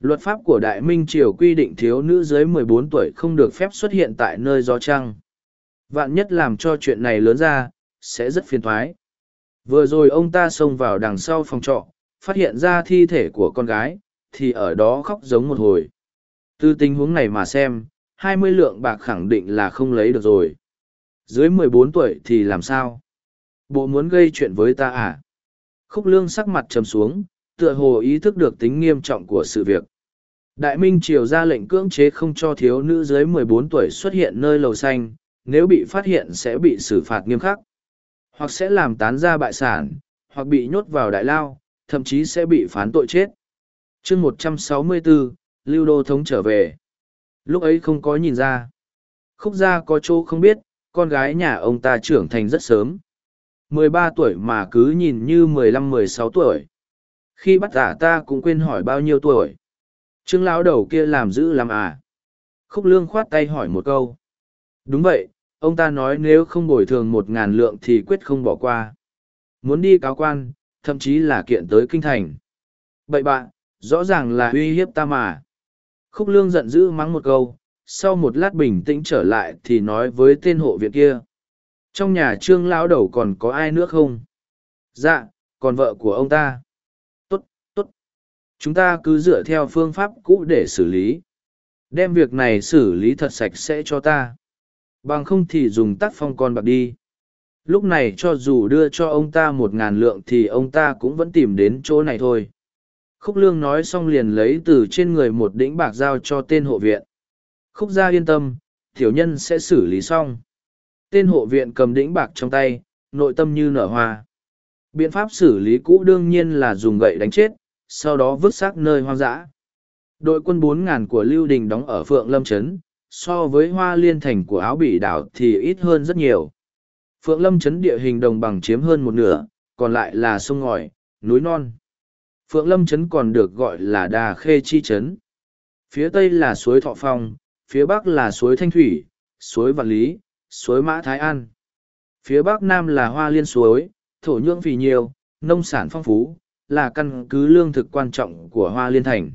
Luật pháp của Đại Minh Triều quy định thiếu nữ dưới mười bốn tuổi không được phép xuất hiện tại nơi gió trăng. Vạn nhất làm cho chuyện này lớn ra, sẽ rất phiền thoái. Vừa rồi ông ta xông vào đằng sau phòng trọ, phát hiện ra thi thể của con gái, thì ở đó khóc giống một hồi. Từ tình huống này mà xem, hai mươi lượng bạc khẳng định là không lấy được rồi. Dưới mười bốn tuổi thì làm sao? bộ muốn gây chuyện với ta à? Khúc lương sắc mặt trầm xuống, tựa hồ ý thức được tính nghiêm trọng của sự việc. Đại Minh Triều ra lệnh cưỡng chế không cho thiếu nữ dưới 14 tuổi xuất hiện nơi lầu xanh, nếu bị phát hiện sẽ bị xử phạt nghiêm khắc. Hoặc sẽ làm tán ra bại sản, hoặc bị nhốt vào đại lao, thậm chí sẽ bị phán tội chết. chương 164, Lưu Đô Thống trở về. Lúc ấy không có nhìn ra. Khúc gia có chỗ không biết, con gái nhà ông ta trưởng thành rất sớm, mười ba tuổi mà cứ nhìn như mười lăm mười sáu tuổi khi bắt giả ta cũng quên hỏi bao nhiêu tuổi trương lão đầu kia làm giữ làm à khúc lương khoát tay hỏi một câu đúng vậy ông ta nói nếu không bồi thường một ngàn lượng thì quyết không bỏ qua. Muốn đi cáo quan, thậm chí là kiện tới kinh thành. Bậy bạn, rõ ràng là uy hiếp ta mà. Khúc lương giận dữ mắng một câu, sau một lát bình tĩnh trở lại thì nói với tên hộ viện kia. Trong nhà trương lão đầu còn có ai nữa không? Dạ còn vợ của ông ta. Tốt tốt. Chúng ta cứ dựa theo phương pháp cũ để xử lý. Đem việc này xử lý thật sạch sẽ cho ta bằng không thì dùng tắt phong con bạc đi lúc này cho dù đưa cho ông ta một ngàn lượng thì ông ta cũng vẫn tìm đến chỗ này thôi khúc lương nói xong liền lấy từ trên người một đĩnh bạc giao cho tên hộ viện khúc gia yên tâm tiểu nhân sẽ xử lý xong tên hộ viện cầm đĩnh bạc trong tay, nội tâm như nở hoa. Biện pháp xử lý cũ đương nhiên là dùng gậy đánh chết, sau đó vứt xác nơi hoang dã. Đội quân 4.000 của Lưu Đình đóng ở Phượng Lâm Trấn, so với hoa liên thành của áo bỉ đảo thì ít hơn rất nhiều. Phượng Lâm Trấn địa hình đồng bằng chiếm hơn một nửa, còn lại là sông ngòi, núi non. Phượng Lâm Trấn còn được gọi là Đà Khê Chi Trấn. Phía tây là suối Thọ Phong, phía bắc là suối Thanh Thủy, suối Vạn Lý, suối Mã Thái An. Phía bắc nam là hoa liên suối, thổ nhưỡng vì nhiều, nông sản phong phú, là căn cứ lương thực quan trọng của hoa liên thành.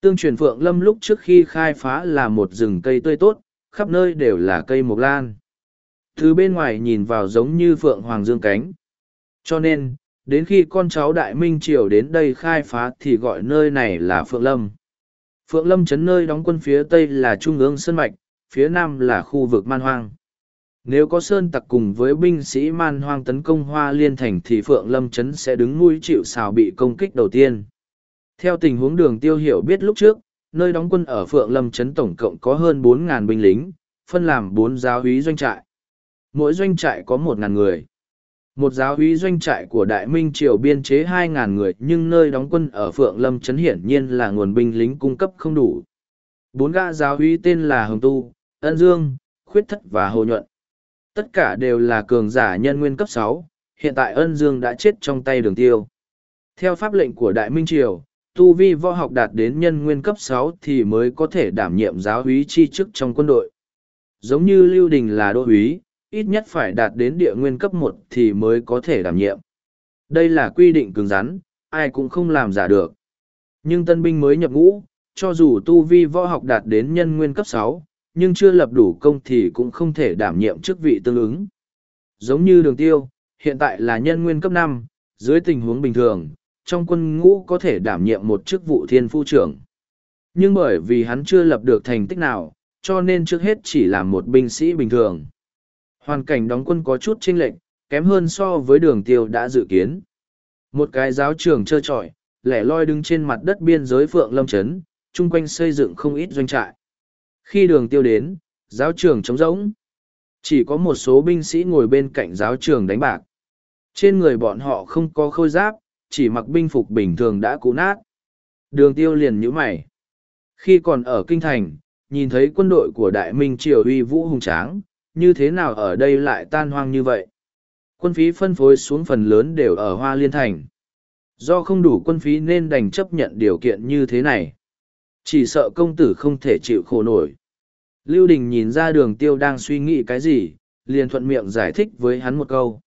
Tương truyền Phượng Lâm lúc trước khi khai phá là một rừng cây tươi tốt, khắp nơi đều là cây mộc lan. Từ bên ngoài nhìn vào giống như Phượng Hoàng Dương cánh. Cho nên, đến khi con cháu Đại Minh Triều đến đây khai phá thì gọi nơi này là Phượng Lâm. Phượng Lâm chấn nơi đóng quân phía Tây là Trung ương Sơn Mạch, phía Nam là khu vực Man Hoang. Nếu có Sơn tặc cùng với binh sĩ Man Hoang tấn công Hoa Liên Thành thì Phượng Lâm chấn sẽ đứng nuôi chịu xào bị công kích đầu tiên. Theo tình huống đường tiêu hiểu biết lúc trước, nơi đóng quân ở Phượng Lâm Trấn tổng cộng có hơn 4.000 binh lính, phân làm 4 giáo úy doanh trại. Mỗi doanh trại có 1.000 người. Một giáo úy doanh trại của Đại Minh Triều biên chế 2.000 người nhưng nơi đóng quân ở Phượng Lâm Trấn hiển nhiên là nguồn binh lính cung cấp không đủ. Bốn gã giáo úy tên là Hồng Tu, Ân Dương, Khuyết Thất và Hồ Nhuận. Tất cả đều là cường giả nhân nguyên cấp sáu. hiện tại Ân Dương đã chết trong tay đường tiêu. Theo pháp lệnh của Đại Minh Triều, tu vi võ học đạt đến nhân nguyên cấp sáu thì mới có thể đảm nhiệm giáo úy chi chức trong quân đội. Giống như Lưu Đình là đô úy, ít nhất phải đạt đến địa nguyên cấp một thì mới có thể đảm nhiệm. Đây là quy định cứng rắn, ai cũng không làm giả được. Nhưng tân binh mới nhập ngũ, cho dù tu vi võ học đạt đến nhân nguyên cấp sáu, nhưng chưa lập đủ công thì cũng không thể đảm nhiệm chức vị tương ứng. Giống như đường tiêu, hiện tại là nhân nguyên cấp năm, dưới tình huống bình thường, trong quân ngũ có thể đảm nhiệm một chức vụ thiên phu trưởng. Nhưng bởi vì hắn chưa lập được thành tích nào, cho nên trước hết chỉ là một binh sĩ bình thường. Hoàn cảnh đóng quân có chút chênh lệch, kém hơn so với đường tiêu đã dự kiến. Một cái giáo trường trơ trọi, lẻ loi đứng trên mặt đất biên giới Phượng Lâm Trấn, chung quanh xây dựng không ít doanh trại. Khi đường tiêu đến, giáo trường trống rỗng. Chỉ có một số binh sĩ ngồi bên cạnh giáo trường đánh bạc. Trên người bọn họ không có khôi giáp, chỉ mặc binh phục bình thường đã cũ nát. Đường tiêu liền nhíu mày. Khi còn ở Kinh Thành, nhìn thấy quân đội của Đại Minh Triều uy vũ hùng tráng, như thế nào ở đây lại tan hoang như vậy? Quân phí phân phối xuống phần lớn đều ở Hoa Liên Thành. Do không đủ quân phí nên đành chấp nhận điều kiện như thế này. Chỉ sợ công tử không thể chịu khổ nổi. Lưu Đình nhìn ra đường tiêu đang suy nghĩ cái gì, liền thuận miệng giải thích với hắn một câu.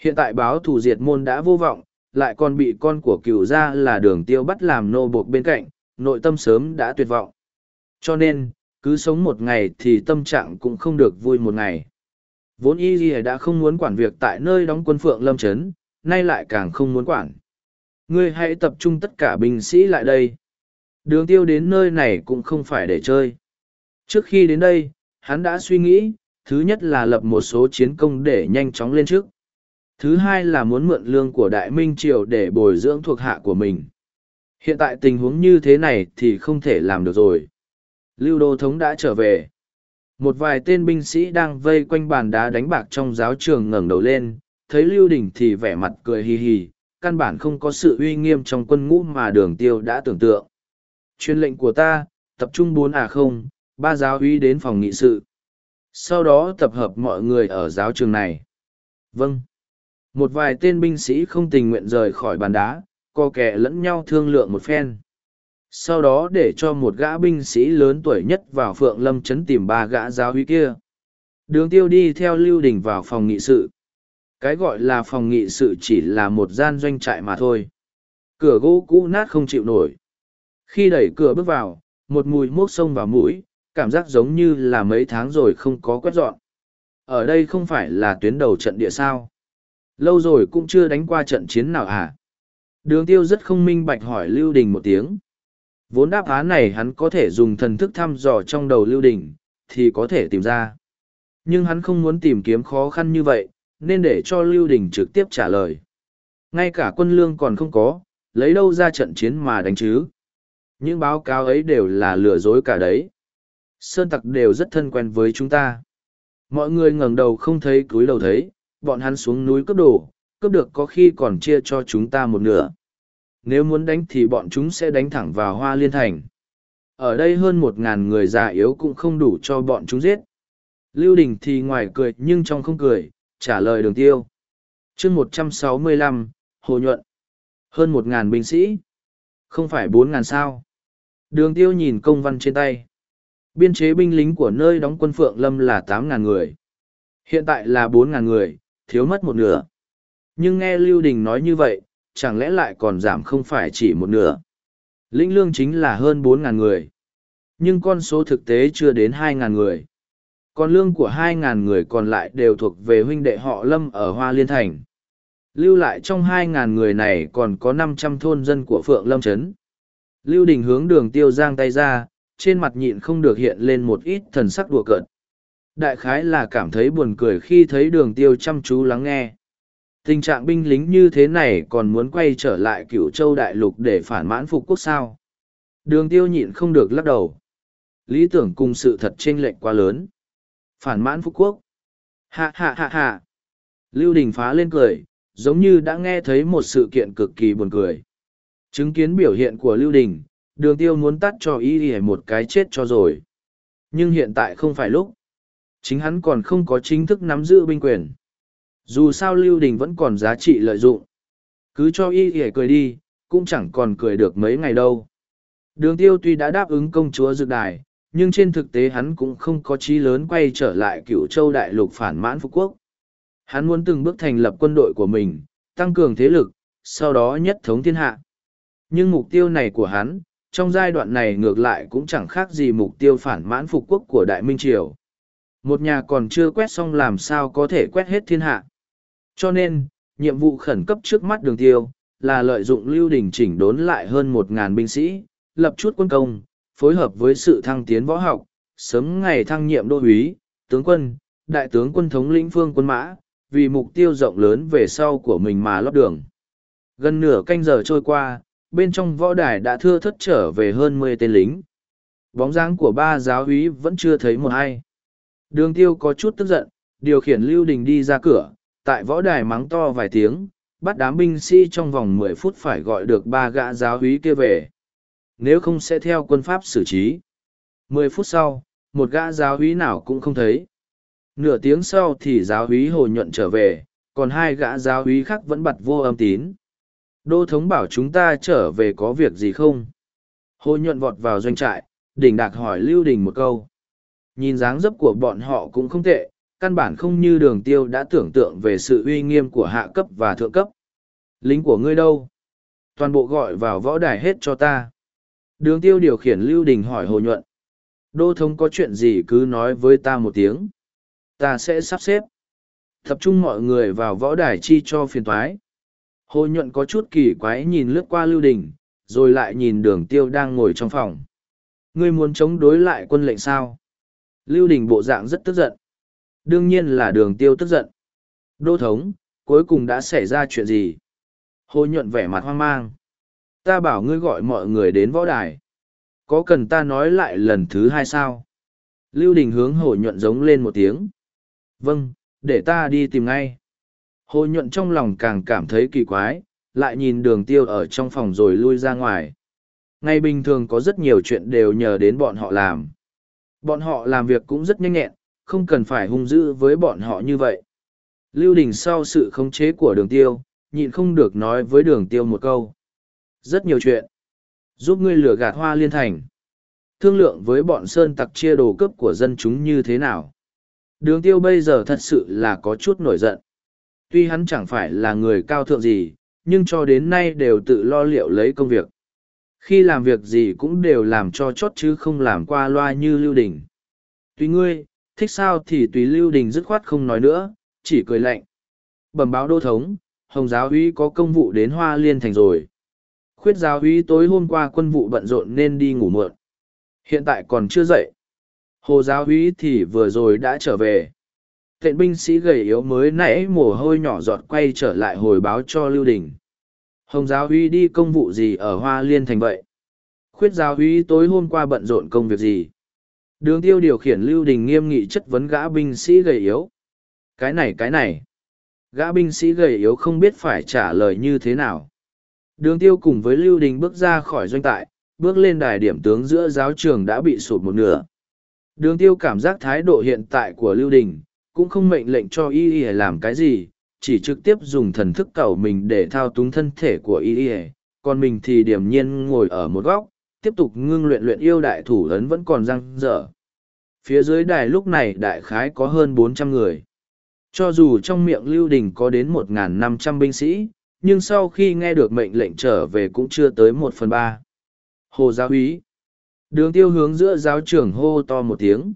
Hiện tại báo thủ diệt môn đã vô vọng, lại còn bị con của cựu gia là đường tiêu bắt làm nô buộc bên cạnh, nội tâm sớm đã tuyệt vọng. Cho nên, cứ sống một ngày thì tâm trạng cũng không được vui một ngày. Vốn y gì đã không muốn quản việc tại nơi đóng quân phượng lâm chấn, nay lại càng không muốn quản. Ngươi hãy tập trung tất cả binh sĩ lại đây. Đường tiêu đến nơi này cũng không phải để chơi. Trước khi đến đây, hắn đã suy nghĩ, thứ nhất là lập một số chiến công để nhanh chóng lên trước. Thứ hai là muốn mượn lương của Đại Minh Triều để bồi dưỡng thuộc hạ của mình. Hiện tại tình huống như thế này thì không thể làm được rồi. Lưu Đô Thống đã trở về. Một vài tên binh sĩ đang vây quanh bàn đá đánh bạc trong giáo trường ngẩng đầu lên, thấy Lưu Đình thì vẻ mặt cười hì hì, căn bản không có sự uy nghiêm trong quân ngũ mà đường tiêu đã tưởng tượng. Chuyên lệnh của ta, tập trung bốn à không, ba giáo uy đến phòng nghị sự. Sau đó tập hợp mọi người ở giáo trường này. Vâng. Một vài tên binh sĩ không tình nguyện rời khỏi bàn đá, co kẻ lẫn nhau thương lượng một phen. Sau đó để cho một gã binh sĩ lớn tuổi nhất vào Phượng Lâm Trấn tìm ba gã giáo hí kia. Đường tiêu đi theo Lưu Đình vào phòng nghị sự. Cái gọi là phòng nghị sự chỉ là một gian doanh trại mà thôi. Cửa gỗ cũ nát không chịu nổi. Khi đẩy cửa bước vào, một mùi mốc sông vào mũi, cảm giác giống như là mấy tháng rồi không có quét dọn. Ở đây không phải là tuyến đầu trận địa sao. Lâu rồi cũng chưa đánh qua trận chiến nào à? Đường tiêu rất không minh bạch hỏi Lưu Đình một tiếng. Vốn đáp án này hắn có thể dùng thần thức thăm dò trong đầu Lưu Đình, thì có thể tìm ra. Nhưng hắn không muốn tìm kiếm khó khăn như vậy, nên để cho Lưu Đình trực tiếp trả lời. Ngay cả quân lương còn không có, lấy đâu ra trận chiến mà đánh chứ? Những báo cáo ấy đều là lừa dối cả đấy. Sơn tặc đều rất thân quen với chúng ta. Mọi người ngẩng đầu không thấy cúi đầu thấy, bọn hắn xuống núi cướp đồ, cướp được có khi còn chia cho chúng ta một nửa. Nếu muốn đánh thì bọn chúng sẽ đánh thẳng vào hoa liên thành. Ở đây hơn một ngàn người già yếu cũng không đủ cho bọn chúng giết. Lưu Đình thì ngoài cười nhưng trong không cười, trả lời đường tiêu. chương một trăm sáu mươi lăm Hồ Nhuận. Hơn một ngàn binh sĩ. Không phải bốn ngàn sao. Đường tiêu nhìn công văn trên tay. Biên chế binh lính của nơi đóng quân Phượng Lâm là tám ngàn người. Hiện tại là bốn ngàn người, thiếu mất một nửa. Nhưng nghe Lưu Đình nói như vậy, chẳng lẽ lại còn giảm không phải chỉ một nửa. Lĩnh lương chính là hơn bốn ngàn người. Nhưng con số thực tế chưa đến hai ngàn người. Còn lương của hai ngàn người còn lại đều thuộc về huynh đệ họ Lâm ở Hoa Liên Thành. Lưu lại trong hai ngàn người này còn có năm trăm thôn dân của Phượng Lâm Trấn. Lưu Đình hướng đường tiêu giang tay ra, trên mặt nhịn không được hiện lên một ít thần sắc đùa cợt. Đại khái là cảm thấy buồn cười khi thấy đường tiêu chăm chú lắng nghe. Tình trạng binh lính như thế này còn muốn quay trở lại cửu châu đại lục để phản mãn phục quốc sao. Đường tiêu nhịn không được lắc đầu. Lý tưởng cùng sự thật chênh lệch quá lớn. Phản mãn phục quốc. Hạ hạ hạ hạ. Lưu Đình phá lên cười, giống như đã nghe thấy một sự kiện cực kỳ buồn cười. Chứng kiến biểu hiện của Lưu Đình, đường tiêu muốn tắt cho y một cái chết cho rồi. Nhưng hiện tại không phải lúc. Chính hắn còn không có chính thức nắm giữ binh quyền. Dù sao Lưu Đình vẫn còn giá trị lợi dụng. Cứ cho y y cười đi, cũng chẳng còn cười được mấy ngày đâu. Đường tiêu tuy đã đáp ứng công chúa dược đài, nhưng trên thực tế hắn cũng không có chí lớn quay trở lại cựu châu đại lục phản mãn phú quốc. Hắn muốn từng bước thành lập quân đội của mình, tăng cường thế lực, sau đó nhất thống thiên hạ. Nhưng mục tiêu này của hắn, trong giai đoạn này ngược lại cũng chẳng khác gì mục tiêu phản mãn phục quốc của Đại Minh Triều. Một nhà còn chưa quét xong làm sao có thể quét hết thiên hạ. Cho nên, nhiệm vụ khẩn cấp trước mắt đường tiêu, là lợi dụng lưu đình chỉnh đốn lại hơn một ngàn binh sĩ, lập chút quân công, phối hợp với sự thăng tiến võ học, sớm ngày thăng nhiệm đô úy, tướng quân, đại tướng quân thống lĩnh phương quân mã, vì mục tiêu rộng lớn về sau của mình mà lót đường. Gần nửa canh giờ trôi qua, bên trong võ đài đã thưa thất trở về hơn mười tên lính. Bóng dáng của ba giáo úy vẫn chưa thấy một ai. Đường tiêu có chút tức giận, điều khiển Lưu Đình đi ra cửa, tại võ đài mắng to vài tiếng, bắt đám binh sĩ trong vòng mười phút phải gọi được ba gã giáo úy kia về. Nếu không sẽ theo quân pháp xử trí. Mười phút sau, một gã giáo úy nào cũng không thấy. Nửa tiếng sau thì giáo úy hồ nhuận trở về, còn hai gã giáo úy khác vẫn bật vô âm tín. Đô thống bảo chúng ta trở về có việc gì không? Hồ nhuận vọt vào doanh trại, đỉnh đạc hỏi Lưu Đình một câu. Nhìn dáng dấp của bọn họ cũng không tệ, căn bản không như đường tiêu đã tưởng tượng về sự uy nghiêm của hạ cấp và thượng cấp. Lính của ngươi đâu? Toàn bộ gọi vào võ đài hết cho ta. Đường tiêu điều khiển Lưu Đình hỏi Hồ Nhuận. Đô thống có chuyện gì cứ nói với ta một tiếng. Ta sẽ sắp xếp. Tập trung mọi người vào võ đài chi cho phiền thoái. Hồ Nhuận có chút kỳ quái nhìn lướt qua Lưu Đình, rồi lại nhìn đường tiêu đang ngồi trong phòng. Ngươi muốn chống đối lại quân lệnh sao? Lưu Đình bộ dạng rất tức giận. Đương nhiên là đường tiêu tức giận. Đô thống, cuối cùng đã xảy ra chuyện gì? Hồ nhuận vẻ mặt hoang mang. Ta bảo ngươi gọi mọi người đến võ đài. Có cần ta nói lại lần thứ hai sao? Lưu Đình hướng hồ nhuận giống lên một tiếng. Vâng, để ta đi tìm ngay. Hồ nhuận trong lòng càng cảm thấy kỳ quái, lại nhìn đường tiêu ở trong phòng rồi lui ra ngoài. Ngày bình thường có rất nhiều chuyện đều nhờ đến bọn họ làm. Bọn họ làm việc cũng rất nhanh nhẹn, không cần phải hung dữ với bọn họ như vậy. Lưu Đình sau sự khống chế của đường tiêu, nhịn không được nói với đường tiêu một câu. Rất nhiều chuyện. Giúp ngươi lừa gạt hoa liên thành. Thương lượng với bọn sơn tặc chia đồ cướp của dân chúng như thế nào. Đường tiêu bây giờ thật sự là có chút nổi giận. Tuy hắn chẳng phải là người cao thượng gì, nhưng cho đến nay đều tự lo liệu lấy công việc. Khi làm việc gì cũng đều làm cho chót chứ không làm qua loa như Lưu Đình. Tùy ngươi, thích sao thì tùy Lưu Đình dứt khoát không nói nữa, chỉ cười lạnh. Bẩm báo đô thống, Hồng giáo uy có công vụ đến Hoa Liên thành rồi. Khuyết giáo uy tối hôm qua quân vụ bận rộn nên đi ngủ muộn. Hiện tại còn chưa dậy. Hồ giáo uy thì vừa rồi đã trở về. Tện binh sĩ gầy yếu mới nãy mồ hôi nhỏ giọt quay trở lại hồi báo cho Lưu Đình. Hồng giáo uy đi công vụ gì ở Hoa Liên thành vậy? Khuyết giáo uy tối hôm qua bận rộn công việc gì? Đường tiêu điều khiển Lưu Đình nghiêm nghị chất vấn gã binh sĩ gầy yếu. Cái này cái này. Gã binh sĩ gầy yếu không biết phải trả lời như thế nào. Đường tiêu cùng với Lưu Đình bước ra khỏi doanh tại, bước lên đài điểm tướng giữa giáo trường đã bị sụt một nửa. Đường tiêu cảm giác thái độ hiện tại của Lưu Đình, cũng không mệnh lệnh cho y y làm cái gì, chỉ trực tiếp dùng thần thức cầu mình để thao túng thân thể của y y, còn mình thì điềm nhiên ngồi ở một góc, tiếp tục ngưng luyện luyện yêu đại thủ ấn vẫn còn răng dở. Phía dưới đài lúc này đại khái có hơn bốn trăm người. Cho dù trong miệng Lưu Đình có đến một năm trăm binh sĩ, nhưng sau khi nghe được mệnh lệnh trở về cũng chưa tới một phần ba. Hồ giáo úy. Đường tiêu hướng giữa giáo trưởng hô to một tiếng.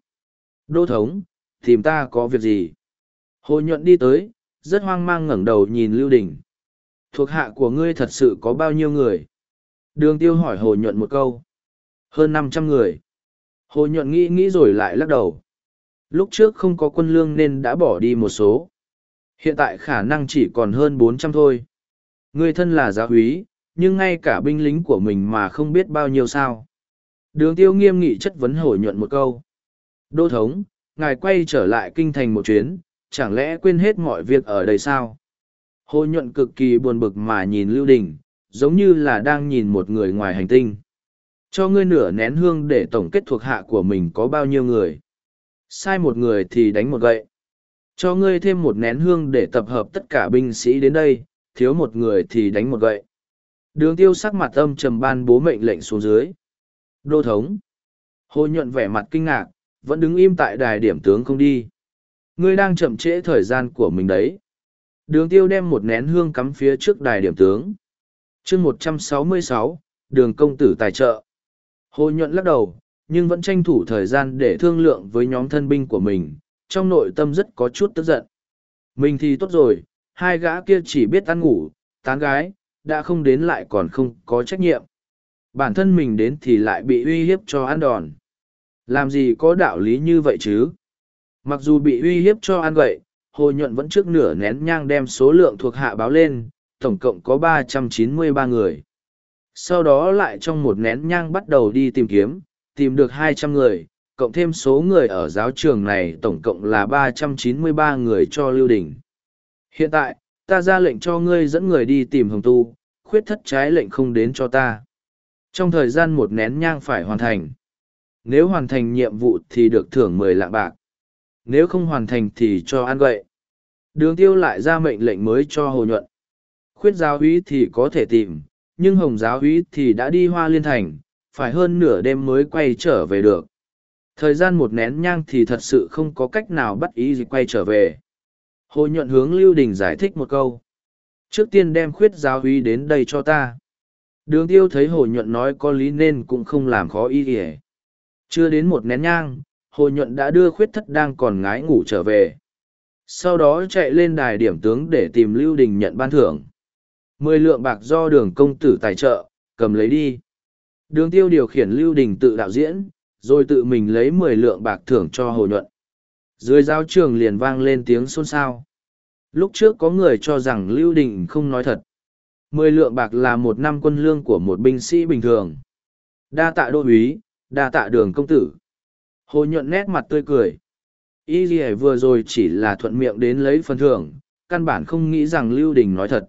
Đô thống, tìm ta có việc gì? Hồ nhuận đi tới, rất hoang mang ngẩng đầu nhìn Lưu Đình. Thuộc hạ của ngươi thật sự có bao nhiêu người? Đường tiêu hỏi Hồ nhuận một câu. Hơn năm trăm người. Hồ nhuận nghĩ nghĩ rồi lại lắc đầu. Lúc trước không có quân lương nên đã bỏ đi một số. Hiện tại khả năng chỉ còn hơn bốn trăm thôi. Ngươi thân là giáo úy, nhưng ngay cả binh lính của mình mà không biết bao nhiêu sao. Đường tiêu nghiêm nghị chất vấn Hồ nhuận một câu. Đô thống, ngài quay trở lại kinh thành một chuyến, chẳng lẽ quên hết mọi việc ở đây sao? Hồ nhuận cực kỳ buồn bực mà nhìn Lưu Đình, giống như là đang nhìn một người ngoài hành tinh. Cho ngươi nửa nén hương để tổng kết thuộc hạ của mình có bao nhiêu người. Sai một người thì đánh một gậy. Cho ngươi thêm một nén hương để tập hợp tất cả binh sĩ đến đây, thiếu một người thì đánh một gậy. Đường tiêu sắc mặt âm trầm ban bố mệnh lệnh xuống dưới. Đô thống. Hồ nhuận vẻ mặt kinh ngạc, vẫn đứng im tại đài điểm tướng không đi. Ngươi đang chậm trễ thời gian của mình đấy. Đường tiêu đem một nén hương cắm phía trước đài điểm tướng. chương một trăm sáu mươi sáu, đường công tử tài trợ. Hồ nhuận lắc đầu, nhưng vẫn tranh thủ thời gian để thương lượng với nhóm thân binh của mình, trong nội tâm rất có chút tức giận. Mình thì tốt rồi, hai gã kia chỉ biết ăn ngủ, tán gái, đã không đến lại còn không có trách nhiệm. Bản thân mình đến thì lại bị uy hiếp cho ăn đòn. Làm gì có đạo lý như vậy chứ? Mặc dù bị uy hiếp cho ăn gậy, Hồ Nhuận vẫn trước nửa nén nhang đem số lượng thuộc hạ báo lên, tổng cộng có ba trăm chín mươi ba người. Sau đó lại trong một nén nhang bắt đầu đi tìm kiếm, tìm được hai trăm người, cộng thêm số người ở giáo trường này tổng cộng là ba trăm chín mươi ba người cho Lưu Đình. Hiện tại, ta ra lệnh cho ngươi dẫn người đi tìm Hồng Tu, khuyết thất trái lệnh không đến cho ta. Trong thời gian một nén nhang phải hoàn thành. Nếu hoàn thành nhiệm vụ thì được thưởng mười lạng bạc. Nếu không hoàn thành thì cho ăn gậy. Đường tiêu lại ra mệnh lệnh mới cho Hồ Nhuận. Khuyết giáo úy thì có thể tìm, nhưng Hồng giáo úy thì đã đi hoa liên thành, phải hơn nửa đêm mới quay trở về được. Thời gian một nén nhang thì thật sự không có cách nào bắt ý gì quay trở về. Hồ nhuận hướng Lưu Đình giải thích một câu. Trước tiên đem khuyết giáo úy đến đây cho ta. Đường tiêu thấy hồ nhuận nói có lý nên cũng không làm khó ý ỉa Chưa đến một nén nhang, hồ nhuận đã đưa khuyết thất đang còn ngái ngủ trở về. Sau đó chạy lên đài điểm tướng để tìm Lưu Đình nhận ban thưởng. Mười lượng bạc do đường công tử tài trợ, cầm lấy đi. Đường tiêu điều khiển Lưu Đình tự đạo diễn, rồi tự mình lấy mười lượng bạc thưởng cho hồ nhuận. Dưới giáo trường liền vang lên tiếng xôn xao. Lúc trước có người cho rằng Lưu Đình không nói thật. Mười lượng bạc là một năm quân lương của một binh sĩ bình thường. Đa tạ đô úy, đa tạ đường công tử. Hồ nhuận nét mặt tươi cười. Y gì vừa rồi chỉ là thuận miệng đến lấy phần thưởng, căn bản không nghĩ rằng Lưu Đình nói thật.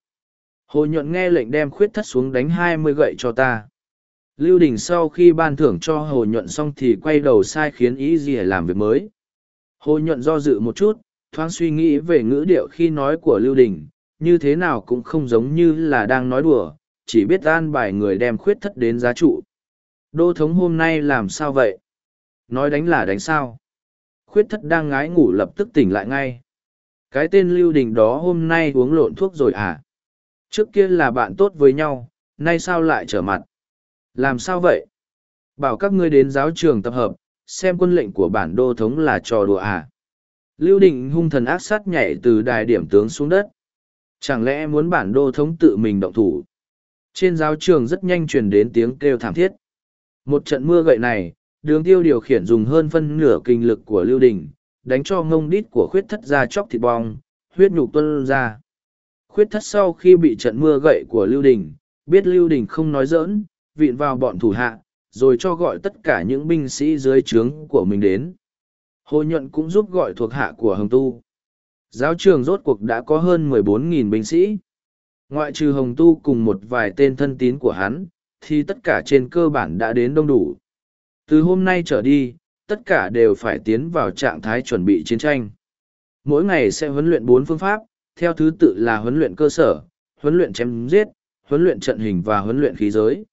Hồ nhuận nghe lệnh đem khuyết thất xuống đánh hai mươi gậy cho ta. Lưu Đình sau khi ban thưởng cho Hồ nhuận xong thì quay đầu sai khiến Y gì làm việc mới. Hồ nhuận do dự một chút, thoáng suy nghĩ về ngữ điệu khi nói của Lưu Đình, như thế nào cũng không giống như là đang nói đùa, chỉ biết an bài người đem khuyết thất đến giá trụ. Đô thống hôm nay làm sao vậy? Nói đánh là đánh sao? Khuyết thất đang ngái ngủ lập tức tỉnh lại ngay. Cái tên Lưu Đình đó hôm nay uống lộn thuốc rồi à? Trước kia là bạn tốt với nhau, nay sao lại trở mặt? Làm sao vậy? Bảo các ngươi đến giáo trường tập hợp, xem quân lệnh của bản đô thống là trò đùa à? Lưu Đình hung thần ác sát nhảy từ đài điểm tướng xuống đất. Chẳng lẽ muốn bản đô thống tự mình động thủ? Trên giáo trường rất nhanh truyền đến tiếng kêu thảm thiết. Một trận mưa gậy này, đường tiêu điều khiển dùng hơn phân nửa kinh lực của Lưu Đình, đánh cho ngông đít của khuyết thất ra chóc thịt bong, huyết nhục tuân ra. Khuyết thất sau khi bị trận mưa gậy của Lưu Đình, biết Lưu Đình không nói dỡn, vịn vào bọn thủ hạ, rồi cho gọi tất cả những binh sĩ dưới trướng của mình đến. Hồ nhuận cũng giúp gọi thuộc hạ của Hồng Tu. Giáo trường rốt cuộc đã có hơn 14.000 binh sĩ. Ngoại trừ Hồng Tu cùng một vài tên thân tín của hắn, thì tất cả trên cơ bản đã đến đông đủ. Từ hôm nay trở đi, tất cả đều phải tiến vào trạng thái chuẩn bị chiến tranh. Mỗi ngày sẽ huấn luyện bốn phương pháp, theo thứ tự là huấn luyện cơ sở, huấn luyện chém giết, huấn luyện trận hình và huấn luyện khí giới.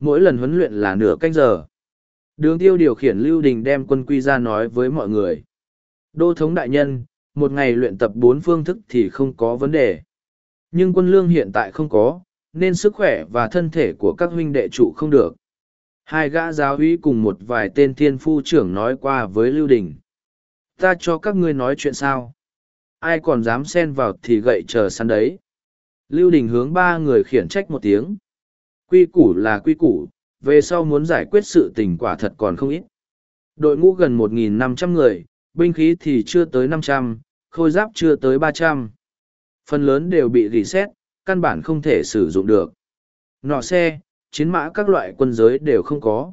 Mỗi lần huấn luyện là nửa canh giờ. Đường tiêu điều khiển Lưu Đình đem quân quy ra nói với mọi người. Đô thống đại nhân, một ngày luyện tập bốn phương thức thì không có vấn đề. Nhưng quân lương hiện tại không có, nên sức khỏe và thân thể của các huynh đệ trụ không được. Hai gã giáo úy cùng một vài tên thiên phu trưởng nói qua với Lưu Đình. Ta cho các ngươi nói chuyện sao? Ai còn dám xen vào thì gậy chờ săn đấy. Lưu Đình hướng ba người khiển trách một tiếng. Quy củ là quy củ, về sau muốn giải quyết sự tình quả thật còn không ít. Đội ngũ gần 1.500 người, binh khí thì chưa tới 500, khôi giáp chưa tới 300. Phần lớn đều bị rỉ căn bản không thể sử dụng được. Nọ xe, chiến mã các loại quân giới đều không có.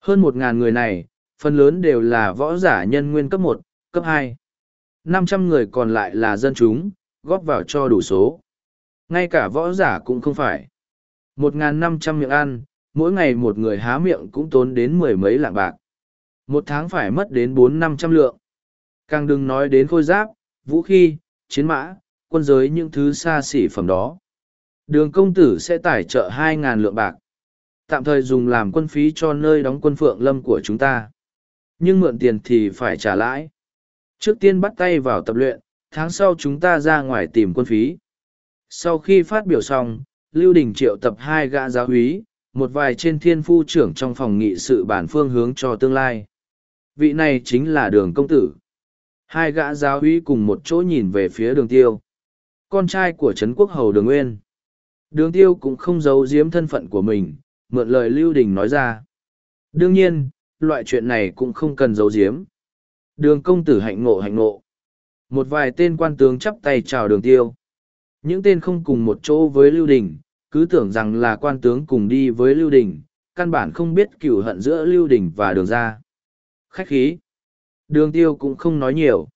Hơn 1.000 người này, phần lớn đều là võ giả nhân nguyên cấp một, cấp hai. 500 người còn lại là dân chúng, góp vào cho đủ số. Ngay cả võ giả cũng không phải. 1.500 miệng ăn, mỗi ngày một người há miệng cũng tốn đến mười mấy lạng bạc. Một tháng phải mất đến bốn năm trăm lượng. Càng đừng nói đến khôi giáp, vũ khí, chiến mã, quân giới những thứ xa xỉ phẩm đó. Đường công tử sẽ tài trợ hai ngàn lượng bạc. Tạm thời dùng làm quân phí cho nơi đóng quân phượng lâm của chúng ta. Nhưng mượn tiền thì phải trả lãi. Trước tiên bắt tay vào tập luyện, tháng sau chúng ta ra ngoài tìm quân phí. Sau khi phát biểu xong, Lưu Đình triệu tập hai gã giáo húy một vài trên thiên phu trưởng trong phòng nghị sự bản phương hướng cho tương lai. Vị này chính là đường công tử. Hai gã giáo húy cùng một chỗ nhìn về phía đường tiêu. Con trai của Trấn Quốc Hầu Đường Nguyên. Đường tiêu cũng không giấu giếm thân phận của mình, mượn lời Lưu Đình nói ra. Đương nhiên, loại chuyện này cũng không cần giấu giếm. Đường công tử hạnh ngộ hạnh ngộ. Một vài tên quan tướng chắp tay chào đường tiêu. Những tên không cùng một chỗ với Lưu Đình, cứ tưởng rằng là quan tướng cùng đi với Lưu Đình, căn bản không biết cựu hận giữa Lưu Đình và đường ra. Khách khí. Đường tiêu cũng không nói nhiều.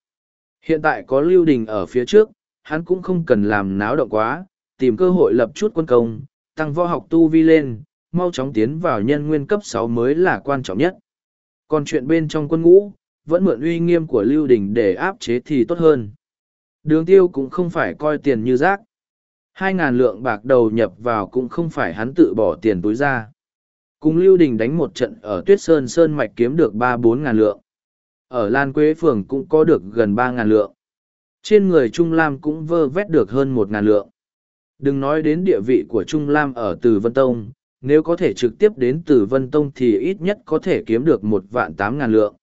Hiện tại có Lưu Đình ở phía trước, hắn cũng không cần làm náo động quá, tìm cơ hội lập chút quân công, tăng võ học tu vi lên, mau chóng tiến vào nhân nguyên cấp sáu mới là quan trọng nhất. Còn chuyện bên trong quân ngũ, vẫn mượn uy nghiêm của Lưu Đình để áp chế thì tốt hơn. Đường tiêu cũng không phải coi tiền như rác. Hai ngàn lượng bạc đầu nhập vào cũng không phải hắn tự bỏ tiền túi ra. Cùng Lưu Đình đánh một trận ở Tuyết Sơn Sơn Mạch kiếm được ba bốn ngàn lượng. Ở Lan Quế Phường cũng có được gần ba ngàn lượng. Trên người Trung Lam cũng vơ vét được hơn một ngàn lượng. Đừng nói đến địa vị của Trung Lam ở Từ Vân Tông, nếu có thể trực tiếp đến Từ Vân Tông thì ít nhất có thể kiếm được một vạn tám ngàn lượng.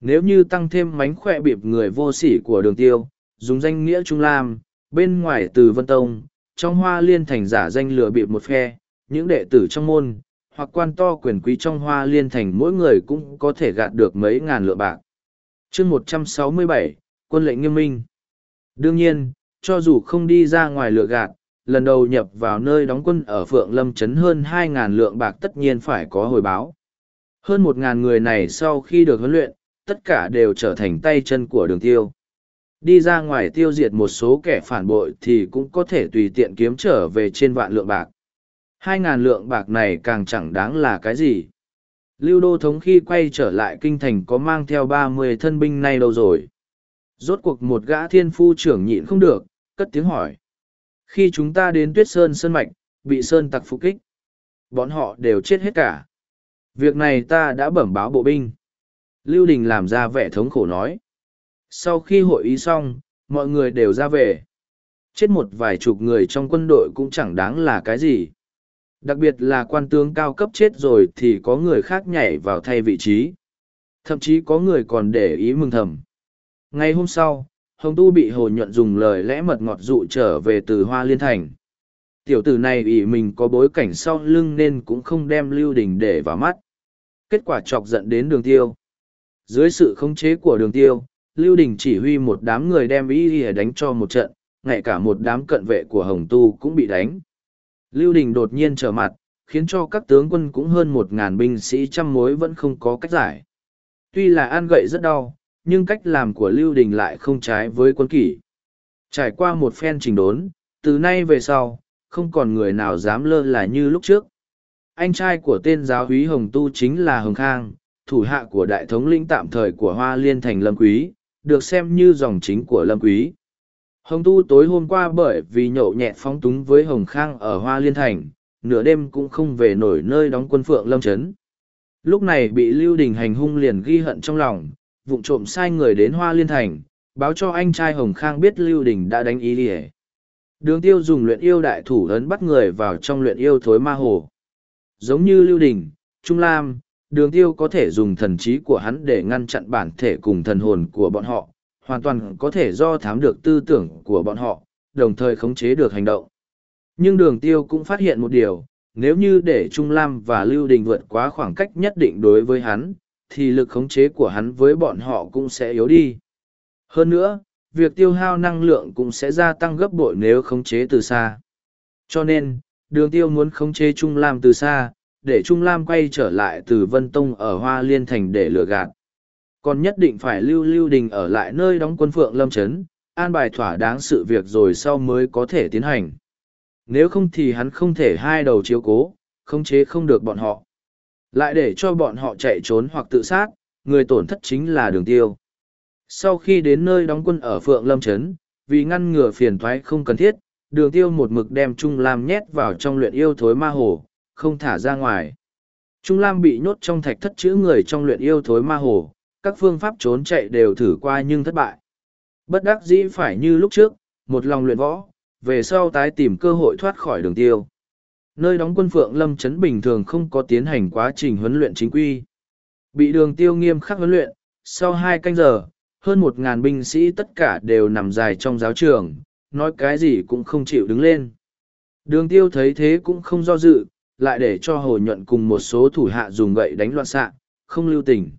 Nếu như tăng thêm mánh khỏe bịp người vô sỉ của đường tiêu, dùng danh nghĩa Trung Lam, bên ngoài Từ Vân Tông, trong hoa liên thành giả danh lừa bịp một phe, những đệ tử trong môn, hoặc quan to quyền quý trong hoa liên thành mỗi người cũng có thể gạt được mấy ngàn lượng bạc. chương một trăm sáu mươi bảy quân lệnh nghiêm minh. Đương nhiên, cho dù không đi ra ngoài lựa gạt, lần đầu nhập vào nơi đóng quân ở Phượng Lâm Trấn hơn 2.000 lượng bạc tất nhiên phải có hồi báo. Hơn 1.000 người này sau khi được huấn luyện, tất cả đều trở thành tay chân của đường tiêu. Đi ra ngoài tiêu diệt một số kẻ phản bội thì cũng có thể tùy tiện kiếm trở về trên vạn lượng bạc. 2.000 lượng bạc này càng chẳng đáng là cái gì. Lưu Đô Thống khi quay trở lại kinh thành có mang theo ba mươi thân binh nay đâu rồi. Rốt cuộc một gã thiên phu trưởng nhịn không được, cất tiếng hỏi. Khi chúng ta đến tuyết sơn sơn mạch, bị sơn tặc phục kích. Bọn họ đều chết hết cả. Việc này ta đã bẩm báo bộ binh. Lưu Đình làm ra vẻ thống khổ nói. Sau khi hội ý xong, mọi người đều ra về. Chết một vài chục người trong quân đội cũng chẳng đáng là cái gì. Đặc biệt là quan tướng cao cấp chết rồi thì có người khác nhảy vào thay vị trí. Thậm chí có người còn để ý mừng thầm. Ngày hôm sau, Hồng Tu bị Hồ Nhuận dùng lời lẽ mật ngọt dụ trở về từ Hoa Liên Thành. Tiểu tử này ỷ mình có bối cảnh sau lưng nên cũng không đem Lưu Đình để vào mắt. Kết quả chọc giận đến đường tiêu. Dưới sự khống chế của đường tiêu, Lưu Đình chỉ huy một đám người đem ý y đánh cho một trận, ngay cả một đám cận vệ của Hồng Tu cũng bị đánh. Lưu Đình đột nhiên trở mặt, khiến cho các tướng quân cũng hơn một ngàn binh sĩ trăm mối vẫn không có cách giải. Tuy là an gậy rất đau, nhưng cách làm của Lưu Đình lại không trái với quân kỷ. Trải qua một phen trình đốn, từ nay về sau, không còn người nào dám lơ là như lúc trước. anh trai của tên giáo úy Hồng Tu chính là Hồng Khang, thủ hạ của đại thống lĩnh tạm thời của Hoa Liên Thành Lâm Quý, được xem như dòng chính của Lâm Quý. Hồng Tu tối hôm qua bởi vì nhậu nhẹt phóng túng với Hồng Khang ở Hoa Liên Thành, nửa đêm cũng không về nổi nơi đóng quân phượng Lâm Trấn. Lúc này bị Lưu Đình hành hung liền ghi hận trong lòng, vụng trộm sai người đến Hoa Liên Thành, báo cho anh trai Hồng Khang biết Lưu Đình đã đánh ý đi Đường tiêu dùng luyện yêu đại thủ ấn bắt người vào trong luyện yêu thối ma hồ. Giống như Lưu Đình, Trung Lam, đường tiêu có thể dùng thần trí của hắn để ngăn chặn bản thể cùng thần hồn của bọn họ, hoàn toàn có thể do thám được tư tưởng của bọn họ, đồng thời khống chế được hành động. Nhưng đường tiêu cũng phát hiện một điều, nếu như để Trung Lam và Lưu Đình vượt quá khoảng cách nhất định đối với hắn, thì lực khống chế của hắn với bọn họ cũng sẽ yếu đi. Hơn nữa, việc tiêu hao năng lượng cũng sẽ gia tăng gấp bội nếu khống chế từ xa. Cho nên, đường tiêu muốn khống chế Trung Lam từ xa, để Trung Lam quay trở lại từ Vân Tông ở Hoa Liên Thành để lừa gạt. Còn nhất định phải lưu lưu đình ở lại nơi đóng quân phượng lâm chấn, an bài thỏa đáng sự việc rồi sau mới có thể tiến hành. Nếu không thì hắn không thể hai đầu chiếu cố, khống chế không được bọn họ. Lại để cho bọn họ chạy trốn hoặc tự sát, người tổn thất chính là đường tiêu. Sau khi đến nơi đóng quân ở Phượng Lâm Trấn, vì ngăn ngừa phiền thoái không cần thiết, đường tiêu một mực đem Trung Lam nhét vào trong luyện yêu thối ma hồ, không thả ra ngoài. Trung Lam bị nhốt trong thạch thất chữ người trong luyện yêu thối ma hồ, các phương pháp trốn chạy đều thử qua nhưng thất bại. Bất đắc dĩ phải như lúc trước, một lòng luyện võ, về sau tái tìm cơ hội thoát khỏi đường tiêu. Nơi đóng quân Phượng Lâm Trấn bình thường không có tiến hành quá trình huấn luyện chính quy. Bị đường tiêu nghiêm khắc huấn luyện, sau hai canh giờ, hơn một ngàn binh sĩ tất cả đều nằm dài trong giáo trường, nói cái gì cũng không chịu đứng lên. Đường tiêu thấy thế cũng không do dự, lại để cho hồ nhuận cùng một số thủ hạ dùng gậy đánh loạn xạ, không lưu tình.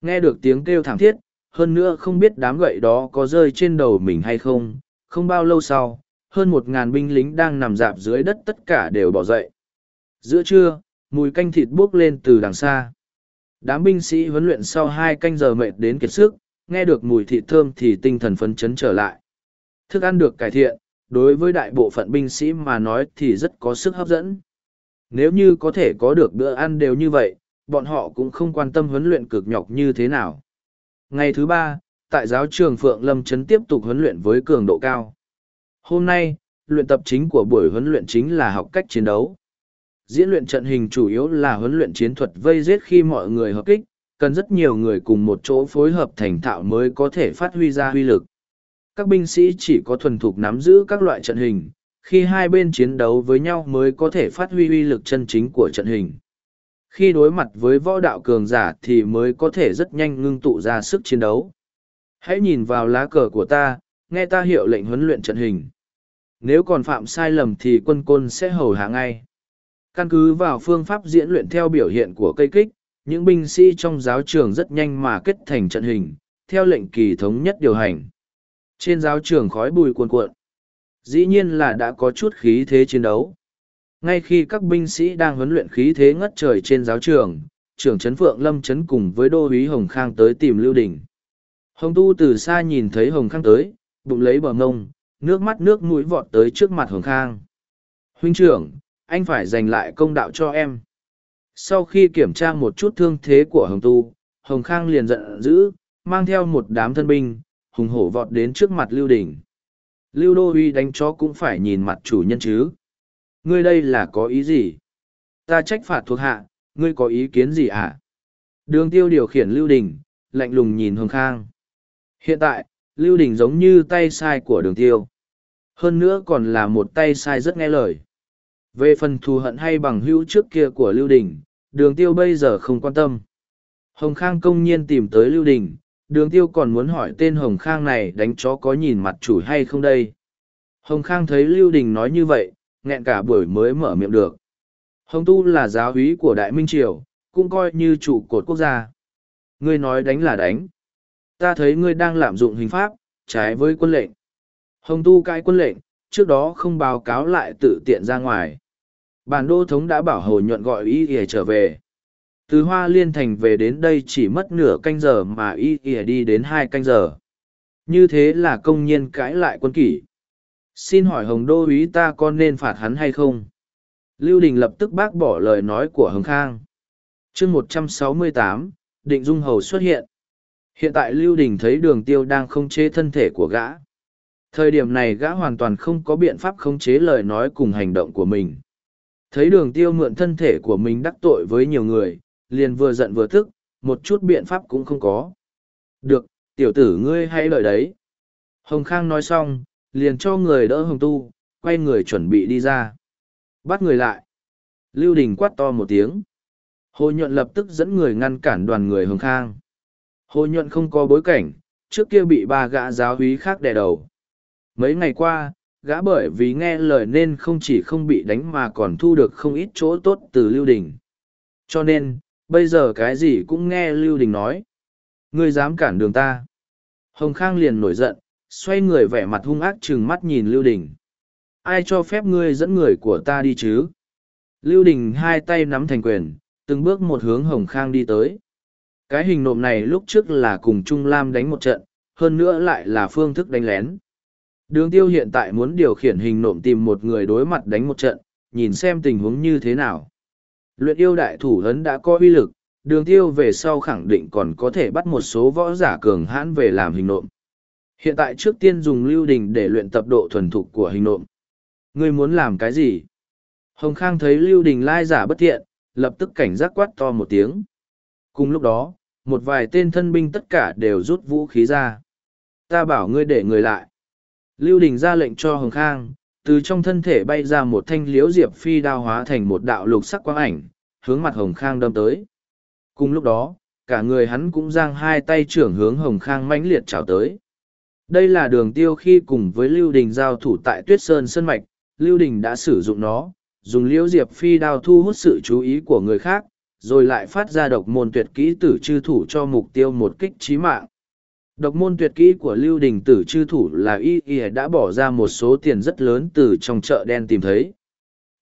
Nghe được tiếng kêu thảm thiết, hơn nữa không biết đám gậy đó có rơi trên đầu mình hay không, không bao lâu sau, hơn một ngàn binh lính đang nằm dạp dưới đất tất cả đều bỏ dậy. Giữa trưa, mùi canh thịt buốc lên từ đằng xa. Đám binh sĩ huấn luyện sau hai canh giờ mệt đến kiệt sức, nghe được mùi thịt thơm thì tinh thần phấn chấn trở lại. Thức ăn được cải thiện, đối với đại bộ phận binh sĩ mà nói thì rất có sức hấp dẫn. Nếu như có thể có được bữa ăn đều như vậy, bọn họ cũng không quan tâm huấn luyện cực nhọc như thế nào. Ngày thứ ba, tại giáo trường Phượng Lâm Trấn tiếp tục huấn luyện với cường độ cao. Hôm nay, luyện tập chính của buổi huấn luyện chính là học cách chiến đấu. Diễn luyện trận hình chủ yếu là huấn luyện chiến thuật vây giết khi mọi người hợp kích, cần rất nhiều người cùng một chỗ phối hợp thành thạo mới có thể phát huy ra huy lực. Các binh sĩ chỉ có thuần thục nắm giữ các loại trận hình, khi hai bên chiến đấu với nhau mới có thể phát huy uy lực chân chính của trận hình. Khi đối mặt với võ đạo cường giả thì mới có thể rất nhanh ngưng tụ ra sức chiến đấu. Hãy nhìn vào lá cờ của ta, nghe ta hiệu lệnh huấn luyện trận hình. Nếu còn phạm sai lầm thì quân côn sẽ hầu hạ ngay. Căn cứ vào phương pháp diễn luyện theo biểu hiện của cây kích, những binh sĩ trong giáo trường rất nhanh mà kết thành trận hình, theo lệnh kỳ thống nhất điều hành. Trên giáo trường khói bùi cuồn cuộn. Dĩ nhiên là đã có chút khí thế chiến đấu. Ngay khi các binh sĩ đang huấn luyện khí thế ngất trời trên giáo trường, trưởng trấn Phượng Lâm Trấn cùng với đô úy Hồng Khang tới tìm Lưu Đình. Hồng Tu từ xa nhìn thấy Hồng Khang tới, bụng lấy bờ ngông, nước mắt nước mũi vọt tới trước mặt Hồng Khang. Huynh trưởng, anh phải giành lại công đạo cho em. Sau khi kiểm tra một chút thương thế của Hồng Tu, Hồng Khang liền giận dữ, mang theo một đám thân binh, hùng hổ vọt đến trước mặt Lưu Đình. Lưu Đô Huy đánh chó cũng phải nhìn mặt chủ nhân chứ. Ngươi đây là có ý gì? Ta trách phạt thuộc hạ, ngươi có ý kiến gì ạ? À? Đường tiêu điều khiển Lưu Đình, lạnh lùng nhìn Hồng Khang. Hiện tại, Lưu Đình giống như tay sai của đường tiêu. Hơn nữa còn là một tay sai rất nghe lời. Về phần thù hận hay bằng hữu trước kia của Lưu Đình, đường tiêu bây giờ không quan tâm. Hồng Khang công nhiên tìm tới Lưu Đình, đường tiêu còn muốn hỏi tên Hồng Khang này đánh chó có nhìn mặt chủ hay không đây. Hồng Khang thấy Lưu Đình nói như vậy, nghẹn cả buổi mới mở miệng được. Hồng Tu là giáo húy của Đại Minh Triều, cũng coi như trụ cột quốc gia. Ngươi nói đánh là đánh. Ta thấy ngươi đang lạm dụng hình pháp, trái với quân lệnh. Hồng Tu cãi quân lệnh, trước đó không báo cáo lại tự tiện ra ngoài. Bản đô thống đã bảo hồ nhuận gọi y ỉa trở về. Từ Hoa Liên Thành về đến đây chỉ mất nửa canh giờ mà y ỉa đi đến hai canh giờ. Như thế là công nhiên cãi lại quân kỷ. Xin hỏi Hồng Đô úy ta có nên phạt hắn hay không? Lưu Đình lập tức bác bỏ lời nói của Hồng Khang. chương một trăm sáu mươi tám, Định Dung Hầu xuất hiện. Hiện tại Lưu Đình thấy đường tiêu đang không chế thân thể của gã. Thời điểm này gã hoàn toàn không có biện pháp khống chế lời nói cùng hành động của mình. Thấy đường tiêu mượn thân thể của mình đắc tội với nhiều người, liền vừa giận vừa tức, một chút biện pháp cũng không có. Được, tiểu tử ngươi hay lời đấy. Hồng Khang nói xong, liền cho người đỡ Hồng Tu, quay người chuẩn bị đi ra. Bắt người lại. Lưu Đình quát to một tiếng. Hồ nhuận lập tức dẫn người ngăn cản đoàn người Hồng Khang. Hồ nhuận không có bối cảnh, trước kia bị ba gã giáo húy khác đè đầu. Mấy ngày qua, gã bởi vì nghe lời nên không chỉ không bị đánh mà còn thu được không ít chỗ tốt từ Lưu Đình. Cho nên, bây giờ cái gì cũng nghe Lưu Đình nói. Ngươi dám cản đường ta. Hồng Khang liền nổi giận, xoay người vẻ mặt hung ác trừng mắt nhìn Lưu Đình. Ai cho phép ngươi dẫn người của ta đi chứ? Lưu Đình hai tay nắm thành quyền, từng bước một hướng Hồng Khang đi tới. Cái hình nộm này lúc trước là cùng Trung Lam đánh một trận, hơn nữa lại là phương thức đánh lén. Đường tiêu hiện tại muốn điều khiển hình nộm tìm một người đối mặt đánh một trận, nhìn xem tình huống như thế nào. Luyện yêu đại thủ hấn đã có uy lực, đường tiêu về sau khẳng định còn có thể bắt một số võ giả cường hãn về làm hình nộm. Hiện tại trước tiên dùng lưu đình để luyện tập độ thuần thục của hình nộm. Ngươi muốn làm cái gì? Hồng Khang thấy lưu đình lai giả bất thiện, lập tức cảnh giác quát to một tiếng. Cùng lúc đó, một vài tên thân binh tất cả đều rút vũ khí ra. Ta bảo ngươi để người lại. Lưu Đình ra lệnh cho Hồng Khang, từ trong thân thể bay ra một thanh liễu diệp phi đao hóa thành một đạo lục sắc quang ảnh, hướng mặt Hồng Khang đâm tới. Cùng lúc đó, cả người hắn cũng giang hai tay trưởng hướng Hồng Khang mãnh liệt chào tới. Đây là đường tiêu khi cùng với Lưu Đình giao thủ tại Tuyết Sơn Sơn Mạch, Lưu Đình đã sử dụng nó, dùng liễu diệp phi đao thu hút sự chú ý của người khác, rồi lại phát ra độc môn tuyệt kỹ tử chư thủ cho mục tiêu một kích trí mạng. Độc môn tuyệt kỹ của Lưu Đình Tử chư thủ là y y đã bỏ ra một số tiền rất lớn từ trong chợ đen tìm thấy.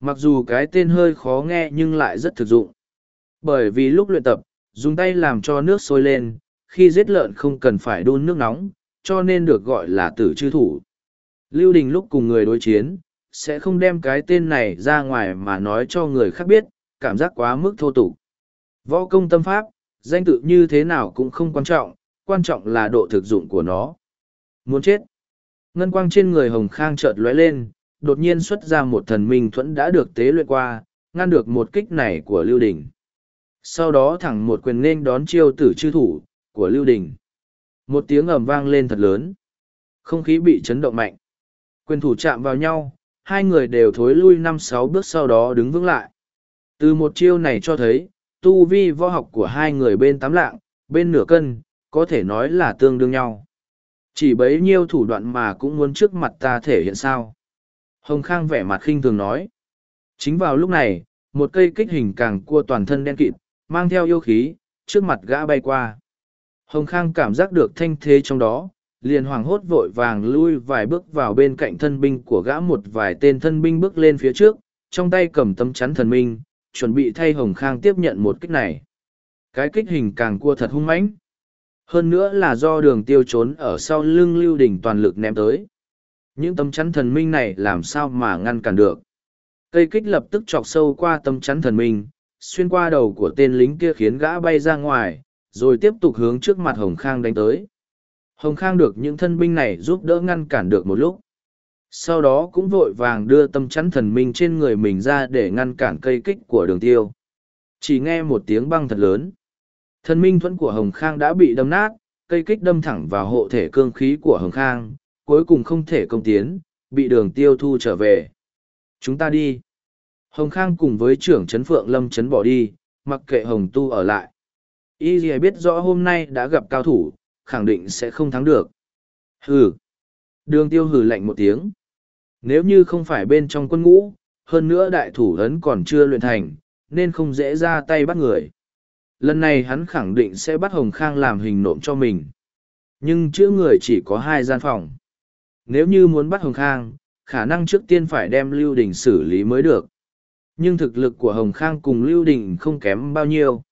Mặc dù cái tên hơi khó nghe nhưng lại rất thực dụng. Bởi vì lúc luyện tập, dùng tay làm cho nước sôi lên, khi giết lợn không cần phải đun nước nóng, cho nên được gọi là tử chư thủ. Lưu Đình lúc cùng người đối chiến, sẽ không đem cái tên này ra ngoài mà nói cho người khác biết, cảm giác quá mức thô tục. Võ công tâm pháp, danh tự như thế nào cũng không quan trọng, quan trọng là độ thực dụng của nó. Muốn chết. Ngân quang trên người Hồng Khang chợt lóe lên, đột nhiên xuất ra một thần minh thuẫn đã được tế luyện qua, ngăn được một kích này của Lưu Đình. Sau đó thẳng một quyền nên đón chiêu tử chư thủ, của Lưu Đình. Một tiếng ầm vang lên thật lớn. Không khí bị chấn động mạnh. Quyền thủ chạm vào nhau, hai người đều thối lui năm sáu bước sau đó đứng vững lại. Từ một chiêu này cho thấy, tu vi võ học của hai người bên tám lạng, bên nửa cân, có thể nói là tương đương nhau. Chỉ bấy nhiêu thủ đoạn mà cũng muốn trước mặt ta thể hiện sao. Hồng Khang vẻ mặt khinh thường nói. Chính vào lúc này, một cây kích hình càng cua toàn thân đen kịt, mang theo yêu khí, trước mặt gã bay qua. Hồng Khang cảm giác được thanh thế trong đó, liền hoàng hốt vội vàng lui vài bước vào bên cạnh thân binh của gã một vài tên thân binh bước lên phía trước, trong tay cầm tấm chắn thần minh, chuẩn bị thay Hồng Khang tiếp nhận một kích này. Cái kích hình càng cua thật hung mãnh. Hơn nữa là do đường tiêu trốn ở sau lưng lưu Đình toàn lực ném tới. Những tấm chắn thần minh này làm sao mà ngăn cản được. Cây kích lập tức chọc sâu qua tấm chắn thần minh, xuyên qua đầu của tên lính kia khiến gã bay ra ngoài, rồi tiếp tục hướng trước mặt Hồng Khang đánh tới. Hồng Khang được những thân binh này giúp đỡ ngăn cản được một lúc. Sau đó cũng vội vàng đưa tâm chắn thần minh trên người mình ra để ngăn cản cây kích của đường tiêu. Chỉ nghe một tiếng băng thật lớn. Thần minh thuẫn của Hồng Khang đã bị đâm nát, cây kích đâm thẳng vào hộ thể cương khí của Hồng Khang, cuối cùng không thể công tiến, bị đường tiêu thu trở về. Chúng ta đi. Hồng Khang cùng với trưởng trấn Phượng Lâm trấn bỏ đi, mặc kệ Hồng Tu ở lại. Y gì biết rõ hôm nay đã gặp cao thủ, khẳng định sẽ không thắng được. Hừ. Đường tiêu hừ lạnh một tiếng. Nếu như không phải bên trong quân ngũ, hơn nữa đại thủ ấn còn chưa luyện thành, nên không dễ ra tay bắt người. Lần này hắn khẳng định sẽ bắt Hồng Khang làm hình nộm cho mình. Nhưng chữ người chỉ có hai gian phòng. Nếu như muốn bắt Hồng Khang, khả năng trước tiên phải đem Lưu Đình xử lý mới được. Nhưng thực lực của Hồng Khang cùng Lưu Đình không kém bao nhiêu.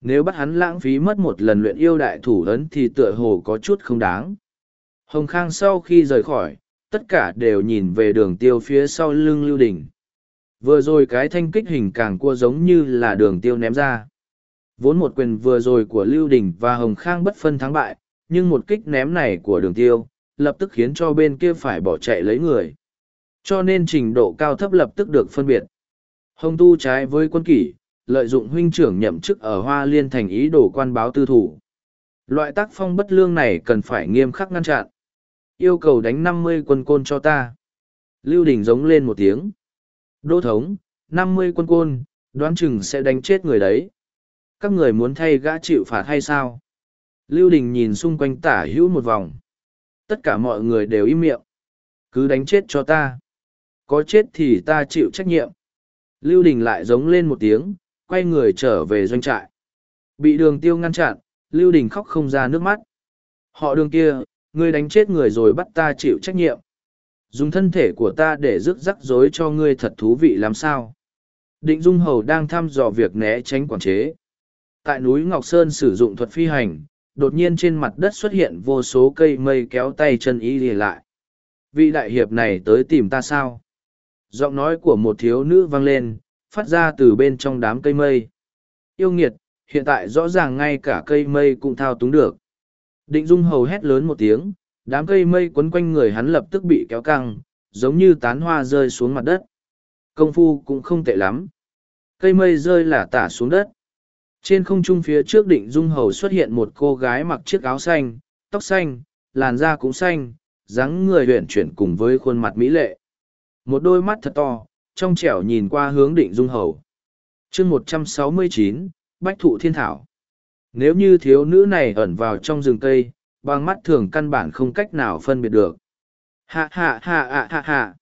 Nếu bắt hắn lãng phí mất một lần luyện yêu đại thủ ấn thì tựa hồ có chút không đáng. Hồng Khang sau khi rời khỏi, tất cả đều nhìn về đường tiêu phía sau lưng Lưu Đình. vừa rồi cái thanh kích hình càng cua giống như là đường tiêu ném ra. Vốn một quyền vừa rồi của lưu đình và hồng khang bất phân thắng bại, nhưng một kích ném này của đường tiêu, lập tức khiến cho bên kia phải bỏ chạy lấy người. Cho nên trình độ cao thấp lập tức được phân biệt. Hồng tu trái với quân kỷ, lợi dụng huynh trưởng nhậm chức ở hoa liên thành ý đồ quan báo tư thủ. Loại tác phong bất lương này cần phải nghiêm khắc ngăn chặn yêu cầu đánh năm mươi quân côn cho ta. Lưu đình giống lên một tiếng. Đô thống, năm mươi quân côn, đoán chừng sẽ đánh chết người đấy. Các người muốn thay gã chịu phạt hay sao? Lưu đình nhìn xung quanh tả hữu một vòng. Tất cả mọi người đều im miệng. Cứ đánh chết cho ta. Có chết thì ta chịu trách nhiệm. Lưu đình lại giống lên một tiếng, quay người trở về doanh trại. Bị đường tiêu ngăn chặn, lưu đình khóc không ra nước mắt. Họ đường kia ngươi đánh chết người rồi bắt ta chịu trách nhiệm. Dùng thân thể của ta để rước rắc rối cho ngươi thật thú vị làm sao? Định dung hầu đang thăm dò việc né tránh quản chế. Tại núi ngọc sơn sử dụng thuật phi hành, đột nhiên trên mặt đất xuất hiện vô số cây mây kéo tay chân y lìa lại. Vị đại hiệp này tới tìm ta sao? Giọng nói của một thiếu nữ vang lên, phát ra từ bên trong đám cây mây. Yêu nghiệt, hiện tại rõ ràng ngay cả cây mây cũng thao túng được định dung hầu hét lớn một tiếng, đám cây mây quấn quanh người hắn lập tức bị kéo căng, giống như tán hoa rơi xuống mặt đất. Công phu cũng không tệ lắm. Cây mây rơi là tả xuống đất. Trên không trung phía trước định dung hầu xuất hiện một cô gái mặc chiếc áo xanh, tóc xanh, làn da cũng xanh, dáng người luyện chuyển cùng với khuôn mặt mỹ lệ. Một đôi mắt thật to, trong trẻo nhìn qua hướng định dung hầu. Chương một trăm sáu mươi chín, bách thụ thiên thảo nếu như thiếu nữ này ẩn vào trong rừng cây, bằng mắt thường căn bản không cách nào phân biệt được. Hạ hạ hạ hạ hạ hạ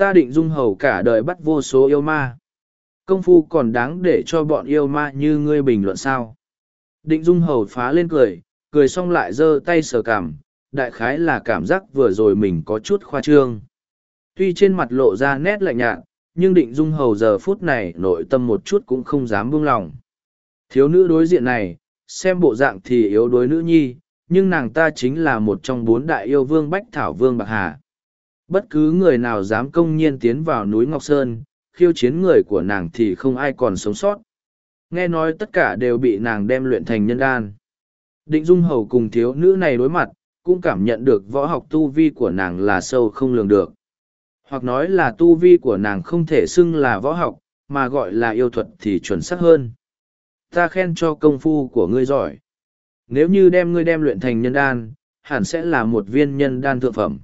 ta định dung hầu cả đời bắt vô số yêu ma. Công phu còn đáng để cho bọn yêu ma như ngươi bình luận sao? Định dung hầu phá lên cười cười xong lại giơ tay sờ cảm. Đại khái là cảm giác vừa rồi mình có chút khoa trương. Tuy trên mặt lộ ra nét lạnh nhạt, nhưng định dung hầu giờ phút này nội tâm một chút cũng không dám buông lòng. Thiếu nữ đối diện này xem bộ dạng thì yếu đuối nữ nhi, nhưng nàng ta chính là một trong bốn đại yêu vương bách thảo vương bạc hà. Bất cứ người nào dám công nhiên tiến vào núi ngọc sơn, khiêu chiến người của nàng thì không ai còn sống sót. Nghe nói tất cả đều bị nàng đem luyện thành nhân đan. Định dung hầu cùng thiếu nữ này đối mặt, cũng cảm nhận được võ học tu vi của nàng là sâu không lường được. Hoặc nói là tu vi của nàng không thể xưng là võ học, mà gọi là yêu thuật thì chuẩn xác hơn ta khen cho công phu của ngươi giỏi. Nếu như đem ngươi đem luyện thành nhân đan, hẳn sẽ là một viên nhân đan thượng phẩm.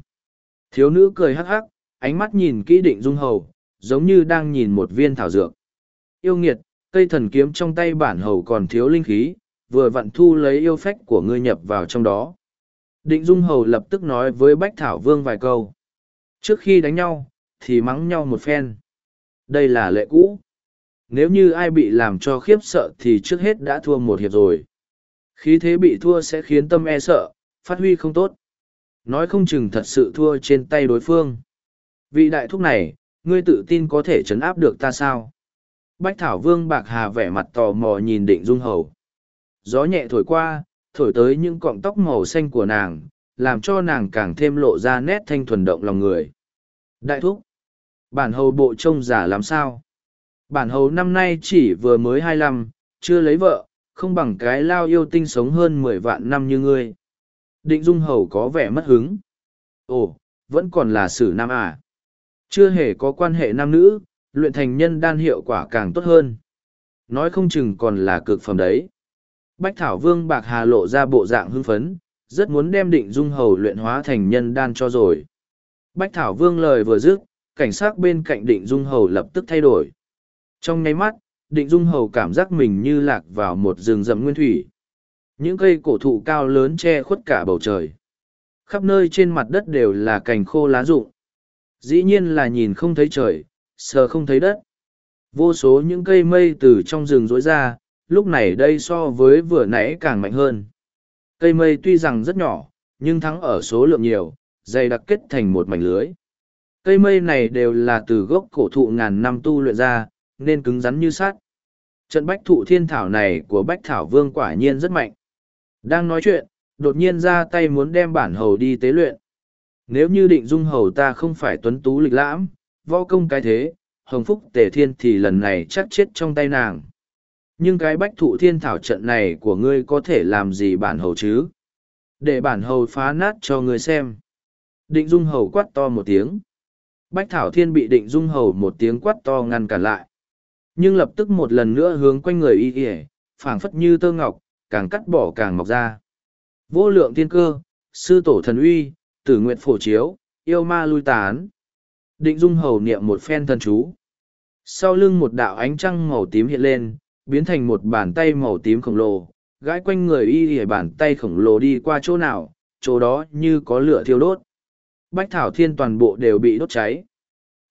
Thiếu nữ cười hắc hắc, ánh mắt nhìn kỹ định dung hầu, giống như đang nhìn một viên thảo dược. Yêu nghiệt, cây thần kiếm trong tay bản hầu còn thiếu linh khí, vừa vặn thu lấy yêu phách của ngươi nhập vào trong đó. Định dung hầu lập tức nói với bách thảo vương vài câu. Trước khi đánh nhau, thì mắng nhau một phen. Đây là lệ cũ nếu như ai bị làm cho khiếp sợ thì trước hết đã thua một hiệp rồi. Khí thế bị thua sẽ khiến tâm e sợ, phát huy không tốt. Nói không chừng thật sự thua trên tay đối phương. Vị đại thúc này, ngươi tự tin có thể chấn áp được ta sao? Bách thảo vương bạc hà vẻ mặt tò mò nhìn định dung hầu. Gió nhẹ thổi qua, thổi tới những cọng tóc màu xanh của nàng, làm cho nàng càng thêm lộ ra nét thanh thuần động lòng người. Đại thúc, bản hầu bộ trông giả làm sao? Bản hầu năm nay chỉ vừa mới hai lăm, chưa lấy vợ, không bằng cái lao yêu tinh sống hơn mười vạn năm như ngươi. Định dung hầu có vẻ mất hứng. Ồ, vẫn còn là sử nam à? Chưa hề có quan hệ nam nữ, luyện thành nhân đan hiệu quả càng tốt hơn. Nói không chừng còn là cực phẩm đấy. Bách thảo vương bạc hà lộ ra bộ dạng hưng phấn, rất muốn đem định dung hầu luyện hóa thành nhân đan cho rồi. Bách thảo vương lời vừa dứt, cảnh sát bên cạnh định dung hầu lập tức thay đổi trong nháy mắt, định dung hầu cảm giác mình như lạc vào một rừng rậm nguyên thủy. Những cây cổ thụ cao lớn che khuất cả bầu trời. Khắp nơi trên mặt đất đều là cành khô lá rụng. Dĩ nhiên là nhìn không thấy trời, sờ không thấy đất. Vô số những cây mây từ trong rừng rối ra, lúc này đây so với vừa nãy càng mạnh hơn. Cây mây tuy rằng rất nhỏ, nhưng thắng ở số lượng nhiều, dày đặc kết thành một mảnh lưới. Cây mây này đều là từ gốc cổ thụ ngàn năm tu luyện ra nên cứng rắn như sát trận bách thụ thiên thảo này của bách thảo vương quả nhiên rất mạnh. Đang nói chuyện, đột nhiên ra tay muốn đem bản hầu đi tế luyện. Nếu như định dung hầu ta không phải tuấn tú lịch lãm, võ công cái thế, hồng phúc tề thiên thì lần này chắc chết trong tay nàng. Nhưng cái bách thụ thiên thảo trận này của ngươi có thể làm gì bản hầu chứ? Để bản hầu phá nát cho ngươi xem. Định dung hầu quát to một tiếng. Bách thảo thiên bị định dung hầu một tiếng quát to ngăn cản lại nhưng lập tức một lần nữa hướng quanh người y ỉa, phảng phất như tơ ngọc, càng cắt bỏ càng mọc ra. Vô lượng thiên cơ, sư tổ thần uy, tử nguyện phổ chiếu, yêu ma lui tán. Định dung hầu niệm một phen thần chú. Sau lưng một đạo ánh trăng màu tím hiện lên, biến thành một bàn tay màu tím khổng lồ, gãi quanh người y ỉa bàn tay khổng lồ đi qua chỗ nào, chỗ đó như có lửa thiêu đốt. Bách thảo thiên toàn bộ đều bị đốt cháy.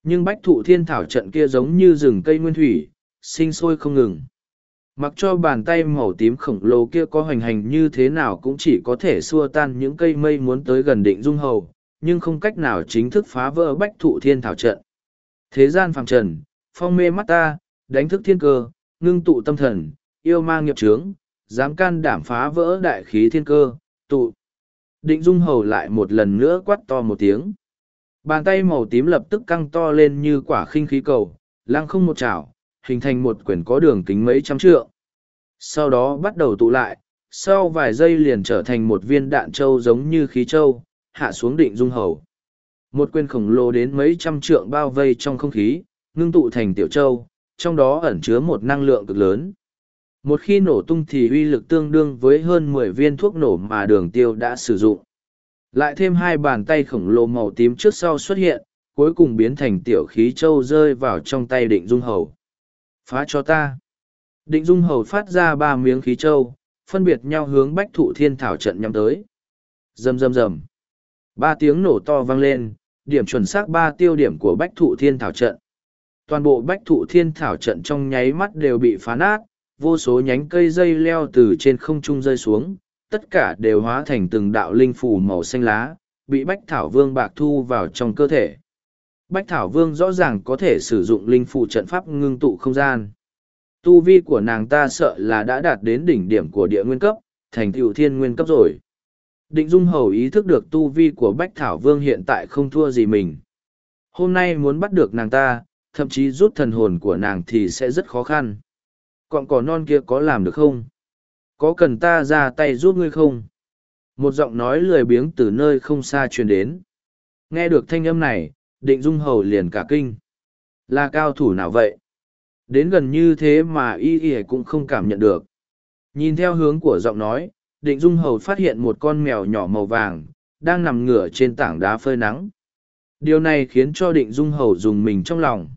Nhưng bách thụ thiên thảo trận kia giống như rừng cây nguyên thủy sinh sôi không ngừng. Mặc cho bàn tay màu tím khổng lồ kia có hoành hành như thế nào cũng chỉ có thể xua tan những cây mây muốn tới gần định dung hầu, nhưng không cách nào chính thức phá vỡ bách thụ thiên thảo trận. Thế gian phàm trần, phong mê mắt ta, đánh thức thiên cơ, ngưng tụ tâm thần, yêu mang nghiệp trướng dám can đảm phá vỡ đại khí thiên cơ, tụ. Định dung hầu lại một lần nữa quát to một tiếng. Bàn tay màu tím lập tức căng to lên như quả khinh khí cầu, lăng không một chảo hình thành một quyển có đường kính mấy trăm trượng. Sau đó bắt đầu tụ lại, sau vài giây liền trở thành một viên đạn trâu giống như khí trâu, hạ xuống định dung hầu. Một quyền khổng lồ đến mấy trăm trượng bao vây trong không khí, ngưng tụ thành tiểu trâu, trong đó ẩn chứa một năng lượng cực lớn. Một khi nổ tung thì uy lực tương đương với hơn mười viên thuốc nổ mà đường tiêu đã sử dụng. Lại thêm hai bàn tay khổng lồ màu tím trước sau xuất hiện, cuối cùng biến thành tiểu khí châu rơi vào trong tay định dung hầu phá cho ta. Định dung hầu phát ra ba miếng khí trâu phân biệt nhau hướng bách thụ thiên thảo trận nhắm tới. Rầm rầm rầm. Ba tiếng nổ to vang lên, điểm chuẩn xác ba tiêu điểm của bách thụ thiên thảo trận. Toàn bộ bách thụ thiên thảo trận trong nháy mắt đều bị phá nát, vô số nhánh cây dây leo từ trên không trung rơi xuống, tất cả đều hóa thành từng đạo linh phủ màu xanh lá, bị bách thảo vương bạc thu vào trong cơ thể. Bách Thảo Vương rõ ràng có thể sử dụng linh phụ trận pháp ngưng tụ không gian. Tu vi của nàng ta sợ là đã đạt đến đỉnh điểm của địa nguyên cấp, thành tựu thiên nguyên cấp rồi. Định Dung Hầu ý thức được tu vi của Bách Thảo Vương hiện tại không thua gì mình. Hôm nay muốn bắt được nàng ta, thậm chí rút thần hồn của nàng thì sẽ rất khó khăn. Còn cỏ non kia có làm được không? Có cần ta ra tay giúp ngươi không? Một giọng nói lười biếng từ nơi không xa truyền đến. Nghe được thanh âm này, định dung hầu liền cả kinh. Là cao thủ nào vậy? Đến gần như thế mà y y cũng không cảm nhận được. Nhìn theo hướng của giọng nói, định dung hầu phát hiện một con mèo nhỏ màu vàng, đang nằm ngửa trên tảng đá phơi nắng. Điều này khiến cho định dung hầu dùng mình trong lòng.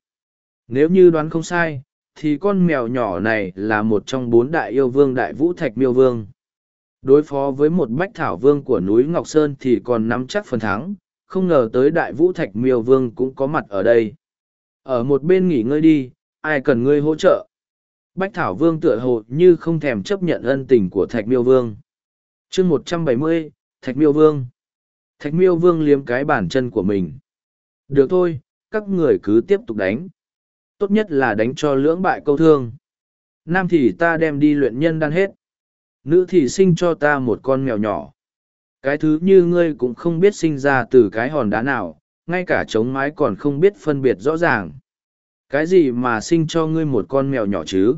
Nếu như đoán không sai, thì con mèo nhỏ này là một trong bốn đại yêu vương đại vũ thạch miêu vương. Đối phó với một bách thảo vương của núi Ngọc Sơn thì còn nắm chắc phần thắng, không ngờ tới đại vũ thạch miêu vương cũng có mặt ở đây. Ở một bên nghỉ ngơi đi, ai cần ngươi hỗ trợ. Bách Thảo Vương tựa hồ như không thèm chấp nhận ân tình của Thạch Miêu Vương. chương một trăm bảy mươi Thạch Miêu Vương. Thạch Miêu Vương liếm cái bàn chân của mình. Được thôi, các người cứ tiếp tục đánh. Tốt nhất là đánh cho lưỡng bại câu thương. Nam thì ta đem đi luyện nhân đan hết. Nữ thì sinh cho ta một con mèo nhỏ. Cái thứ như ngươi cũng không biết sinh ra từ cái hòn đá nào, ngay cả trống mái còn không biết phân biệt rõ ràng. Cái gì mà sinh cho ngươi một con mèo nhỏ chứ?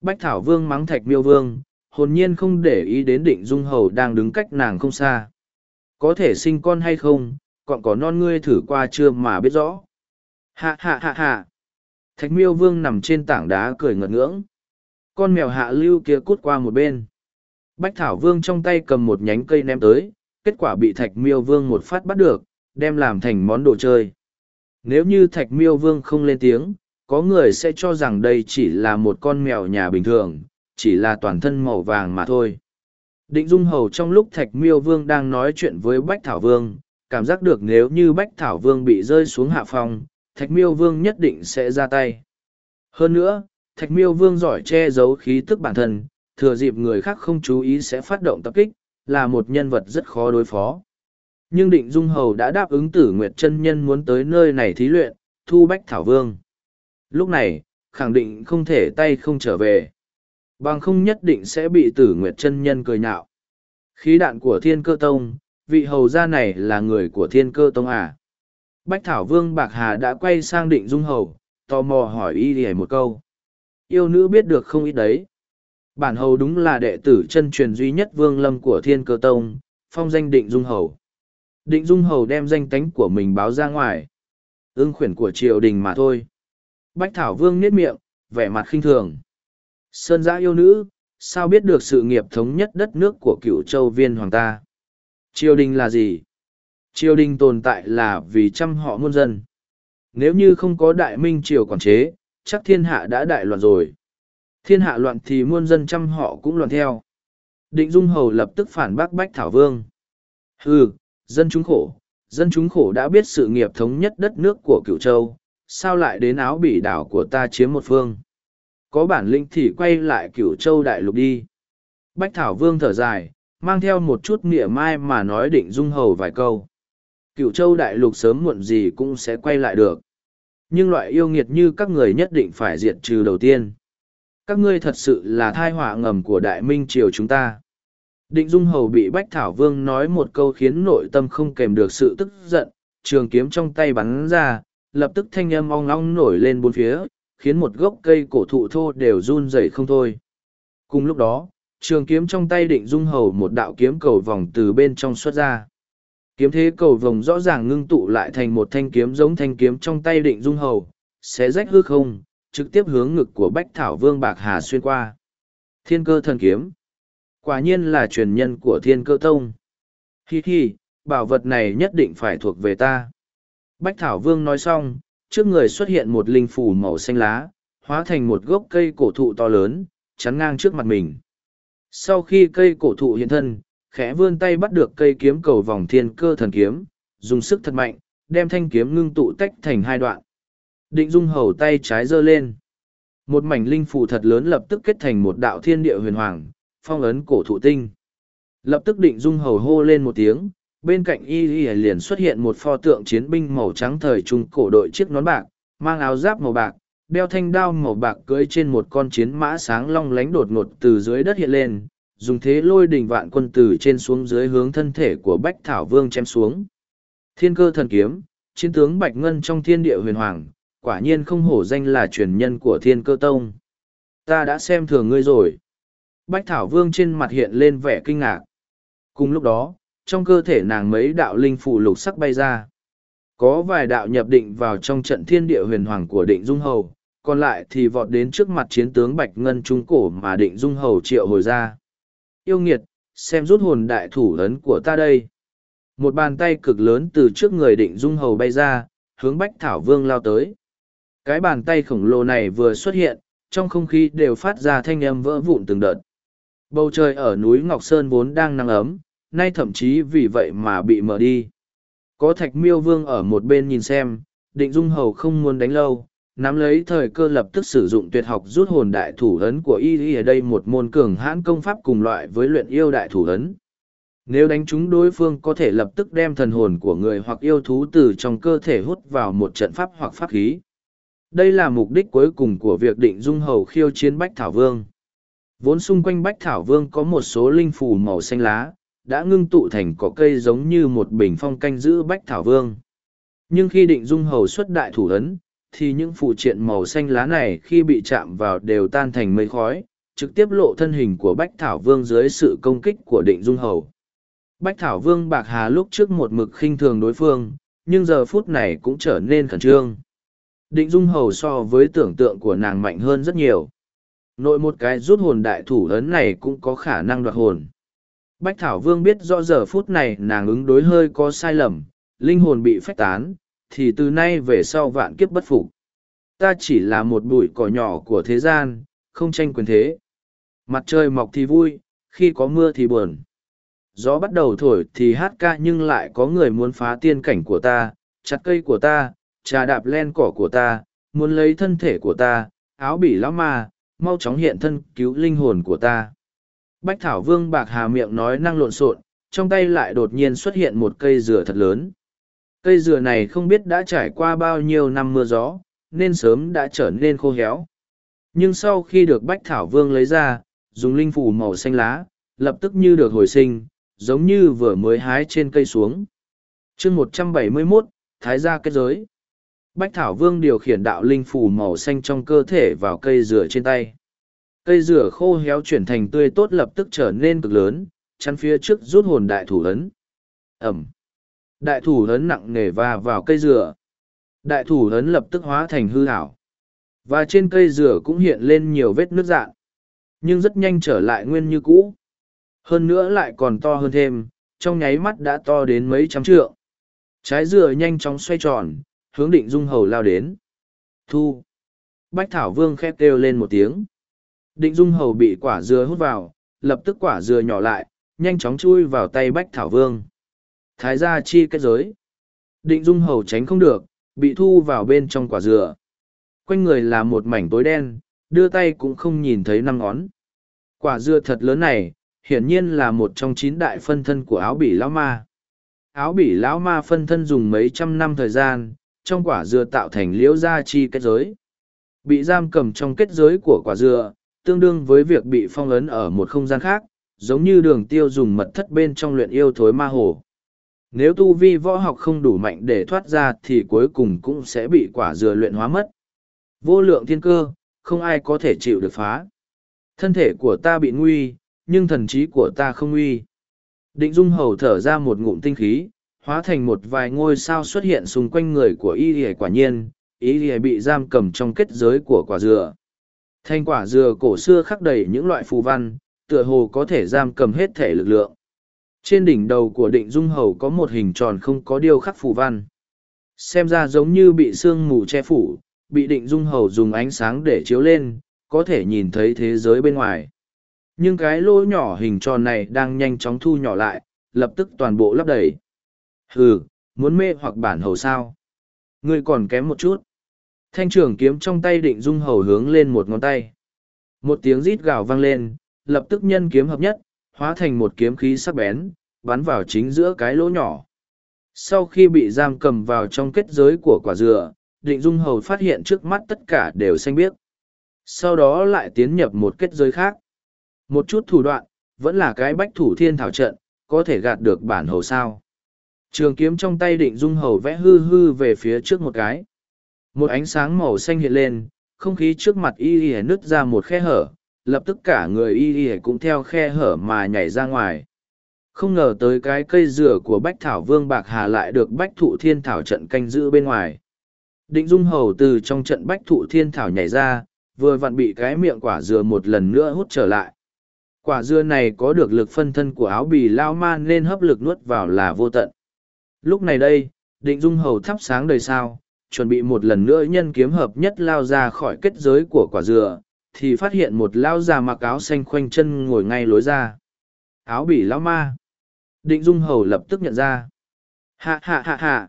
Bách Thảo Vương mắng thạch miêu vương, hồn nhiên không để ý đến định dung hầu đang đứng cách nàng không xa. Có thể sinh con hay không, còn có non ngươi thử qua chưa mà biết rõ. Hạ hạ hạ hạ. Thạch miêu vương nằm trên tảng đá cười ngợt ngưỡng. Con mèo hạ lưu kia cút qua một bên. Bách Thảo Vương trong tay cầm một nhánh cây ném tới, kết quả bị Thạch Miêu Vương một phát bắt được, đem làm thành món đồ chơi. Nếu như Thạch Miêu Vương không lên tiếng, có người sẽ cho rằng đây chỉ là một con mèo nhà bình thường, chỉ là toàn thân màu vàng mà thôi. Định Dung Hầu trong lúc Thạch Miêu Vương đang nói chuyện với Bách Thảo Vương, cảm giác được nếu như Bách Thảo Vương bị rơi xuống hạ phòng, Thạch Miêu Vương nhất định sẽ ra tay. Hơn nữa, Thạch Miêu Vương giỏi che giấu khí tức bản thân, thừa dịp người khác không chú ý sẽ phát động tập kích, là một nhân vật rất khó đối phó. Nhưng định Dung Hầu đã đáp ứng tử Nguyệt chân Nhân muốn tới nơi này thí luyện, thu Bách Thảo Vương. Lúc này, khẳng định không thể tay không trở về. Bằng không nhất định sẽ bị tử Nguyệt chân Nhân cười nhạo. Khí đạn của Thiên Cơ Tông, vị hầu gia này là người của Thiên Cơ Tông à. Bách Thảo Vương Bạc Hà đã quay sang định Dung Hầu, tò mò hỏi y y một câu. Yêu nữ biết được không ít đấy. Bản hầu đúng là đệ tử chân truyền duy nhất vương lâm của thiên cơ tông, phong danh định dung hầu. Định dung hầu đem danh tánh của mình báo ra ngoài. Ưng khuyển của triều đình mà thôi. Bách Thảo Vương niết miệng, vẻ mặt khinh thường. Sơn giã yêu nữ, sao biết được sự nghiệp thống nhất đất nước của cựu châu viên hoàng ta? Triều đình là gì? Triều đình tồn tại là vì trăm họ muôn dân. Nếu như không có đại minh triều quản chế, chắc thiên hạ đã đại loạn rồi. Thiên hạ loạn thì muôn dân trăm họ cũng loạn theo. Định Dung Hầu lập tức phản bác Bách Thảo Vương. Hừ, dân chúng khổ, dân chúng khổ đã biết sự nghiệp thống nhất đất nước của Cửu châu, sao lại đến áo bỉ đảo của ta chiếm một phương. Có bản lĩnh thì quay lại Cửu châu đại lục đi. Bách Thảo Vương thở dài, mang theo một chút nghĩa mai mà nói định Dung Hầu vài câu. Cửu châu đại lục sớm muộn gì cũng sẽ quay lại được. Nhưng loại yêu nghiệt như các người nhất định phải diệt trừ đầu tiên các ngươi thật sự là thai họa ngầm của đại minh triều chúng ta. Định dung hầu bị bách thảo vương nói một câu khiến nội tâm không kèm được sự tức giận, trường kiếm trong tay bắn ra, lập tức thanh âm ong long nổi lên bốn phía, khiến một gốc cây cổ thụ thô đều run rẩy không thôi. Cùng lúc đó, trường kiếm trong tay định dung hầu một đạo kiếm cầu vòng từ bên trong xuất ra. Kiếm thế cầu vòng rõ ràng ngưng tụ lại thành một thanh kiếm giống thanh kiếm trong tay định dung hầu, xé rách hư không trực tiếp hướng ngực của Bách Thảo Vương Bạc Hà xuyên qua. Thiên cơ thần kiếm. Quả nhiên là truyền nhân của thiên cơ tông. Hi hi, bảo vật này nhất định phải thuộc về ta. Bách Thảo Vương nói xong, trước người xuất hiện một linh phủ màu xanh lá, hóa thành một gốc cây cổ thụ to lớn, chắn ngang trước mặt mình. Sau khi cây cổ thụ hiện thân, khẽ vươn tay bắt được cây kiếm cầu vòng thiên cơ thần kiếm, dùng sức thật mạnh, đem thanh kiếm ngưng tụ tách thành hai đoạn. Định dung hầu tay trái giơ lên. Một mảnh linh phù thật lớn lập tức kết thành một đạo thiên địa huyền hoàng, phong ấn cổ thụ tinh. Lập tức định dung hầu hô lên một tiếng, bên cạnh y y liền xuất hiện một pho tượng chiến binh màu trắng thời trung cổ đội chiếc nón bạc, mang áo giáp màu bạc, đeo thanh đao màu bạc cưỡi trên một con chiến mã sáng long lánh đột ngột từ dưới đất hiện lên, dùng thế lôi đỉnh vạn quân từ trên xuống dưới hướng thân thể của Bách Thảo Vương chém xuống. Thiên cơ thần kiếm, chiến tướng Bạch Ngân trong thiên địa huyền hoàng, quả nhiên không hổ danh là truyền nhân của thiên cơ tông. Ta đã xem thường ngươi rồi. Bách Thảo Vương trên mặt hiện lên vẻ kinh ngạc. Cùng lúc đó, trong cơ thể nàng mấy đạo linh phụ lục sắc bay ra. Có vài đạo nhập định vào trong trận thiên địa huyền hoàng của định Dung Hầu, còn lại thì vọt đến trước mặt chiến tướng Bạch Ngân Trung Cổ mà định Dung Hầu triệu hồi ra. Yêu nghiệt, xem rút hồn đại thủ ấn của ta đây. Một bàn tay cực lớn từ trước người định Dung Hầu bay ra, hướng Bách Thảo Vương lao tới. Cái bàn tay khổng lồ này vừa xuất hiện, trong không khí đều phát ra thanh âm vỡ vụn từng đợt. Bầu trời ở núi Ngọc Sơn vốn đang nắng ấm, nay thậm chí vì vậy mà bị mở đi. Có thạch miêu vương ở một bên nhìn xem, định dung hầu không muốn đánh lâu, nắm lấy thời cơ lập tức sử dụng tuyệt học rút hồn đại thủ ấn của y y ở đây một môn cường hãn công pháp cùng loại với luyện yêu đại thủ ấn. Nếu đánh trúng đối phương có thể lập tức đem thần hồn của người hoặc yêu thú từ trong cơ thể hút vào một trận pháp hoặc pháp khí. Đây là mục đích cuối cùng của việc định dung hầu khiêu chiến Bách Thảo Vương. Vốn xung quanh Bách Thảo Vương có một số linh phù màu xanh lá, đã ngưng tụ thành cỏ cây giống như một bình phong canh giữ Bách Thảo Vương. Nhưng khi định dung hầu xuất đại thủ ấn, thì những phụ triện màu xanh lá này khi bị chạm vào đều tan thành mây khói, trực tiếp lộ thân hình của Bách Thảo Vương dưới sự công kích của định dung hầu. Bách Thảo Vương Bạc Hà lúc trước một mực khinh thường đối phương, nhưng giờ phút này cũng trở nên khẩn trương. Định dung hầu so với tưởng tượng của nàng mạnh hơn rất nhiều. Nội một cái rút hồn đại thủ ấn này cũng có khả năng đoạt hồn. Bách Thảo Vương biết rõ giờ phút này nàng ứng đối hơi có sai lầm, linh hồn bị phách tán, thì từ nay về sau vạn kiếp bất phục. Ta chỉ là một bụi cỏ nhỏ của thế gian, không tranh quyền thế. Mặt trời mọc thì vui, khi có mưa thì buồn. Gió bắt đầu thổi thì hát ca nhưng lại có người muốn phá tiên cảnh của ta, chặt cây của ta, trà đạp len cỏ của ta, muốn lấy thân thể của ta, áo bỉ lão ma, mau chóng hiện thân cứu linh hồn của ta. Bách Thảo Vương Bạc Hà miệng nói năng lộn xộn, trong tay lại đột nhiên xuất hiện một cây dừa thật lớn. Cây dừa này không biết đã trải qua bao nhiêu năm mưa gió, nên sớm đã trở nên khô héo. Nhưng sau khi được Bách Thảo Vương lấy ra, dùng linh phủ màu xanh lá, lập tức như được hồi sinh, giống như vừa mới hái trên cây xuống. chương một trăm bảy mươi 171, Thái gia kết giới. Bách Thảo Vương điều khiển đạo linh phù màu xanh trong cơ thể vào cây dừa trên tay. Cây dừa khô héo chuyển thành tươi tốt lập tức trở nên cực lớn, chắn phía trước rút hồn đại thủ ấn. Ẩm. Đại thủ ấn nặng nề và vào cây dừa. Đại thủ ấn lập tức hóa thành hư ảo. Và trên cây dừa cũng hiện lên nhiều vết nước dạn. Nhưng rất nhanh trở lại nguyên như cũ. Hơn nữa lại còn to hơn thêm, trong nháy mắt đã to đến mấy trăm trượng. Trái dừa nhanh chóng xoay tròn, hướng định dung hầu lao đến. Thu. Bách Thảo Vương khép kêu lên một tiếng. Định dung hầu bị quả dừa hút vào, lập tức quả dừa nhỏ lại, nhanh chóng chui vào tay Bách Thảo Vương. Thái gia chi kết giới. Định dung hầu tránh không được, bị thu vào bên trong quả dừa. Quanh người là một mảnh tối đen, đưa tay cũng không nhìn thấy năm ngón. Quả dừa thật lớn này, hiển nhiên là một trong chín đại phân thân của áo bỉ lão ma. Áo bỉ lão ma phân thân dùng mấy trăm năm thời gian, trong quả dừa tạo thành liễu gia chi kết giới. Bị giam cầm trong kết giới của quả dừa, tương đương với việc bị phong ấn ở một không gian khác, giống như đường tiêu dùng mật thất bên trong luyện yêu thối ma hồ. Nếu tu vi võ học không đủ mạnh để thoát ra thì cuối cùng cũng sẽ bị quả dừa luyện hóa mất. Vô lượng thiên cơ, không ai có thể chịu được phá. Thân thể của ta bị nguy, nhưng thần trí của ta không nguy. Định dung hầu thở ra một ngụm tinh khí, hóa thành một vài ngôi sao xuất hiện xung quanh người của y ỉa quả nhiên, y ỉa bị giam cầm trong kết giới của quả dừa. Thanh quả dừa cổ xưa khắc đầy những loại phù văn, tựa hồ có thể giam cầm hết thể lực lượng. Trên đỉnh đầu của định dung hầu có một hình tròn không có điêu khắc phù văn. Xem ra giống như bị sương mù che phủ, bị định dung hầu dùng ánh sáng để chiếu lên, có thể nhìn thấy thế giới bên ngoài. Nhưng cái lỗ nhỏ hình tròn này đang nhanh chóng thu nhỏ lại, lập tức toàn bộ lấp đầy. Hừ, muốn mê hoặc bản hầu sao? Ngươi còn kém một chút. Thanh trường kiếm trong tay định dung hầu hướng lên một ngón tay. Một tiếng rít gào vang lên, lập tức nhân kiếm hợp nhất, hóa thành một kiếm khí sắc bén, bắn vào chính giữa cái lỗ nhỏ. Sau khi bị giam cầm vào trong kết giới của quả dừa, định dung hầu phát hiện trước mắt tất cả đều xanh biếc. Sau đó lại tiến nhập một kết giới khác. Một chút thủ đoạn, vẫn là cái bách thủ thiên thảo trận, có thể gạt được bản hầu sao. Trường kiếm trong tay định dung hầu vẽ hư hư về phía trước một cái. Một ánh sáng màu xanh hiện lên, không khí trước mặt y y nứt ra một khe hở, lập tức cả người y y cũng theo khe hở mà nhảy ra ngoài. Không ngờ tới cái cây dừa của Bách Thảo Vương Bạc Hà lại được Bách Thụ Thiên Thảo trận canh giữ bên ngoài. Định Dung Hầu từ trong trận Bách Thụ Thiên Thảo nhảy ra, vừa vặn bị cái miệng quả dừa một lần nữa hút trở lại. Quả dừa này có được lực phân thân của áo bì lao man nên hấp lực nuốt vào là vô tận. Lúc này đây, định dung hầu thắp sáng đời sao, chuẩn bị một lần nữa nhân kiếm hợp nhất lao ra khỏi kết giới của quả dừa, thì phát hiện một lao già mặc áo xanh khoanh chân ngồi ngay lối ra. Áo bỉ lao ma. Định dung hầu lập tức nhận ra. Hạ hạ hạ hạ.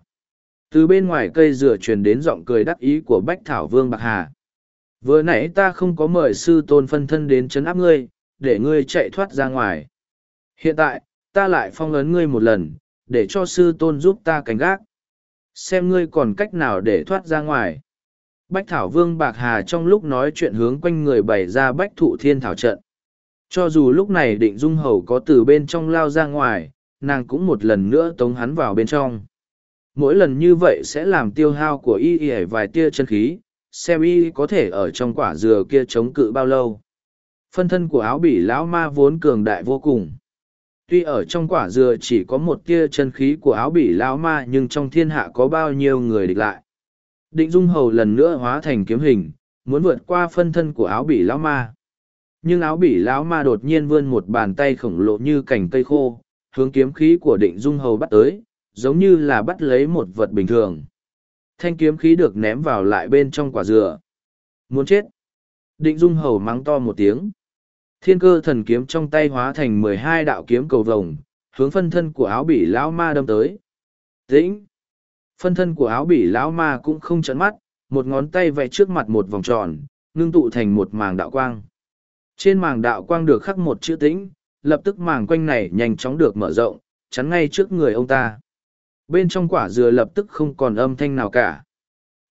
Từ bên ngoài cây dừa truyền đến giọng cười đắc ý của Bách Thảo Vương Bạc Hà. Vừa nãy ta không có mời sư tôn phân thân đến chấn áp ngươi, để ngươi chạy thoát ra ngoài. Hiện tại, ta lại phong ấn ngươi một lần, để cho sư tôn giúp ta canh gác. Xem ngươi còn cách nào để thoát ra ngoài. Bách Thảo Vương Bạc Hà trong lúc nói chuyện hướng quanh người bày ra Bách Thụ Thiên Thảo trận. Cho dù lúc này định dung hầu có từ bên trong lao ra ngoài, nàng cũng một lần nữa tống hắn vào bên trong. Mỗi lần như vậy sẽ làm tiêu hao của y y vài tia chân khí, xem y có thể ở trong quả dừa kia chống cự bao lâu. Phân thân của áo bỉ lão ma vốn cường đại vô cùng. Tuy ở trong quả dừa chỉ có một tia chân khí của áo bỉ lão ma nhưng trong thiên hạ có bao nhiêu người địch lại. Định dung hầu lần nữa hóa thành kiếm hình, muốn vượt qua phân thân của áo bỉ lão ma. Nhưng áo bỉ lão ma đột nhiên vươn một bàn tay khổng lồ như cành cây khô, hướng kiếm khí của định dung hầu bắt tới, giống như là bắt lấy một vật bình thường. Thanh kiếm khí được ném vào lại bên trong quả dừa. Muốn chết. Định dung hầu mắng to một tiếng. Thiên cơ thần kiếm trong tay hóa thành mười hai đạo kiếm cầu vồng, hướng phân thân của áo bỉ lão ma đâm tới. Tĩnh! Phân thân của áo bỉ lão ma cũng không trận mắt, một ngón tay vẽ trước mặt một vòng tròn, ngưng tụ thành một màng đạo quang. Trên màng đạo quang được khắc một chữ tĩnh, lập tức màng quanh này nhanh chóng được mở rộng, chắn ngay trước người ông ta. Bên trong quả dừa lập tức không còn âm thanh nào cả.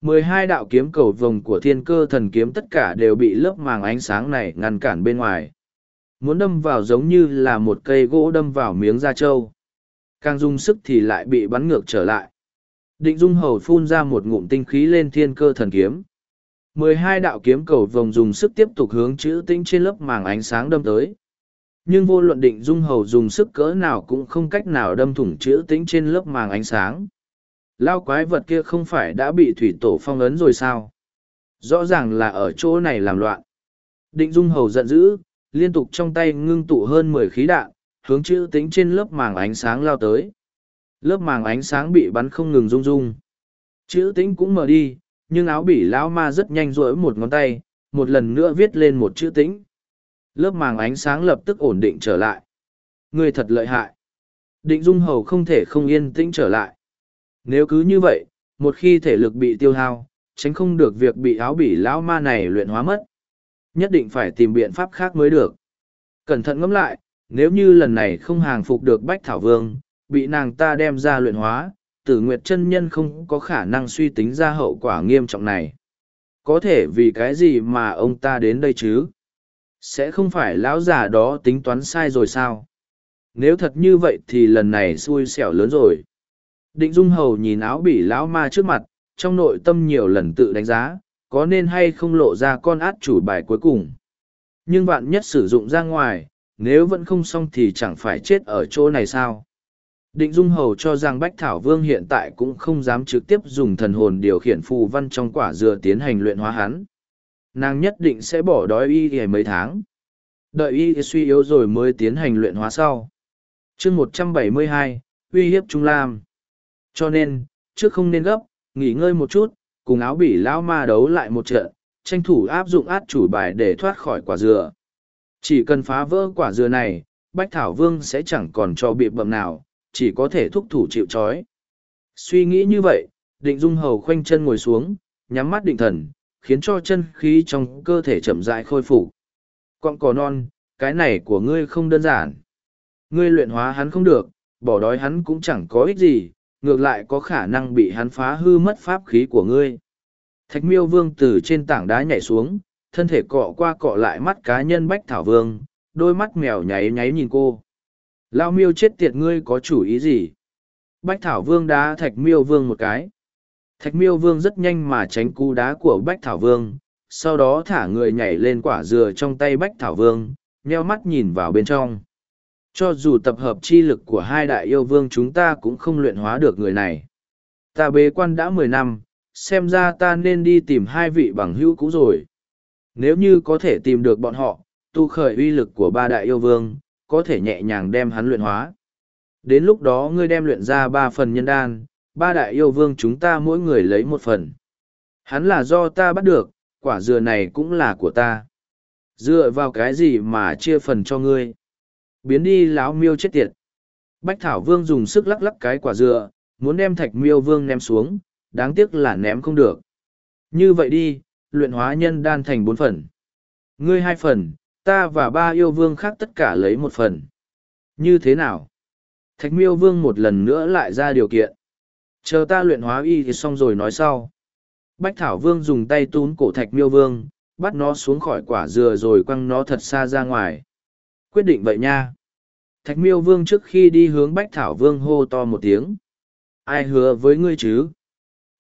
Mười hai đạo kiếm cầu vồng của thiên cơ thần kiếm tất cả đều bị lớp màng ánh sáng này ngăn cản bên ngoài muốn đâm vào giống như là một cây gỗ đâm vào miếng da trâu càng dùng sức thì lại bị bắn ngược trở lại Định Dung Hầu phun ra một ngụm tinh khí lên thiên cơ thần kiếm. mười hai đạo kiếm cầu vòng dùng sức tiếp tục hướng chữ tinh trên lớp màng ánh sáng đâm tới. Nhưng vô luận định Dung Hầu dùng sức cỡ nào cũng không cách nào đâm thủng chữ tinh trên lớp màng ánh sáng. Lao quái vật kia không phải đã bị thủy tổ phong ấn rồi sao? Rõ ràng là ở chỗ này làm loạn. Định Dung Hầu giận dữ, liên tục trong tay ngưng tụ hơn mười khí đạn, hướng chữ tính trên lớp màng ánh sáng lao tới. Lớp màng ánh sáng bị bắn không ngừng rung rung. Chữ tính cũng mở đi, nhưng áo bỉ lão ma rất nhanh rỗi một ngón tay, một lần nữa viết lên một chữ tính. Lớp màng ánh sáng lập tức ổn định trở lại. Người thật lợi hại. Định Dung Hầu không thể không yên tĩnh trở lại. Nếu cứ như vậy, một khi thể lực bị tiêu hao, tránh không được việc bị áo bỉ lão ma này luyện hóa mất. Nhất định phải tìm biện pháp khác mới được. Cẩn thận ngẫm lại, nếu như lần này không hàng phục được Bách Thảo Vương, bị nàng ta đem ra luyện hóa, tử nguyệt chân nhân không có khả năng suy tính ra hậu quả nghiêm trọng này. Có thể vì cái gì mà ông ta đến đây chứ? Sẽ không phải lão già đó tính toán sai rồi sao? Nếu thật như vậy thì lần này xui xẻo lớn rồi. Định Dung Hầu nhìn áo bỉ lão ma trước mặt, trong nội tâm nhiều lần tự đánh giá, có nên hay không lộ ra con át chủ bài cuối cùng. Nhưng bạn nhất sử dụng ra ngoài, nếu vẫn không xong thì chẳng phải chết ở chỗ này sao. Định Dung Hầu cho rằng Bách Thảo Vương hiện tại cũng không dám trực tiếp dùng thần hồn điều khiển phù văn trong quả dừa tiến hành luyện hóa hắn. Nàng nhất định sẽ bỏ đói y y mấy tháng. Đợi y suy yếu rồi mới tiến hành luyện hóa sau. chương một trăm bảy mươi hai, uy hiếp Trung Lam. Cho nên, trước không nên gấp, nghỉ ngơi một chút, cùng áo bỉ lão ma đấu lại một trận, tranh thủ áp dụng át chủ bài để thoát khỏi quả dừa. Chỉ cần phá vỡ quả dừa này, Bách Thảo Vương sẽ chẳng còn cho bị bậm nào, chỉ có thể thúc thủ chịu trói. Suy nghĩ như vậy, định dung hầu khoanh chân ngồi xuống, nhắm mắt định thần, khiến cho chân khí trong cơ thể chậm rãi khôi phục. Quặng cỏ non, cái này của ngươi không đơn giản. Ngươi luyện hóa hắn không được, bỏ đói hắn cũng chẳng có ích gì, ngược lại có khả năng bị hắn phá hư mất pháp khí của ngươi. Thạch miêu vương từ trên tảng đá nhảy xuống, thân thể cọ qua cọ lại mắt cá nhân bách thảo vương, đôi mắt mèo nháy nháy nhìn cô. Lao miêu chết tiệt ngươi có chủ ý gì? Bách thảo vương đá thạch miêu vương một cái. Thạch miêu vương rất nhanh mà tránh cú đá của bách thảo vương, sau đó thả người nhảy lên quả dừa trong tay bách thảo vương, nheo mắt nhìn vào bên trong. Cho dù tập hợp chi lực của hai đại yêu vương chúng ta cũng không luyện hóa được người này. Ta bế quan đã mười năm, xem ra ta nên đi tìm hai vị bằng hữu cũ rồi. Nếu như có thể tìm được bọn họ, tu khởi uy lực của ba đại yêu vương, có thể nhẹ nhàng đem hắn luyện hóa. Đến lúc đó ngươi đem luyện ra ba phần nhân đan, ba đại yêu vương chúng ta mỗi người lấy một phần. Hắn là do ta bắt được, quả dừa này cũng là của ta. Dựa vào cái gì mà chia phần cho ngươi? Biến đi láo miêu chết tiệt. Bách thảo vương dùng sức lắc lắc cái quả dừa, muốn đem thạch miêu vương ném xuống, đáng tiếc là ném không được. Như vậy đi, luyện hóa nhân đan thành bốn phần. Ngươi hai phần, ta và ba yêu vương khác tất cả lấy một phần. Như thế nào? Thạch miêu vương một lần nữa lại ra điều kiện. Chờ ta luyện hóa y thì xong rồi nói sau. Bách thảo vương dùng tay tún cổ thạch miêu vương, bắt nó xuống khỏi quả dừa rồi quăng nó thật xa ra ngoài. Quyết định vậy nha. Thạch miêu vương trước khi đi hướng Bách Thảo Vương hô to một tiếng. Ai hứa với ngươi chứ?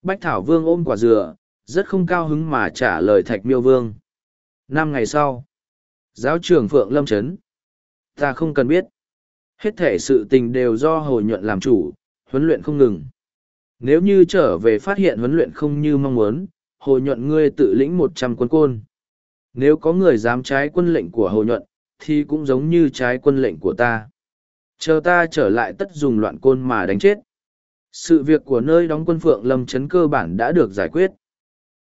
Bách Thảo Vương ôm quả dừa, rất không cao hứng mà trả lời Thạch miêu vương. Năm ngày sau, giáo trưởng Phượng Lâm Trấn. Ta không cần biết. Hết thể sự tình đều do Hồ Nhuận làm chủ, huấn luyện không ngừng. Nếu như trở về phát hiện huấn luyện không như mong muốn, Hồ Nhuận ngươi tự lĩnh một trăm quân côn. Nếu có người dám trái quân lệnh của Hồ Nhuận, thì cũng giống như trái quân lệnh của ta. Chờ ta trở lại tất dùng loạn côn mà đánh chết. Sự việc của nơi đóng quân Phượng Lâm Trấn cơ bản đã được giải quyết.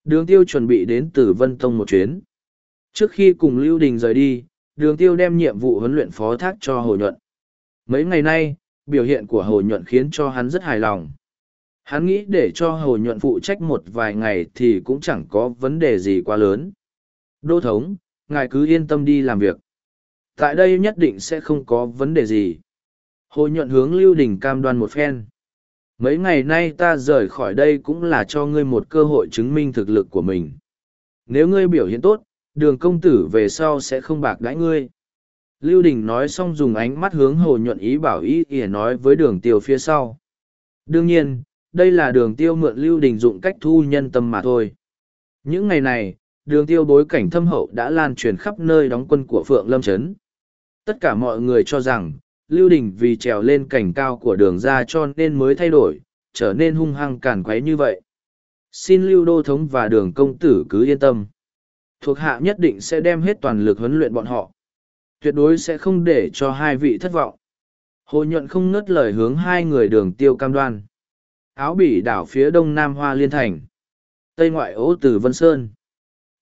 Đường tiêu chuẩn bị đến từ Vân Tông một chuyến. Trước khi cùng Lưu Đình rời đi, đường tiêu đem nhiệm vụ huấn luyện phó thác cho Hồ Nhuận. Mấy ngày nay, biểu hiện của Hồ Nhuận khiến cho hắn rất hài lòng. Hắn nghĩ để cho Hồ Nhuận phụ trách một vài ngày thì cũng chẳng có vấn đề gì quá lớn. Đô thống, ngài cứ yên tâm đi làm việc tại đây nhất định sẽ không có vấn đề gì. Hồ nhuận hướng lưu đình cam đoan một phen. Mấy ngày nay ta rời khỏi đây cũng là cho ngươi một cơ hội chứng minh thực lực của mình. Nếu ngươi biểu hiện tốt đường công tử về sau sẽ không bạc đãi ngươi. Lưu đình nói xong dùng ánh mắt hướng hồ nhuận ý bảo ý ỉa nói với đường tiêu phía sau. Đương nhiên đây là đường tiêu mượn lưu đình dụng cách thu nhân tâm mà thôi. Những ngày này, đường tiêu bối cảnh thâm hậu đã lan truyền khắp nơi đóng quân của Phượng Lâm Trấn. Tất cả mọi người cho rằng, Lưu Đình vì trèo lên cảnh cao của đường ra cho nên mới thay đổi, trở nên hung hăng càn quấy như vậy. Xin Lưu Đô Thống và đường công tử cứ yên tâm. Thuộc hạ nhất định sẽ đem hết toàn lực huấn luyện bọn họ. Tuyệt đối sẽ không để cho hai vị thất vọng. Hồ nhuận không ngớt lời hướng hai người đường tiêu cam đoan. Áo bỉ đảo phía đông nam hoa liên thành. Tây ngoại ố từ Vân Sơn.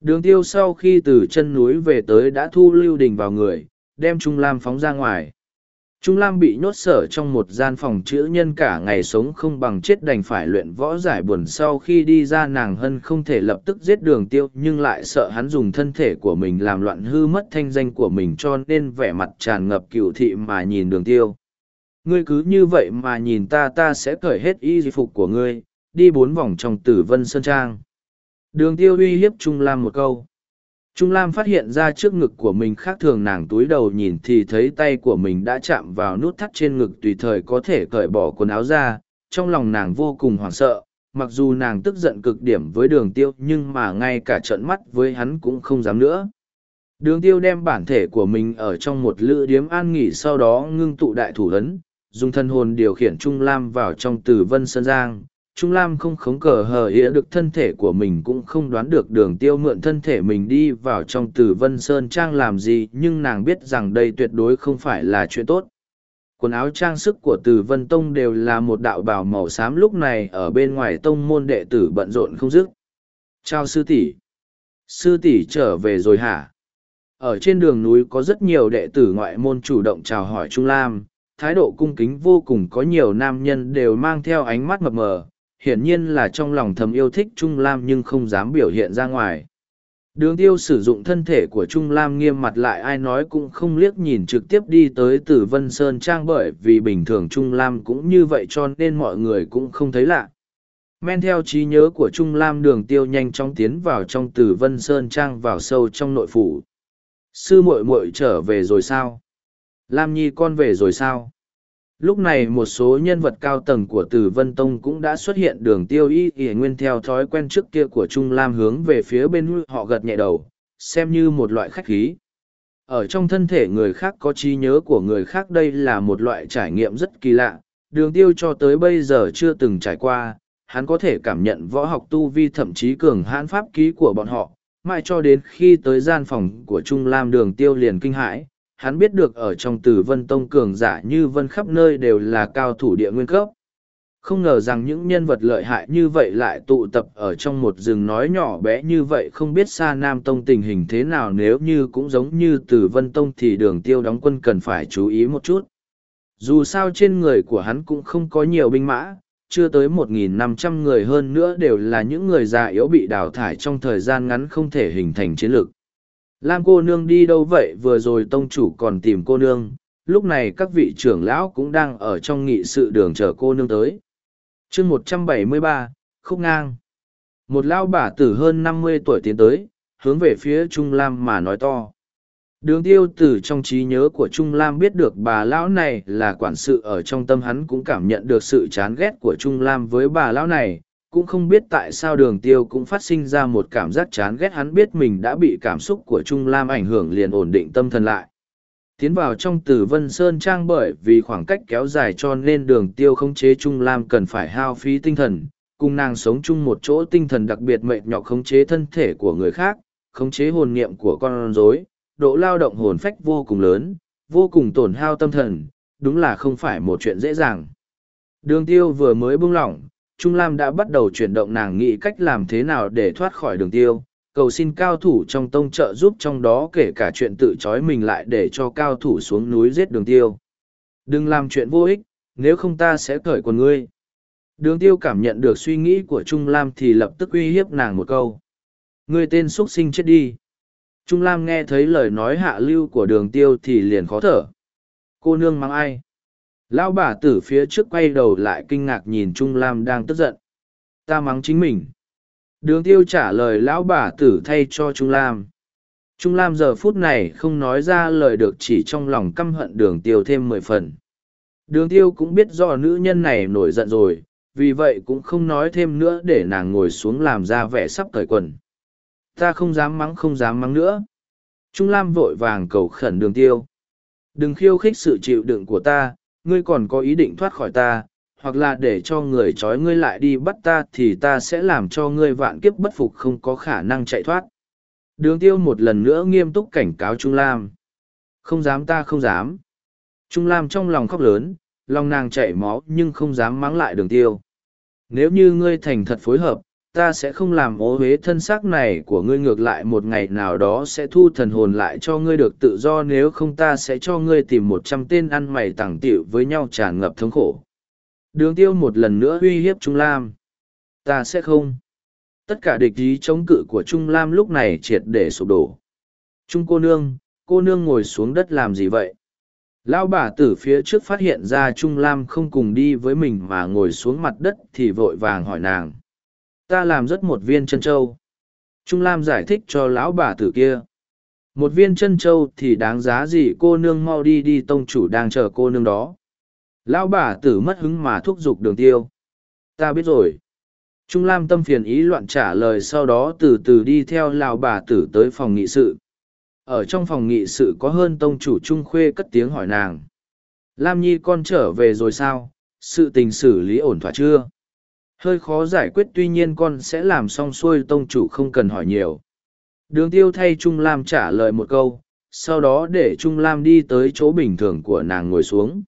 Đường tiêu sau khi từ chân núi về tới đã thu lưu đình vào người, đem Trung Lam phóng ra ngoài. Trung Lam bị nhốt sở trong một gian phòng chữ nhân cả ngày sống không bằng chết đành phải luyện võ giải buồn sau khi đi ra nàng hân không thể lập tức giết đường tiêu nhưng lại sợ hắn dùng thân thể của mình làm loạn hư mất thanh danh của mình cho nên vẻ mặt tràn ngập cựu thị mà nhìn đường tiêu. Ngươi cứ như vậy mà nhìn ta ta sẽ cởi hết y phục của ngươi, đi bốn vòng trong tử vân sơn trang. Đường tiêu uy hiếp Trung Lam một câu. Trung Lam phát hiện ra trước ngực của mình khác thường nàng túi đầu nhìn thì thấy tay của mình đã chạm vào nút thắt trên ngực tùy thời có thể cởi bỏ quần áo ra. Trong lòng nàng vô cùng hoảng sợ, mặc dù nàng tức giận cực điểm với đường tiêu nhưng mà ngay cả trận mắt với hắn cũng không dám nữa. Đường tiêu đem bản thể của mình ở trong một lữ điếm an nghỉ sau đó ngưng tụ đại thủ ấn, dùng thân hồn điều khiển Trung Lam vào trong tử vân sơn giang, Trung Lam không khống cờ hờ ĩa được thân thể của mình cũng không đoán được đường tiêu mượn thân thể mình đi vào trong tử vân sơn trang làm gì nhưng nàng biết rằng đây tuyệt đối không phải là chuyện tốt. Quần áo trang sức của tử vân tông đều là một đạo bào màu xám lúc này ở bên ngoài tông môn đệ tử bận rộn không dứt. Chào sư tỷ Sư tỷ trở về rồi hả? Ở trên đường núi có rất nhiều đệ tử ngoại môn chủ động chào hỏi Trung Lam, thái độ cung kính vô cùng có nhiều nam nhân đều mang theo ánh mắt mập mờ, hiển nhiên là trong lòng thầm yêu thích Trung Lam nhưng không dám biểu hiện ra ngoài. Đường tiêu sử dụng thân thể của Trung Lam nghiêm mặt lại ai nói cũng không liếc nhìn trực tiếp đi tới Tử Vân Sơn Trang bởi vì bình thường Trung Lam cũng như vậy cho nên mọi người cũng không thấy lạ. Men theo trí nhớ của Trung Lam đường tiêu nhanh chóng tiến vào trong Tử Vân Sơn Trang vào sâu trong nội phủ. Sư muội muội trở về rồi sao? Lam Nhi con về rồi sao? Lúc này một số nhân vật cao tầng của tử vân tông cũng đã xuất hiện đường tiêu y ỉa nguyên theo thói quen trước kia của trung lam hướng về phía bên họ gật nhẹ đầu, xem như một loại khách khí. Ở trong thân thể người khác có trí nhớ của người khác đây là một loại trải nghiệm rất kỳ lạ, đường tiêu cho tới bây giờ chưa từng trải qua, hắn có thể cảm nhận võ học tu vi thậm chí cường hãn pháp ký của bọn họ, mãi cho đến khi tới gian phòng của trung lam đường tiêu liền kinh hãi hắn biết được ở trong Từ vân tông cường giả như vân khắp nơi đều là cao thủ địa nguyên cấp. Không ngờ rằng những nhân vật lợi hại như vậy lại tụ tập ở trong một rừng nói nhỏ bé như vậy không biết xa Nam Tông tình hình thế nào nếu như cũng giống như Từ vân tông thì đường tiêu đóng quân cần phải chú ý một chút. Dù sao trên người của hắn cũng không có nhiều binh mã, chưa tới 1.500 người hơn nữa đều là những người già yếu bị đào thải trong thời gian ngắn không thể hình thành chiến lược. Lam cô nương đi đâu vậy vừa rồi tông chủ còn tìm cô nương, lúc này các vị trưởng lão cũng đang ở trong nghị sự đường chờ cô nương tới. chương một trăm bảy mươi ba, khúc ngang. Một lão bà tử hơn năm mươi tuổi tiến tới, hướng về phía Trung Lam mà nói to. Đường tiêu tử trong trí nhớ của Trung Lam biết được bà lão này là quản sự ở trong tâm hắn cũng cảm nhận được sự chán ghét của Trung Lam với bà lão này, cũng không biết tại sao đường tiêu cũng phát sinh ra một cảm giác chán ghét hắn biết mình đã bị cảm xúc của Trung Lam ảnh hưởng liền ổn định tâm thần lại. Tiến vào trong tử vân sơn trang bởi vì khoảng cách kéo dài cho nên đường tiêu khống chế Trung Lam cần phải hao phí tinh thần, cùng nàng sống chung một chỗ tinh thần đặc biệt mệt nhọc khống chế thân thể của người khác, khống chế hồn niệm của con rối, độ lao động hồn phách vô cùng lớn, vô cùng tổn hao tâm thần, đúng là không phải một chuyện dễ dàng. Đường tiêu vừa mới buông lỏng, Trung Lam đã bắt đầu chuyển động nàng nghĩ cách làm thế nào để thoát khỏi đường tiêu, cầu xin cao thủ trong tông trợ giúp trong đó kể cả chuyện tự trói mình lại để cho cao thủ xuống núi giết đường tiêu. Đừng làm chuyện vô ích, nếu không ta sẽ cởi quần ngươi. Đường tiêu cảm nhận được suy nghĩ của Trung Lam thì lập tức uy hiếp nàng một câu. Ngươi tên xuất sinh chết đi. Trung Lam nghe thấy lời nói hạ lưu của đường tiêu thì liền khó thở. Cô nương mang ai? Lão bà tử phía trước quay đầu lại kinh ngạc nhìn Trung Lam đang tức giận. Ta mắng chính mình. Đường tiêu trả lời lão bà tử thay cho Trung Lam. Trung Lam giờ phút này không nói ra lời được chỉ trong lòng căm hận đường tiêu thêm mười phần. Đường tiêu cũng biết do nữ nhân này nổi giận rồi, vì vậy cũng không nói thêm nữa để nàng ngồi xuống làm ra vẻ sắp cởi quần ta không dám mắng không dám mắng nữa trung lam vội vàng cầu khẩn đường tiêu đừng khiêu khích sự chịu đựng của ta ngươi còn có ý định thoát khỏi ta, hoặc là để cho người trói ngươi lại đi bắt ta thì ta sẽ làm cho ngươi vạn kiếp bất phục không có khả năng chạy thoát. Đường tiêu một lần nữa nghiêm túc cảnh cáo trung lam. Không dám ta không dám. Trung lam trong lòng khóc lớn, lòng nàng chảy máu nhưng không dám mắng lại đường tiêu. Nếu như ngươi thành thật phối hợp ta sẽ không làm ố huế thân xác này của ngươi ngược lại một ngày nào đó sẽ thu thần hồn lại cho ngươi được tự do nếu không ta sẽ cho ngươi tìm một trăm tên ăn mày tàng tịu với nhau tràn ngập thống khổ. Đường tiêu một lần nữa uy hiếp trung lam. Ta sẽ không. Tất cả địch ý chống cự của trung lam lúc này triệt để sụp đổ. Trung cô nương cô nương ngồi xuống đất làm gì vậy? Lão bà tử phía trước phát hiện ra trung lam không cùng đi với mình mà ngồi xuống mặt đất thì vội vàng hỏi nàng ta làm rất một viên chân trâu. Trung lam giải thích cho lão bà tử kia. Một viên chân trâu thì đáng giá gì cô nương mau đi đi, tông chủ đang chờ cô nương đó. Lão bà tử mất hứng mà thúc giục đường tiêu. Ta biết rồi. Trung lam tâm phiền ý loạn trả lời sau đó từ từ đi theo lão bà tử tới phòng nghị sự. Ở trong phòng nghị sự có hơn tông chủ trung khuê cất tiếng hỏi nàng. Lam nhi con trở về rồi sao? Sự tình xử lý ổn thỏa chưa? Hơi khó giải quyết tuy nhiên con sẽ làm xong xuôi tông chủ không cần hỏi nhiều đường tiêu thay trung lam trả lời một câu, sau đó để trung lam đi tới chỗ bình thường của nàng ngồi xuống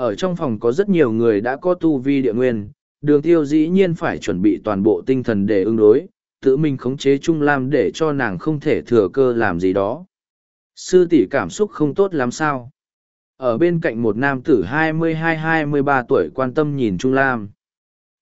ở trong phòng có rất nhiều người đã có tu vi địa nguyên, đường tiêu dĩ nhiên phải chuẩn bị toàn bộ tinh thần để ứng đối, tự mình khống chế Trung Lam để cho nàng không thể thừa cơ làm gì đó. Sư tỷ cảm xúc không tốt lắm sao? Ở bên cạnh một nam tử 22-23 tuổi quan tâm nhìn Trung Lam.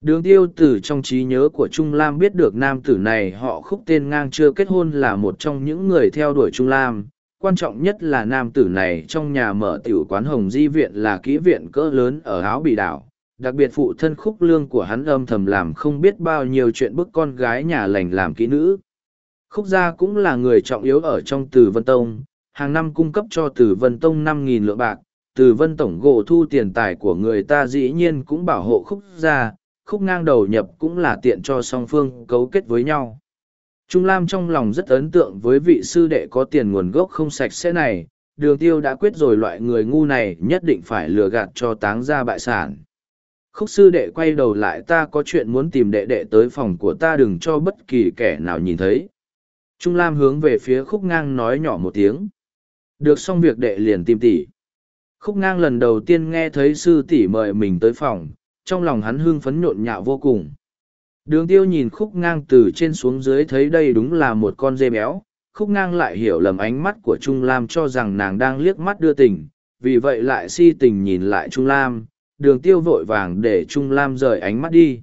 Đường tiêu tử trong trí nhớ của Trung Lam biết được nam tử này họ khúc tên ngang chưa kết hôn là một trong những người theo đuổi Trung Lam. Quan trọng nhất là nam tử này trong nhà mở tiểu quán Hồng Di Viện là kỹ viện cỡ lớn ở áo bị đảo đặc biệt phụ thân khúc lương của hắn âm thầm làm không biết bao nhiêu chuyện bức con gái nhà lành làm kỹ nữ. Khúc gia cũng là người trọng yếu ở trong Từ Vân Tông, hàng năm cung cấp cho Từ Vân Tông năm nghìn lượng bạc, Từ Vân Tổng gỗ thu tiền tài của người ta dĩ nhiên cũng bảo hộ khúc gia, khúc ngang đầu nhập cũng là tiện cho song phương cấu kết với nhau. Trung Lam trong lòng rất ấn tượng với vị sư đệ có tiền nguồn gốc không sạch sẽ này, đường tiêu đã quyết rồi loại người ngu này nhất định phải lừa gạt cho táng ra bại sản. Khúc sư đệ quay đầu lại ta có chuyện muốn tìm đệ đệ tới phòng của ta đừng cho bất kỳ kẻ nào nhìn thấy. Trung lam hướng về phía khúc ngang nói nhỏ một tiếng. Được xong việc đệ liền tìm tỷ. Khúc ngang lần đầu tiên nghe thấy sư tỷ mời mình tới phòng trong lòng hắn hưng phấn nhộn nhạo vô cùng đường tiêu nhìn khúc ngang từ trên xuống dưới thấy đây đúng là một con dê béo, khúc ngang lại hiểu lầm ánh mắt của trung lam cho rằng nàng đang liếc mắt đưa tình, vì vậy lại si tình nhìn lại trung lam, đường tiêu vội vàng để Trung Lam rời ánh mắt đi.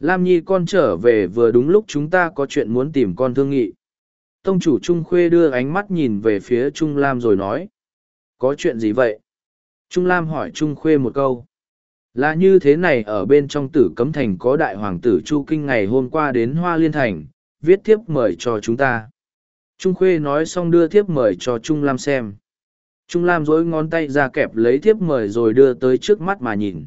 Lam Nhi con trở về vừa đúng lúc chúng ta có chuyện muốn tìm con thương nghị. Tông chủ Trung Khuê đưa ánh mắt nhìn về phía Trung Lam rồi nói. Có chuyện gì vậy? Trung Lam hỏi Trung Khuê một câu. Là như thế này ở bên trong tử cấm thành có đại hoàng tử Chu Kinh ngày hôm qua đến Hoa Liên Thành, viết thiếp mời cho chúng ta. Trung Khuê nói xong đưa thiếp mời cho Trung Lam xem. Trung Lam dối ngón tay ra kẹp lấy thiếp mời rồi đưa tới trước mắt mà nhìn.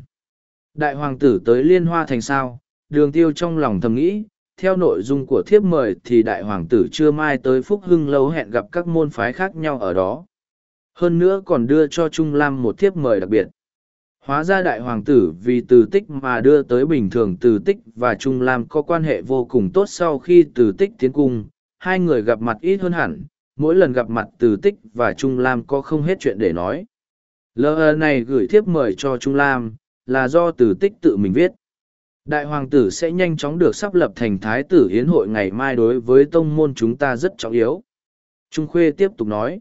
Đại hoàng tử tới liên hoa thành sao, đường tiêu trong lòng thầm nghĩ, theo nội dung của thiếp mời thì đại hoàng tử chưa mai tới Phúc Hưng lâu hẹn gặp các môn phái khác nhau ở đó. Hơn nữa còn đưa cho Trung Lam một thiếp mời đặc biệt. Hóa ra đại hoàng tử vì từ tích mà đưa tới bình thường từ tích và Trung Lam có quan hệ vô cùng tốt sau khi từ tích tiến cung, hai người gặp mặt ít hơn hẳn, mỗi lần gặp mặt từ tích và Trung Lam có không hết chuyện để nói. Lờ này gửi thiếp mời cho Trung Lam, là do từ tích tự mình viết. Đại hoàng tử sẽ nhanh chóng được sắp lập thành thái tử hiến hội ngày mai đối với tông môn chúng ta rất trọng yếu. Trung Khuê tiếp tục nói.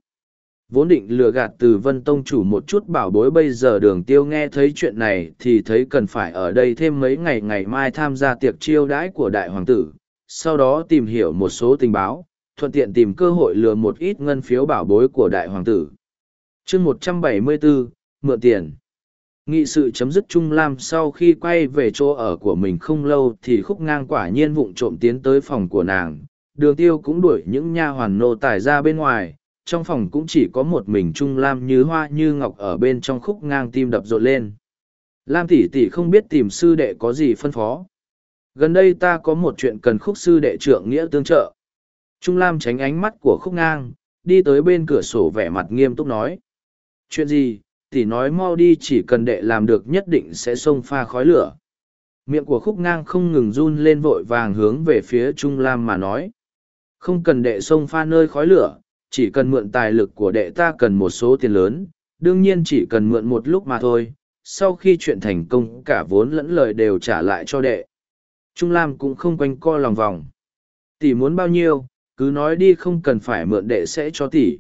Vốn định lừa gạt từ vân tông chủ một chút bảo bối bây giờ đường tiêu nghe thấy chuyện này thì thấy cần phải ở đây thêm mấy ngày ngày mai tham gia tiệc chiêu đãi của đại hoàng tử, sau đó tìm hiểu một số tình báo, thuận tiện tìm cơ hội lừa một ít ngân phiếu bảo bối của đại hoàng tử. chương một trăm bảy mươi bốn mượn tiền. Nghị sự chấm dứt Trung Lam sau khi quay về chỗ ở của mình không lâu thì khúc ngang quả nhiên vụng trộm tiến tới phòng của nàng. Đường tiêu cũng đuổi những nha hoàn nô tài ra bên ngoài, trong phòng cũng chỉ có một mình Trung Lam như hoa như ngọc ở bên trong khúc ngang tim đập rộn lên. Lam tỷ tỷ không biết tìm sư đệ có gì phân phó. Gần đây ta có một chuyện cần khúc sư đệ trưởng nghĩa tương trợ. Trung Lam tránh ánh mắt của khúc ngang, đi tới bên cửa sổ vẻ mặt nghiêm túc nói. Chuyện gì, tỷ nói mau đi chỉ cần đệ làm được nhất định sẽ xông pha khói lửa. Miệng của khúc ngang không ngừng run lên vội vàng hướng về phía Trung Lam mà nói. Không cần đệ xông pha nơi khói lửa, chỉ cần mượn tài lực của đệ ta cần một số tiền lớn, đương nhiên chỉ cần mượn một lúc mà thôi. Sau khi chuyện thành công cả vốn lẫn lời đều trả lại cho đệ. Trung Lam cũng không quanh co lòng vòng. Tỷ muốn bao nhiêu, cứ nói đi không cần phải mượn đệ sẽ cho tỷ.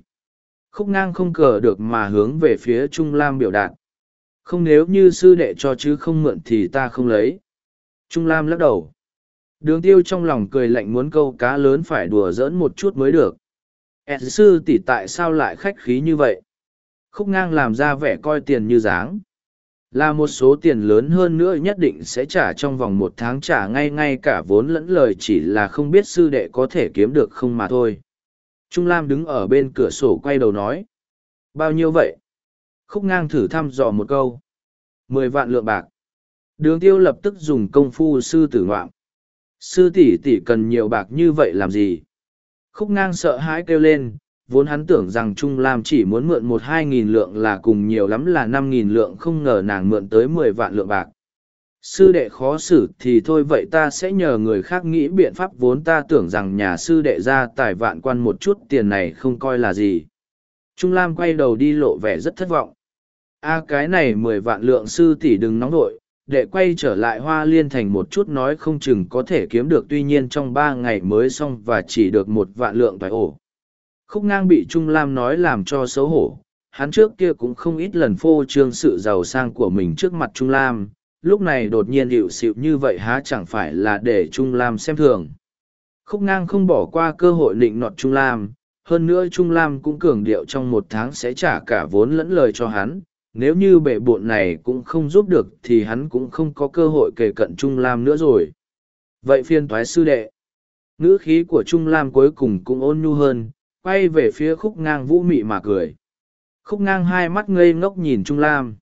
Khúc ngang không cờ được mà hướng về phía Trung Lam biểu đạt. Không nếu như sư đệ cho chứ không mượn thì ta không lấy. Trung Lam lắc đầu. Đường tiêu trong lòng cười lạnh muốn câu cá lớn phải đùa giỡn một chút mới được. Ed sư tỷ tại sao lại khách khí như vậy? Khúc ngang làm ra vẻ coi tiền như dáng. Là một số tiền lớn hơn nữa nhất định sẽ trả trong vòng một tháng trả ngay ngay cả vốn lẫn lời chỉ là không biết sư đệ có thể kiếm được không mà thôi. Trung Lam đứng ở bên cửa sổ quay đầu nói. Bao nhiêu vậy? Khúc ngang thử thăm dò một câu. Mười vạn lượng bạc. Đường tiêu lập tức dùng công phu sư tử ngoạm. Sư tỷ tỷ cần nhiều bạc như vậy làm gì? Khúc ngang sợ hãi kêu lên, vốn hắn tưởng rằng Trung Lam chỉ muốn mượn một hai nghìn lượng là cùng nhiều lắm là năm nghìn lượng không ngờ nàng mượn tới mười vạn lượng bạc. Sư đệ khó xử thì thôi vậy ta sẽ nhờ người khác nghĩ biện pháp vốn ta tưởng rằng nhà sư đệ ra tài vạn quan một chút tiền này không coi là gì. Trung Lam quay đầu đi lộ vẻ rất thất vọng. a cái này mười vạn lượng sư tỷ đừng nóng vội đệ quay trở lại hoa liên thành một chút nói không chừng có thể kiếm được tuy nhiên trong ba ngày mới xong và chỉ được một vạn lượng vải ổ. Khúc ngang bị trung lam nói làm cho xấu hổ, hắn trước kia cũng không ít lần phô trương sự giàu sang của mình trước mặt trung lam, lúc này đột nhiên hiệu xịu như vậy há chẳng phải là để trung lam xem thường. Khúc ngang không bỏ qua cơ hội định nọt trung lam, hơn nữa trung lam cũng cường điệu trong một tháng sẽ trả cả vốn lẫn lời cho hắn nếu như bệ bộn này cũng không giúp được thì hắn cũng không có cơ hội kể cận Trung Lam nữa rồi. Vậy phiên thoái sư đệ. Ngữ khí của Trung Lam cuối cùng cũng ôn nhu hơn, quay về phía khúc ngang vũ mị mà cười. Khúc ngang hai mắt ngây ngốc nhìn Trung Lam.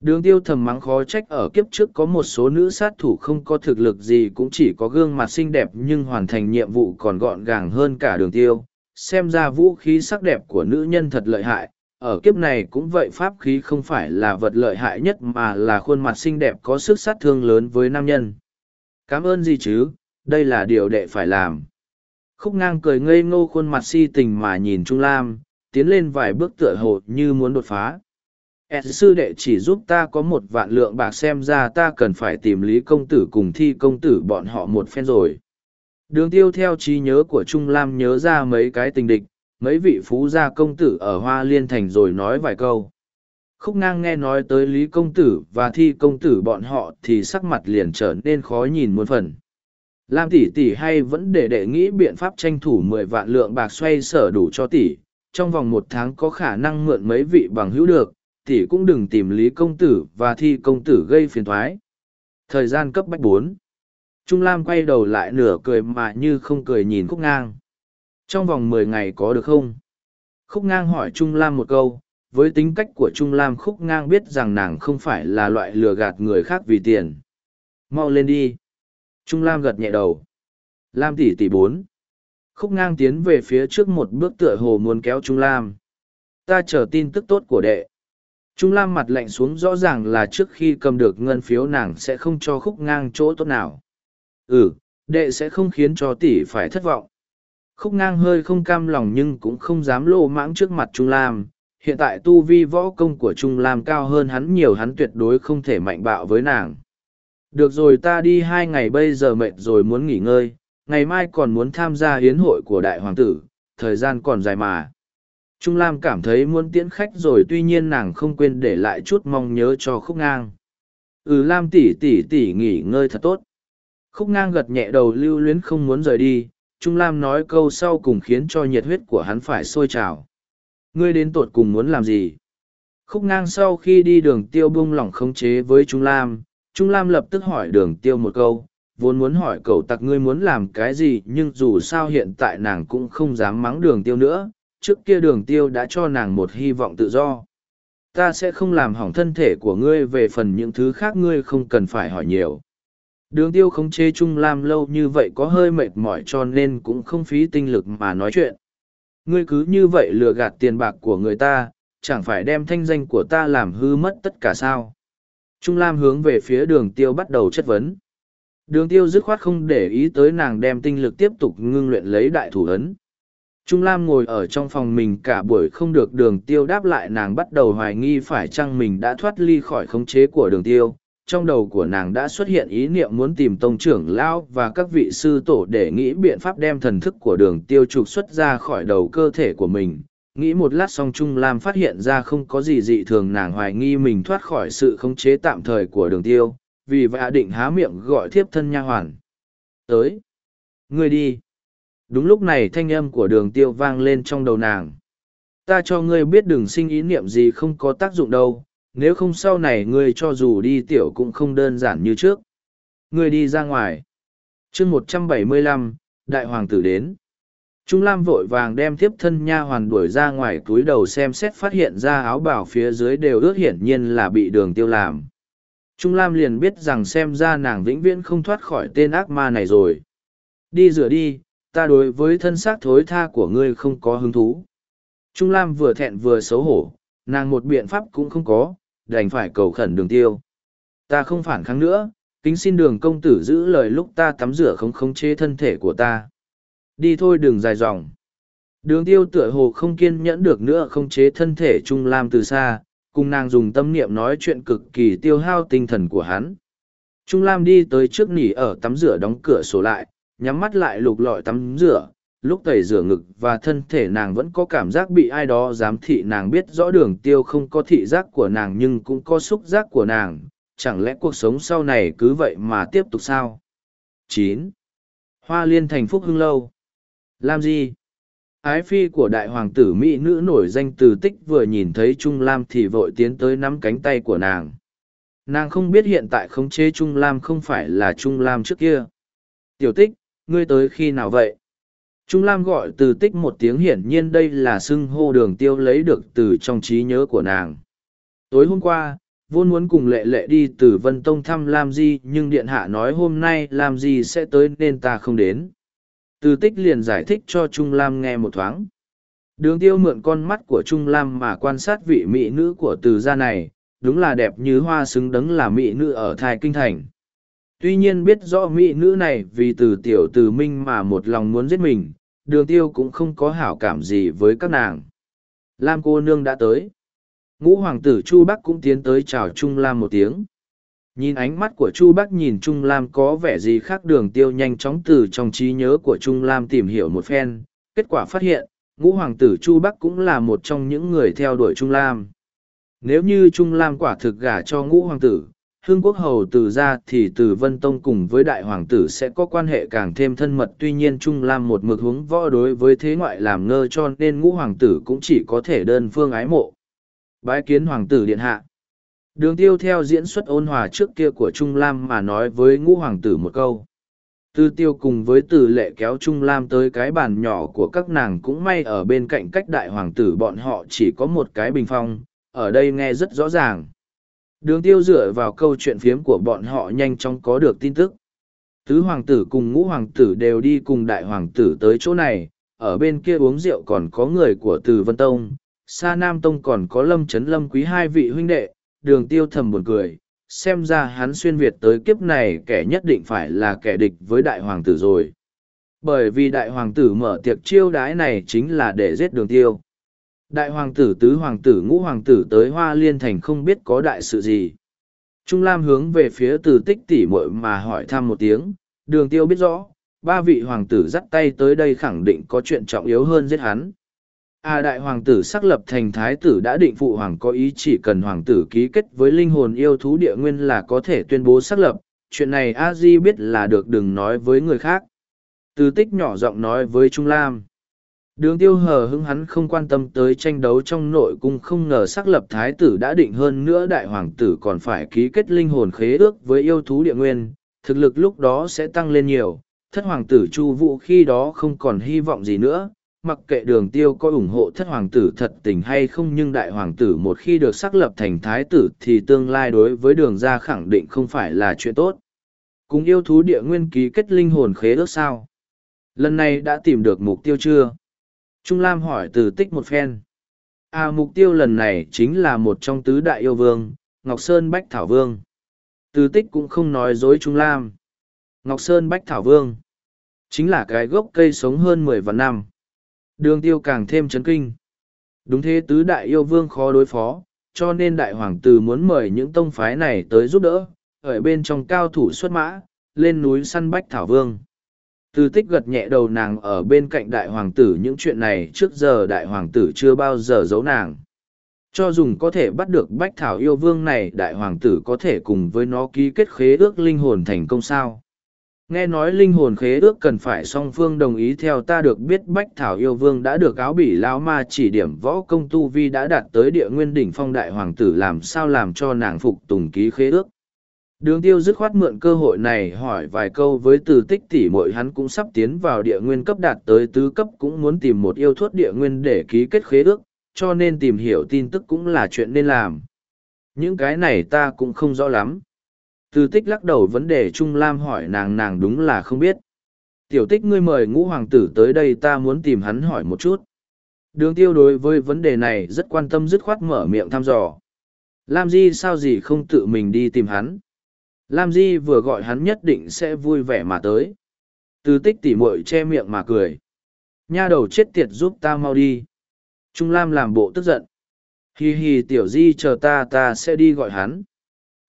Đường tiêu thầm mắng khó trách ở kiếp trước có một số nữ sát thủ không có thực lực gì cũng chỉ có gương mặt xinh đẹp nhưng hoàn thành nhiệm vụ còn gọn gàng hơn cả đường tiêu. Xem ra vũ khí sắc đẹp của nữ nhân thật lợi hại, ở kiếp này cũng vậy pháp khí không phải là vật lợi hại nhất mà là khuôn mặt xinh đẹp có sức sát thương lớn với nam nhân. Cảm ơn gì chứ? Đây là điều đệ phải làm. Khúc ngang cười ngây ngô khuôn mặt si tình mà nhìn trung lam, tiến lên vài bước tựa hồ như muốn đột phá. Ed sư đệ chỉ giúp ta có một vạn lượng bạc xem ra ta cần phải tìm lý công tử cùng thi công tử bọn họ một phen rồi. Đường tiêu theo trí nhớ của trung lam nhớ ra mấy cái tình địch mấy vị phú gia công tử ở hoa liên thành rồi nói vài câu. Khúc ngang nghe nói tới lý công tử và thi công tử bọn họ thì sắc mặt liền trở nên khó nhìn muôn phần. Lam tỷ tỷ hay vẫn để đệ nghĩ biện pháp tranh thủ mười vạn lượng bạc xoay sở đủ cho tỷ. Trong vòng một tháng có khả năng mượn mấy vị bằng hữu được, tỷ cũng đừng tìm lý công tử và thi công tử gây phiền thoái. Thời gian cấp bách bốn. Trung lam quay đầu lại nửa cười mà như không cười nhìn khúc ngang trong vòng mười ngày có được không? Khúc ngang hỏi Trung Lam một câu, với tính cách của Trung Lam Khúc ngang biết rằng nàng không phải là loại lừa gạt người khác vì tiền. Mau lên đi. Trung Lam gật nhẹ đầu. Lam tỷ tỷ bốn. Khúc ngang tiến về phía trước một bước tựa hồ muốn kéo Trung Lam. Ta chờ tin tức tốt của đệ. Trung Lam mặt lạnh xuống rõ ràng là trước khi cầm được ngân phiếu nàng sẽ không cho khúc ngang chỗ tốt nào. Ừ, đệ sẽ không khiến cho tỷ phải thất vọng khúc ngang hơi không cam lòng nhưng cũng không dám lộ mãng trước mặt Trung Lam. Hiện tại tu vi võ công của Trung Lam cao hơn hắn nhiều hắn tuyệt đối không thể mạnh bạo với nàng. Được rồi ta đi hai ngày bây giờ mệt rồi muốn nghỉ ngơi, ngày mai còn muốn tham gia hiến hội của đại hoàng tử, thời gian còn dài mà. Trung Lam cảm thấy muốn tiễn khách rồi tuy nhiên nàng không quên để lại chút mong nhớ cho khúc ngang. Ừ Lam tỷ tỷ tỷ nghỉ ngơi thật tốt. Khúc ngang gật nhẹ đầu lưu luyến không muốn rời đi, Trung Lam nói câu sau cùng khiến cho nhiệt huyết của hắn phải sôi trào. Ngươi đến tột cùng muốn làm gì? Khúc ngang sau khi đi đường tiêu bung lỏng khống chế với Trung Lam, Trung Lam lập tức hỏi đường tiêu một câu, vốn muốn hỏi cậu tặc ngươi muốn làm cái gì nhưng dù sao hiện tại nàng cũng không dám mắng đường tiêu nữa, trước kia đường tiêu đã cho nàng một hy vọng tự do. Ta sẽ không làm hỏng thân thể của ngươi về phần những thứ khác ngươi không cần phải hỏi nhiều. Đường tiêu không chê Trung Lam lâu như vậy có hơi mệt mỏi cho nên cũng không phí tinh lực mà nói chuyện. Ngươi cứ như vậy lừa gạt tiền bạc của người ta, chẳng phải đem thanh danh của ta làm hư mất tất cả sao. Trung Lam hướng về phía đường tiêu bắt đầu chất vấn. Đường tiêu dứt khoát không để ý tới nàng đem tinh lực tiếp tục ngưng luyện lấy đại thủ ấn. Trung Lam ngồi ở trong phòng mình cả buổi không được đường tiêu đáp lại nàng bắt đầu hoài nghi phải chăng mình đã thoát ly khỏi khống chế của đường tiêu. Trong đầu của nàng đã xuất hiện ý niệm muốn tìm tông trưởng lão và các vị sư tổ để nghĩ biện pháp đem thần thức của đường tiêu trục xuất ra khỏi đầu cơ thể của mình. Nghĩ một lát xong Trung Lam phát hiện ra không có gì dị thường nàng hoài nghi mình thoát khỏi sự khống chế tạm thời của đường tiêu, vì vậy định há miệng gọi thiếp thân nha hoàn. Tới. Ngươi đi. Đúng lúc này thanh âm của đường tiêu vang lên trong đầu nàng. Ta cho ngươi biết đừng sinh ý niệm gì không có tác dụng đâu, nếu không sau này ngươi cho dù đi tiểu cũng không đơn giản như trước. Ngươi đi ra ngoài. chương một trăm bảy mươi lăm Đại Hoàng tử đến. Trung Lam vội vàng đem tiếp thân nha hoàn đuổi ra ngoài túi đầu xem xét phát hiện ra áo bảo phía dưới đều ước hiển nhiên là bị đường tiêu làm. Trung Lam liền biết rằng xem ra nàng vĩnh viễn không thoát khỏi tên ác ma này rồi. Đi rửa đi, ta đối với thân xác thối tha của ngươi không có hứng thú. Trung Lam vừa thẹn vừa xấu hổ, nàng một biện pháp cũng không có, đành phải cầu khẩn đường tiêu. Ta không phản kháng nữa, kính xin đường công tử giữ lời lúc ta tắm rửa không khống chế thân thể của ta. Đi thôi đừng dài dòng. Đường tiêu tựa hồ không kiên nhẫn được nữa không chế thân thể Trung Lam từ xa, cùng nàng dùng tâm niệm nói chuyện cực kỳ tiêu hao tinh thần của hắn. Trung Lam đi tới trước nỉ ở tắm rửa đóng cửa sổ lại, nhắm mắt lại lục lọi tắm rửa, lúc tẩy rửa ngực và thân thể nàng vẫn có cảm giác bị ai đó giám thị nàng biết rõ đường tiêu không có thị giác của nàng nhưng cũng có xúc giác của nàng, chẳng lẽ cuộc sống sau này cứ vậy mà tiếp tục sao? chín Hoa liên thành phúc hưng lâu. Làm gì? Ái phi của đại hoàng tử Mỹ nữ nổi danh từ tích vừa nhìn thấy Trung Lam thì vội tiến tới nắm cánh tay của nàng. Nàng không biết hiện tại khống chế Trung Lam không phải là Trung Lam trước kia. Tiểu tích, ngươi tới khi nào vậy? Trung Lam gọi từ tích một tiếng hiển nhiên đây là xưng hô đường tiêu lấy được từ trong trí nhớ của nàng. Tối hôm qua, vốn muốn cùng lệ lệ đi từ Vân Tông thăm Lam Di nhưng Điện Hạ nói hôm nay Lam Di sẽ tới nên ta không đến. Từ tích liền giải thích cho Trung Lam nghe một thoáng. Đường tiêu mượn con mắt của Trung Lam mà quan sát vị mỹ nữ của từ gia này, đúng là đẹp như hoa xứng đấng là mỹ nữ ở thai kinh thành. Tuy nhiên biết rõ mỹ nữ này vì từ tiểu từ minh mà một lòng muốn giết mình, đường tiêu cũng không có hảo cảm gì với các nàng. Lam cô nương đã tới. Ngũ hoàng tử Chu Bắc cũng tiến tới chào Trung Lam một tiếng. Nhìn ánh mắt của Chu Bắc nhìn Trung Lam có vẻ gì khác đường tiêu nhanh chóng từ trong trí nhớ của Trung Lam tìm hiểu một phen, kết quả phát hiện, ngũ hoàng tử Chu Bắc cũng là một trong những người theo đuổi Trung Lam. Nếu như Trung Lam quả thực gả cho ngũ hoàng tử, hương quốc hầu từ ra thì từ vân tông cùng với đại hoàng tử sẽ có quan hệ càng thêm thân mật. Tuy nhiên trung lam một mực hướng võ đối với thế ngoại làm ngơ cho nên ngũ hoàng tử cũng chỉ có thể đơn phương ái mộ. Bái kiến hoàng tử điện hạ. Đường tiêu theo diễn xuất ôn hòa trước kia của trung lam mà nói với ngũ hoàng tử một câu. Tư tiêu cùng với từ lệ kéo trung lam tới cái bàn nhỏ của các nàng cũng may ở bên cạnh cách đại hoàng tử bọn họ chỉ có một cái bình phong. Ở đây nghe rất rõ ràng. Đường tiêu dựa vào câu chuyện phiếm của bọn họ nhanh chóng có được tin tức. Tứ hoàng tử cùng ngũ hoàng tử đều đi cùng đại hoàng tử tới chỗ này, ở bên kia uống rượu còn có người của từ Vân Tông, Sa Nam Tông còn có Lâm Trấn Lâm Quý hai vị huynh đệ, đường tiêu thầm buồn cười, xem ra hắn xuyên Việt tới kiếp này kẻ nhất định phải là kẻ địch với đại hoàng tử rồi. Bởi vì đại hoàng tử mở tiệc chiêu đái này chính là để giết đường tiêu. Đại hoàng tử tứ hoàng tử ngũ hoàng tử tới hoa liên thành không biết có đại sự gì. Trung Lam hướng về phía từ tích tỉ muội mà hỏi thăm một tiếng, đường tiêu biết rõ, ba vị hoàng tử dắt tay tới đây khẳng định có chuyện trọng yếu hơn giết hắn. À đại hoàng tử xác lập thành thái tử đã định phụ hoàng có ý chỉ cần hoàng tử ký kết với linh hồn yêu thú địa nguyên là có thể tuyên bố xác lập, chuyện này a di biết là được đừng nói với người khác. Từ tích nhỏ giọng nói với Trung Lam. Đường tiêu hờ hững hắn không quan tâm tới tranh đấu trong nội cung không ngờ xác lập thái tử đã định hơn nữa đại hoàng tử còn phải ký kết linh hồn khế ước với yêu thú địa nguyên, thực lực lúc đó sẽ tăng lên nhiều, thất hoàng tử chu vũ khi đó không còn hy vọng gì nữa, mặc kệ đường tiêu có ủng hộ thất hoàng tử thật tình hay không nhưng đại hoàng tử một khi được xác lập thành thái tử thì tương lai đối với đường ra khẳng định không phải là chuyện tốt. Cùng yêu thú địa nguyên ký kết linh hồn khế ước sao? Lần này đã tìm được mục tiêu chưa? Trung Lam hỏi từ tích một phen. À mục tiêu lần này chính là một trong tứ đại yêu vương, Ngọc Sơn Bách Thảo Vương. Từ tích cũng không nói dối Trung Lam. Ngọc Sơn Bách Thảo Vương. Chính là cái gốc cây sống hơn mười vạn năm. Đường tiêu càng thêm chấn kinh. Đúng thế tứ đại yêu vương khó đối phó, cho nên đại hoàng tử muốn mời những tông phái này tới giúp đỡ, ở bên trong cao thủ xuất mã, lên núi săn Bách Thảo Vương. Từ tích gật nhẹ đầu nàng ở bên cạnh đại hoàng tử những chuyện này trước giờ đại hoàng tử chưa bao giờ giấu nàng. Cho dùng có thể bắt được bách thảo yêu vương này, đại hoàng tử có thể cùng với nó ký kết khế ước linh hồn thành công sao. Nghe nói linh hồn khế ước cần phải song phương đồng ý theo ta được biết bách thảo yêu vương đã được áo bỉ lao ma chỉ điểm võ công tu vi đã đạt tới địa nguyên đỉnh phong đại hoàng tử làm sao làm cho nàng phục tùng ký khế ước. Đường tiêu dứt khoát mượn cơ hội này hỏi vài câu với từ tích tỷ muội hắn cũng sắp tiến vào địa nguyên cấp đạt tới tứ cấp cũng muốn tìm một yêu thuốc địa nguyên để ký kết khế ước, cho nên tìm hiểu tin tức cũng là chuyện nên làm. Những cái này ta cũng không rõ lắm. Từ tích lắc đầu vấn đề Trung Lam hỏi nàng nàng đúng là không biết. Tiểu tích ngươi mời ngũ hoàng tử tới đây ta muốn tìm hắn hỏi một chút. Đường tiêu đối với vấn đề này rất quan tâm dứt khoát mở miệng thăm dò. Lam Di sao gì không tự mình đi tìm hắn. Lam Di vừa gọi hắn nhất định sẽ vui vẻ mà tới. Từ tích tỉ muội che miệng mà cười. Nha đầu chết tiệt giúp ta mau đi. Trung Lam làm bộ tức giận. Hi hi tiểu di chờ ta ta sẽ đi gọi hắn.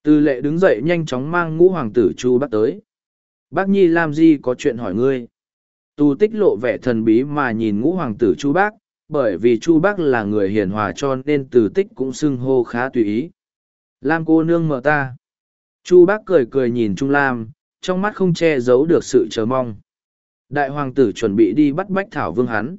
Từ lệ đứng dậy nhanh chóng mang ngũ hoàng tử Chu bắt tới. Bác Nhi Lam Di có chuyện hỏi ngươi. Tu tích lộ vẻ thần bí mà nhìn ngũ hoàng tử Chu bác, bởi vì Chu bác là người hiền hòa cho nên từ tích cũng xưng hô khá tùy ý. Lam cô nương mở ta. Chu bác cười cười nhìn Trung Lam, trong mắt không che giấu được sự chờ mong. Đại hoàng tử chuẩn bị đi bắt bách thảo vương hắn.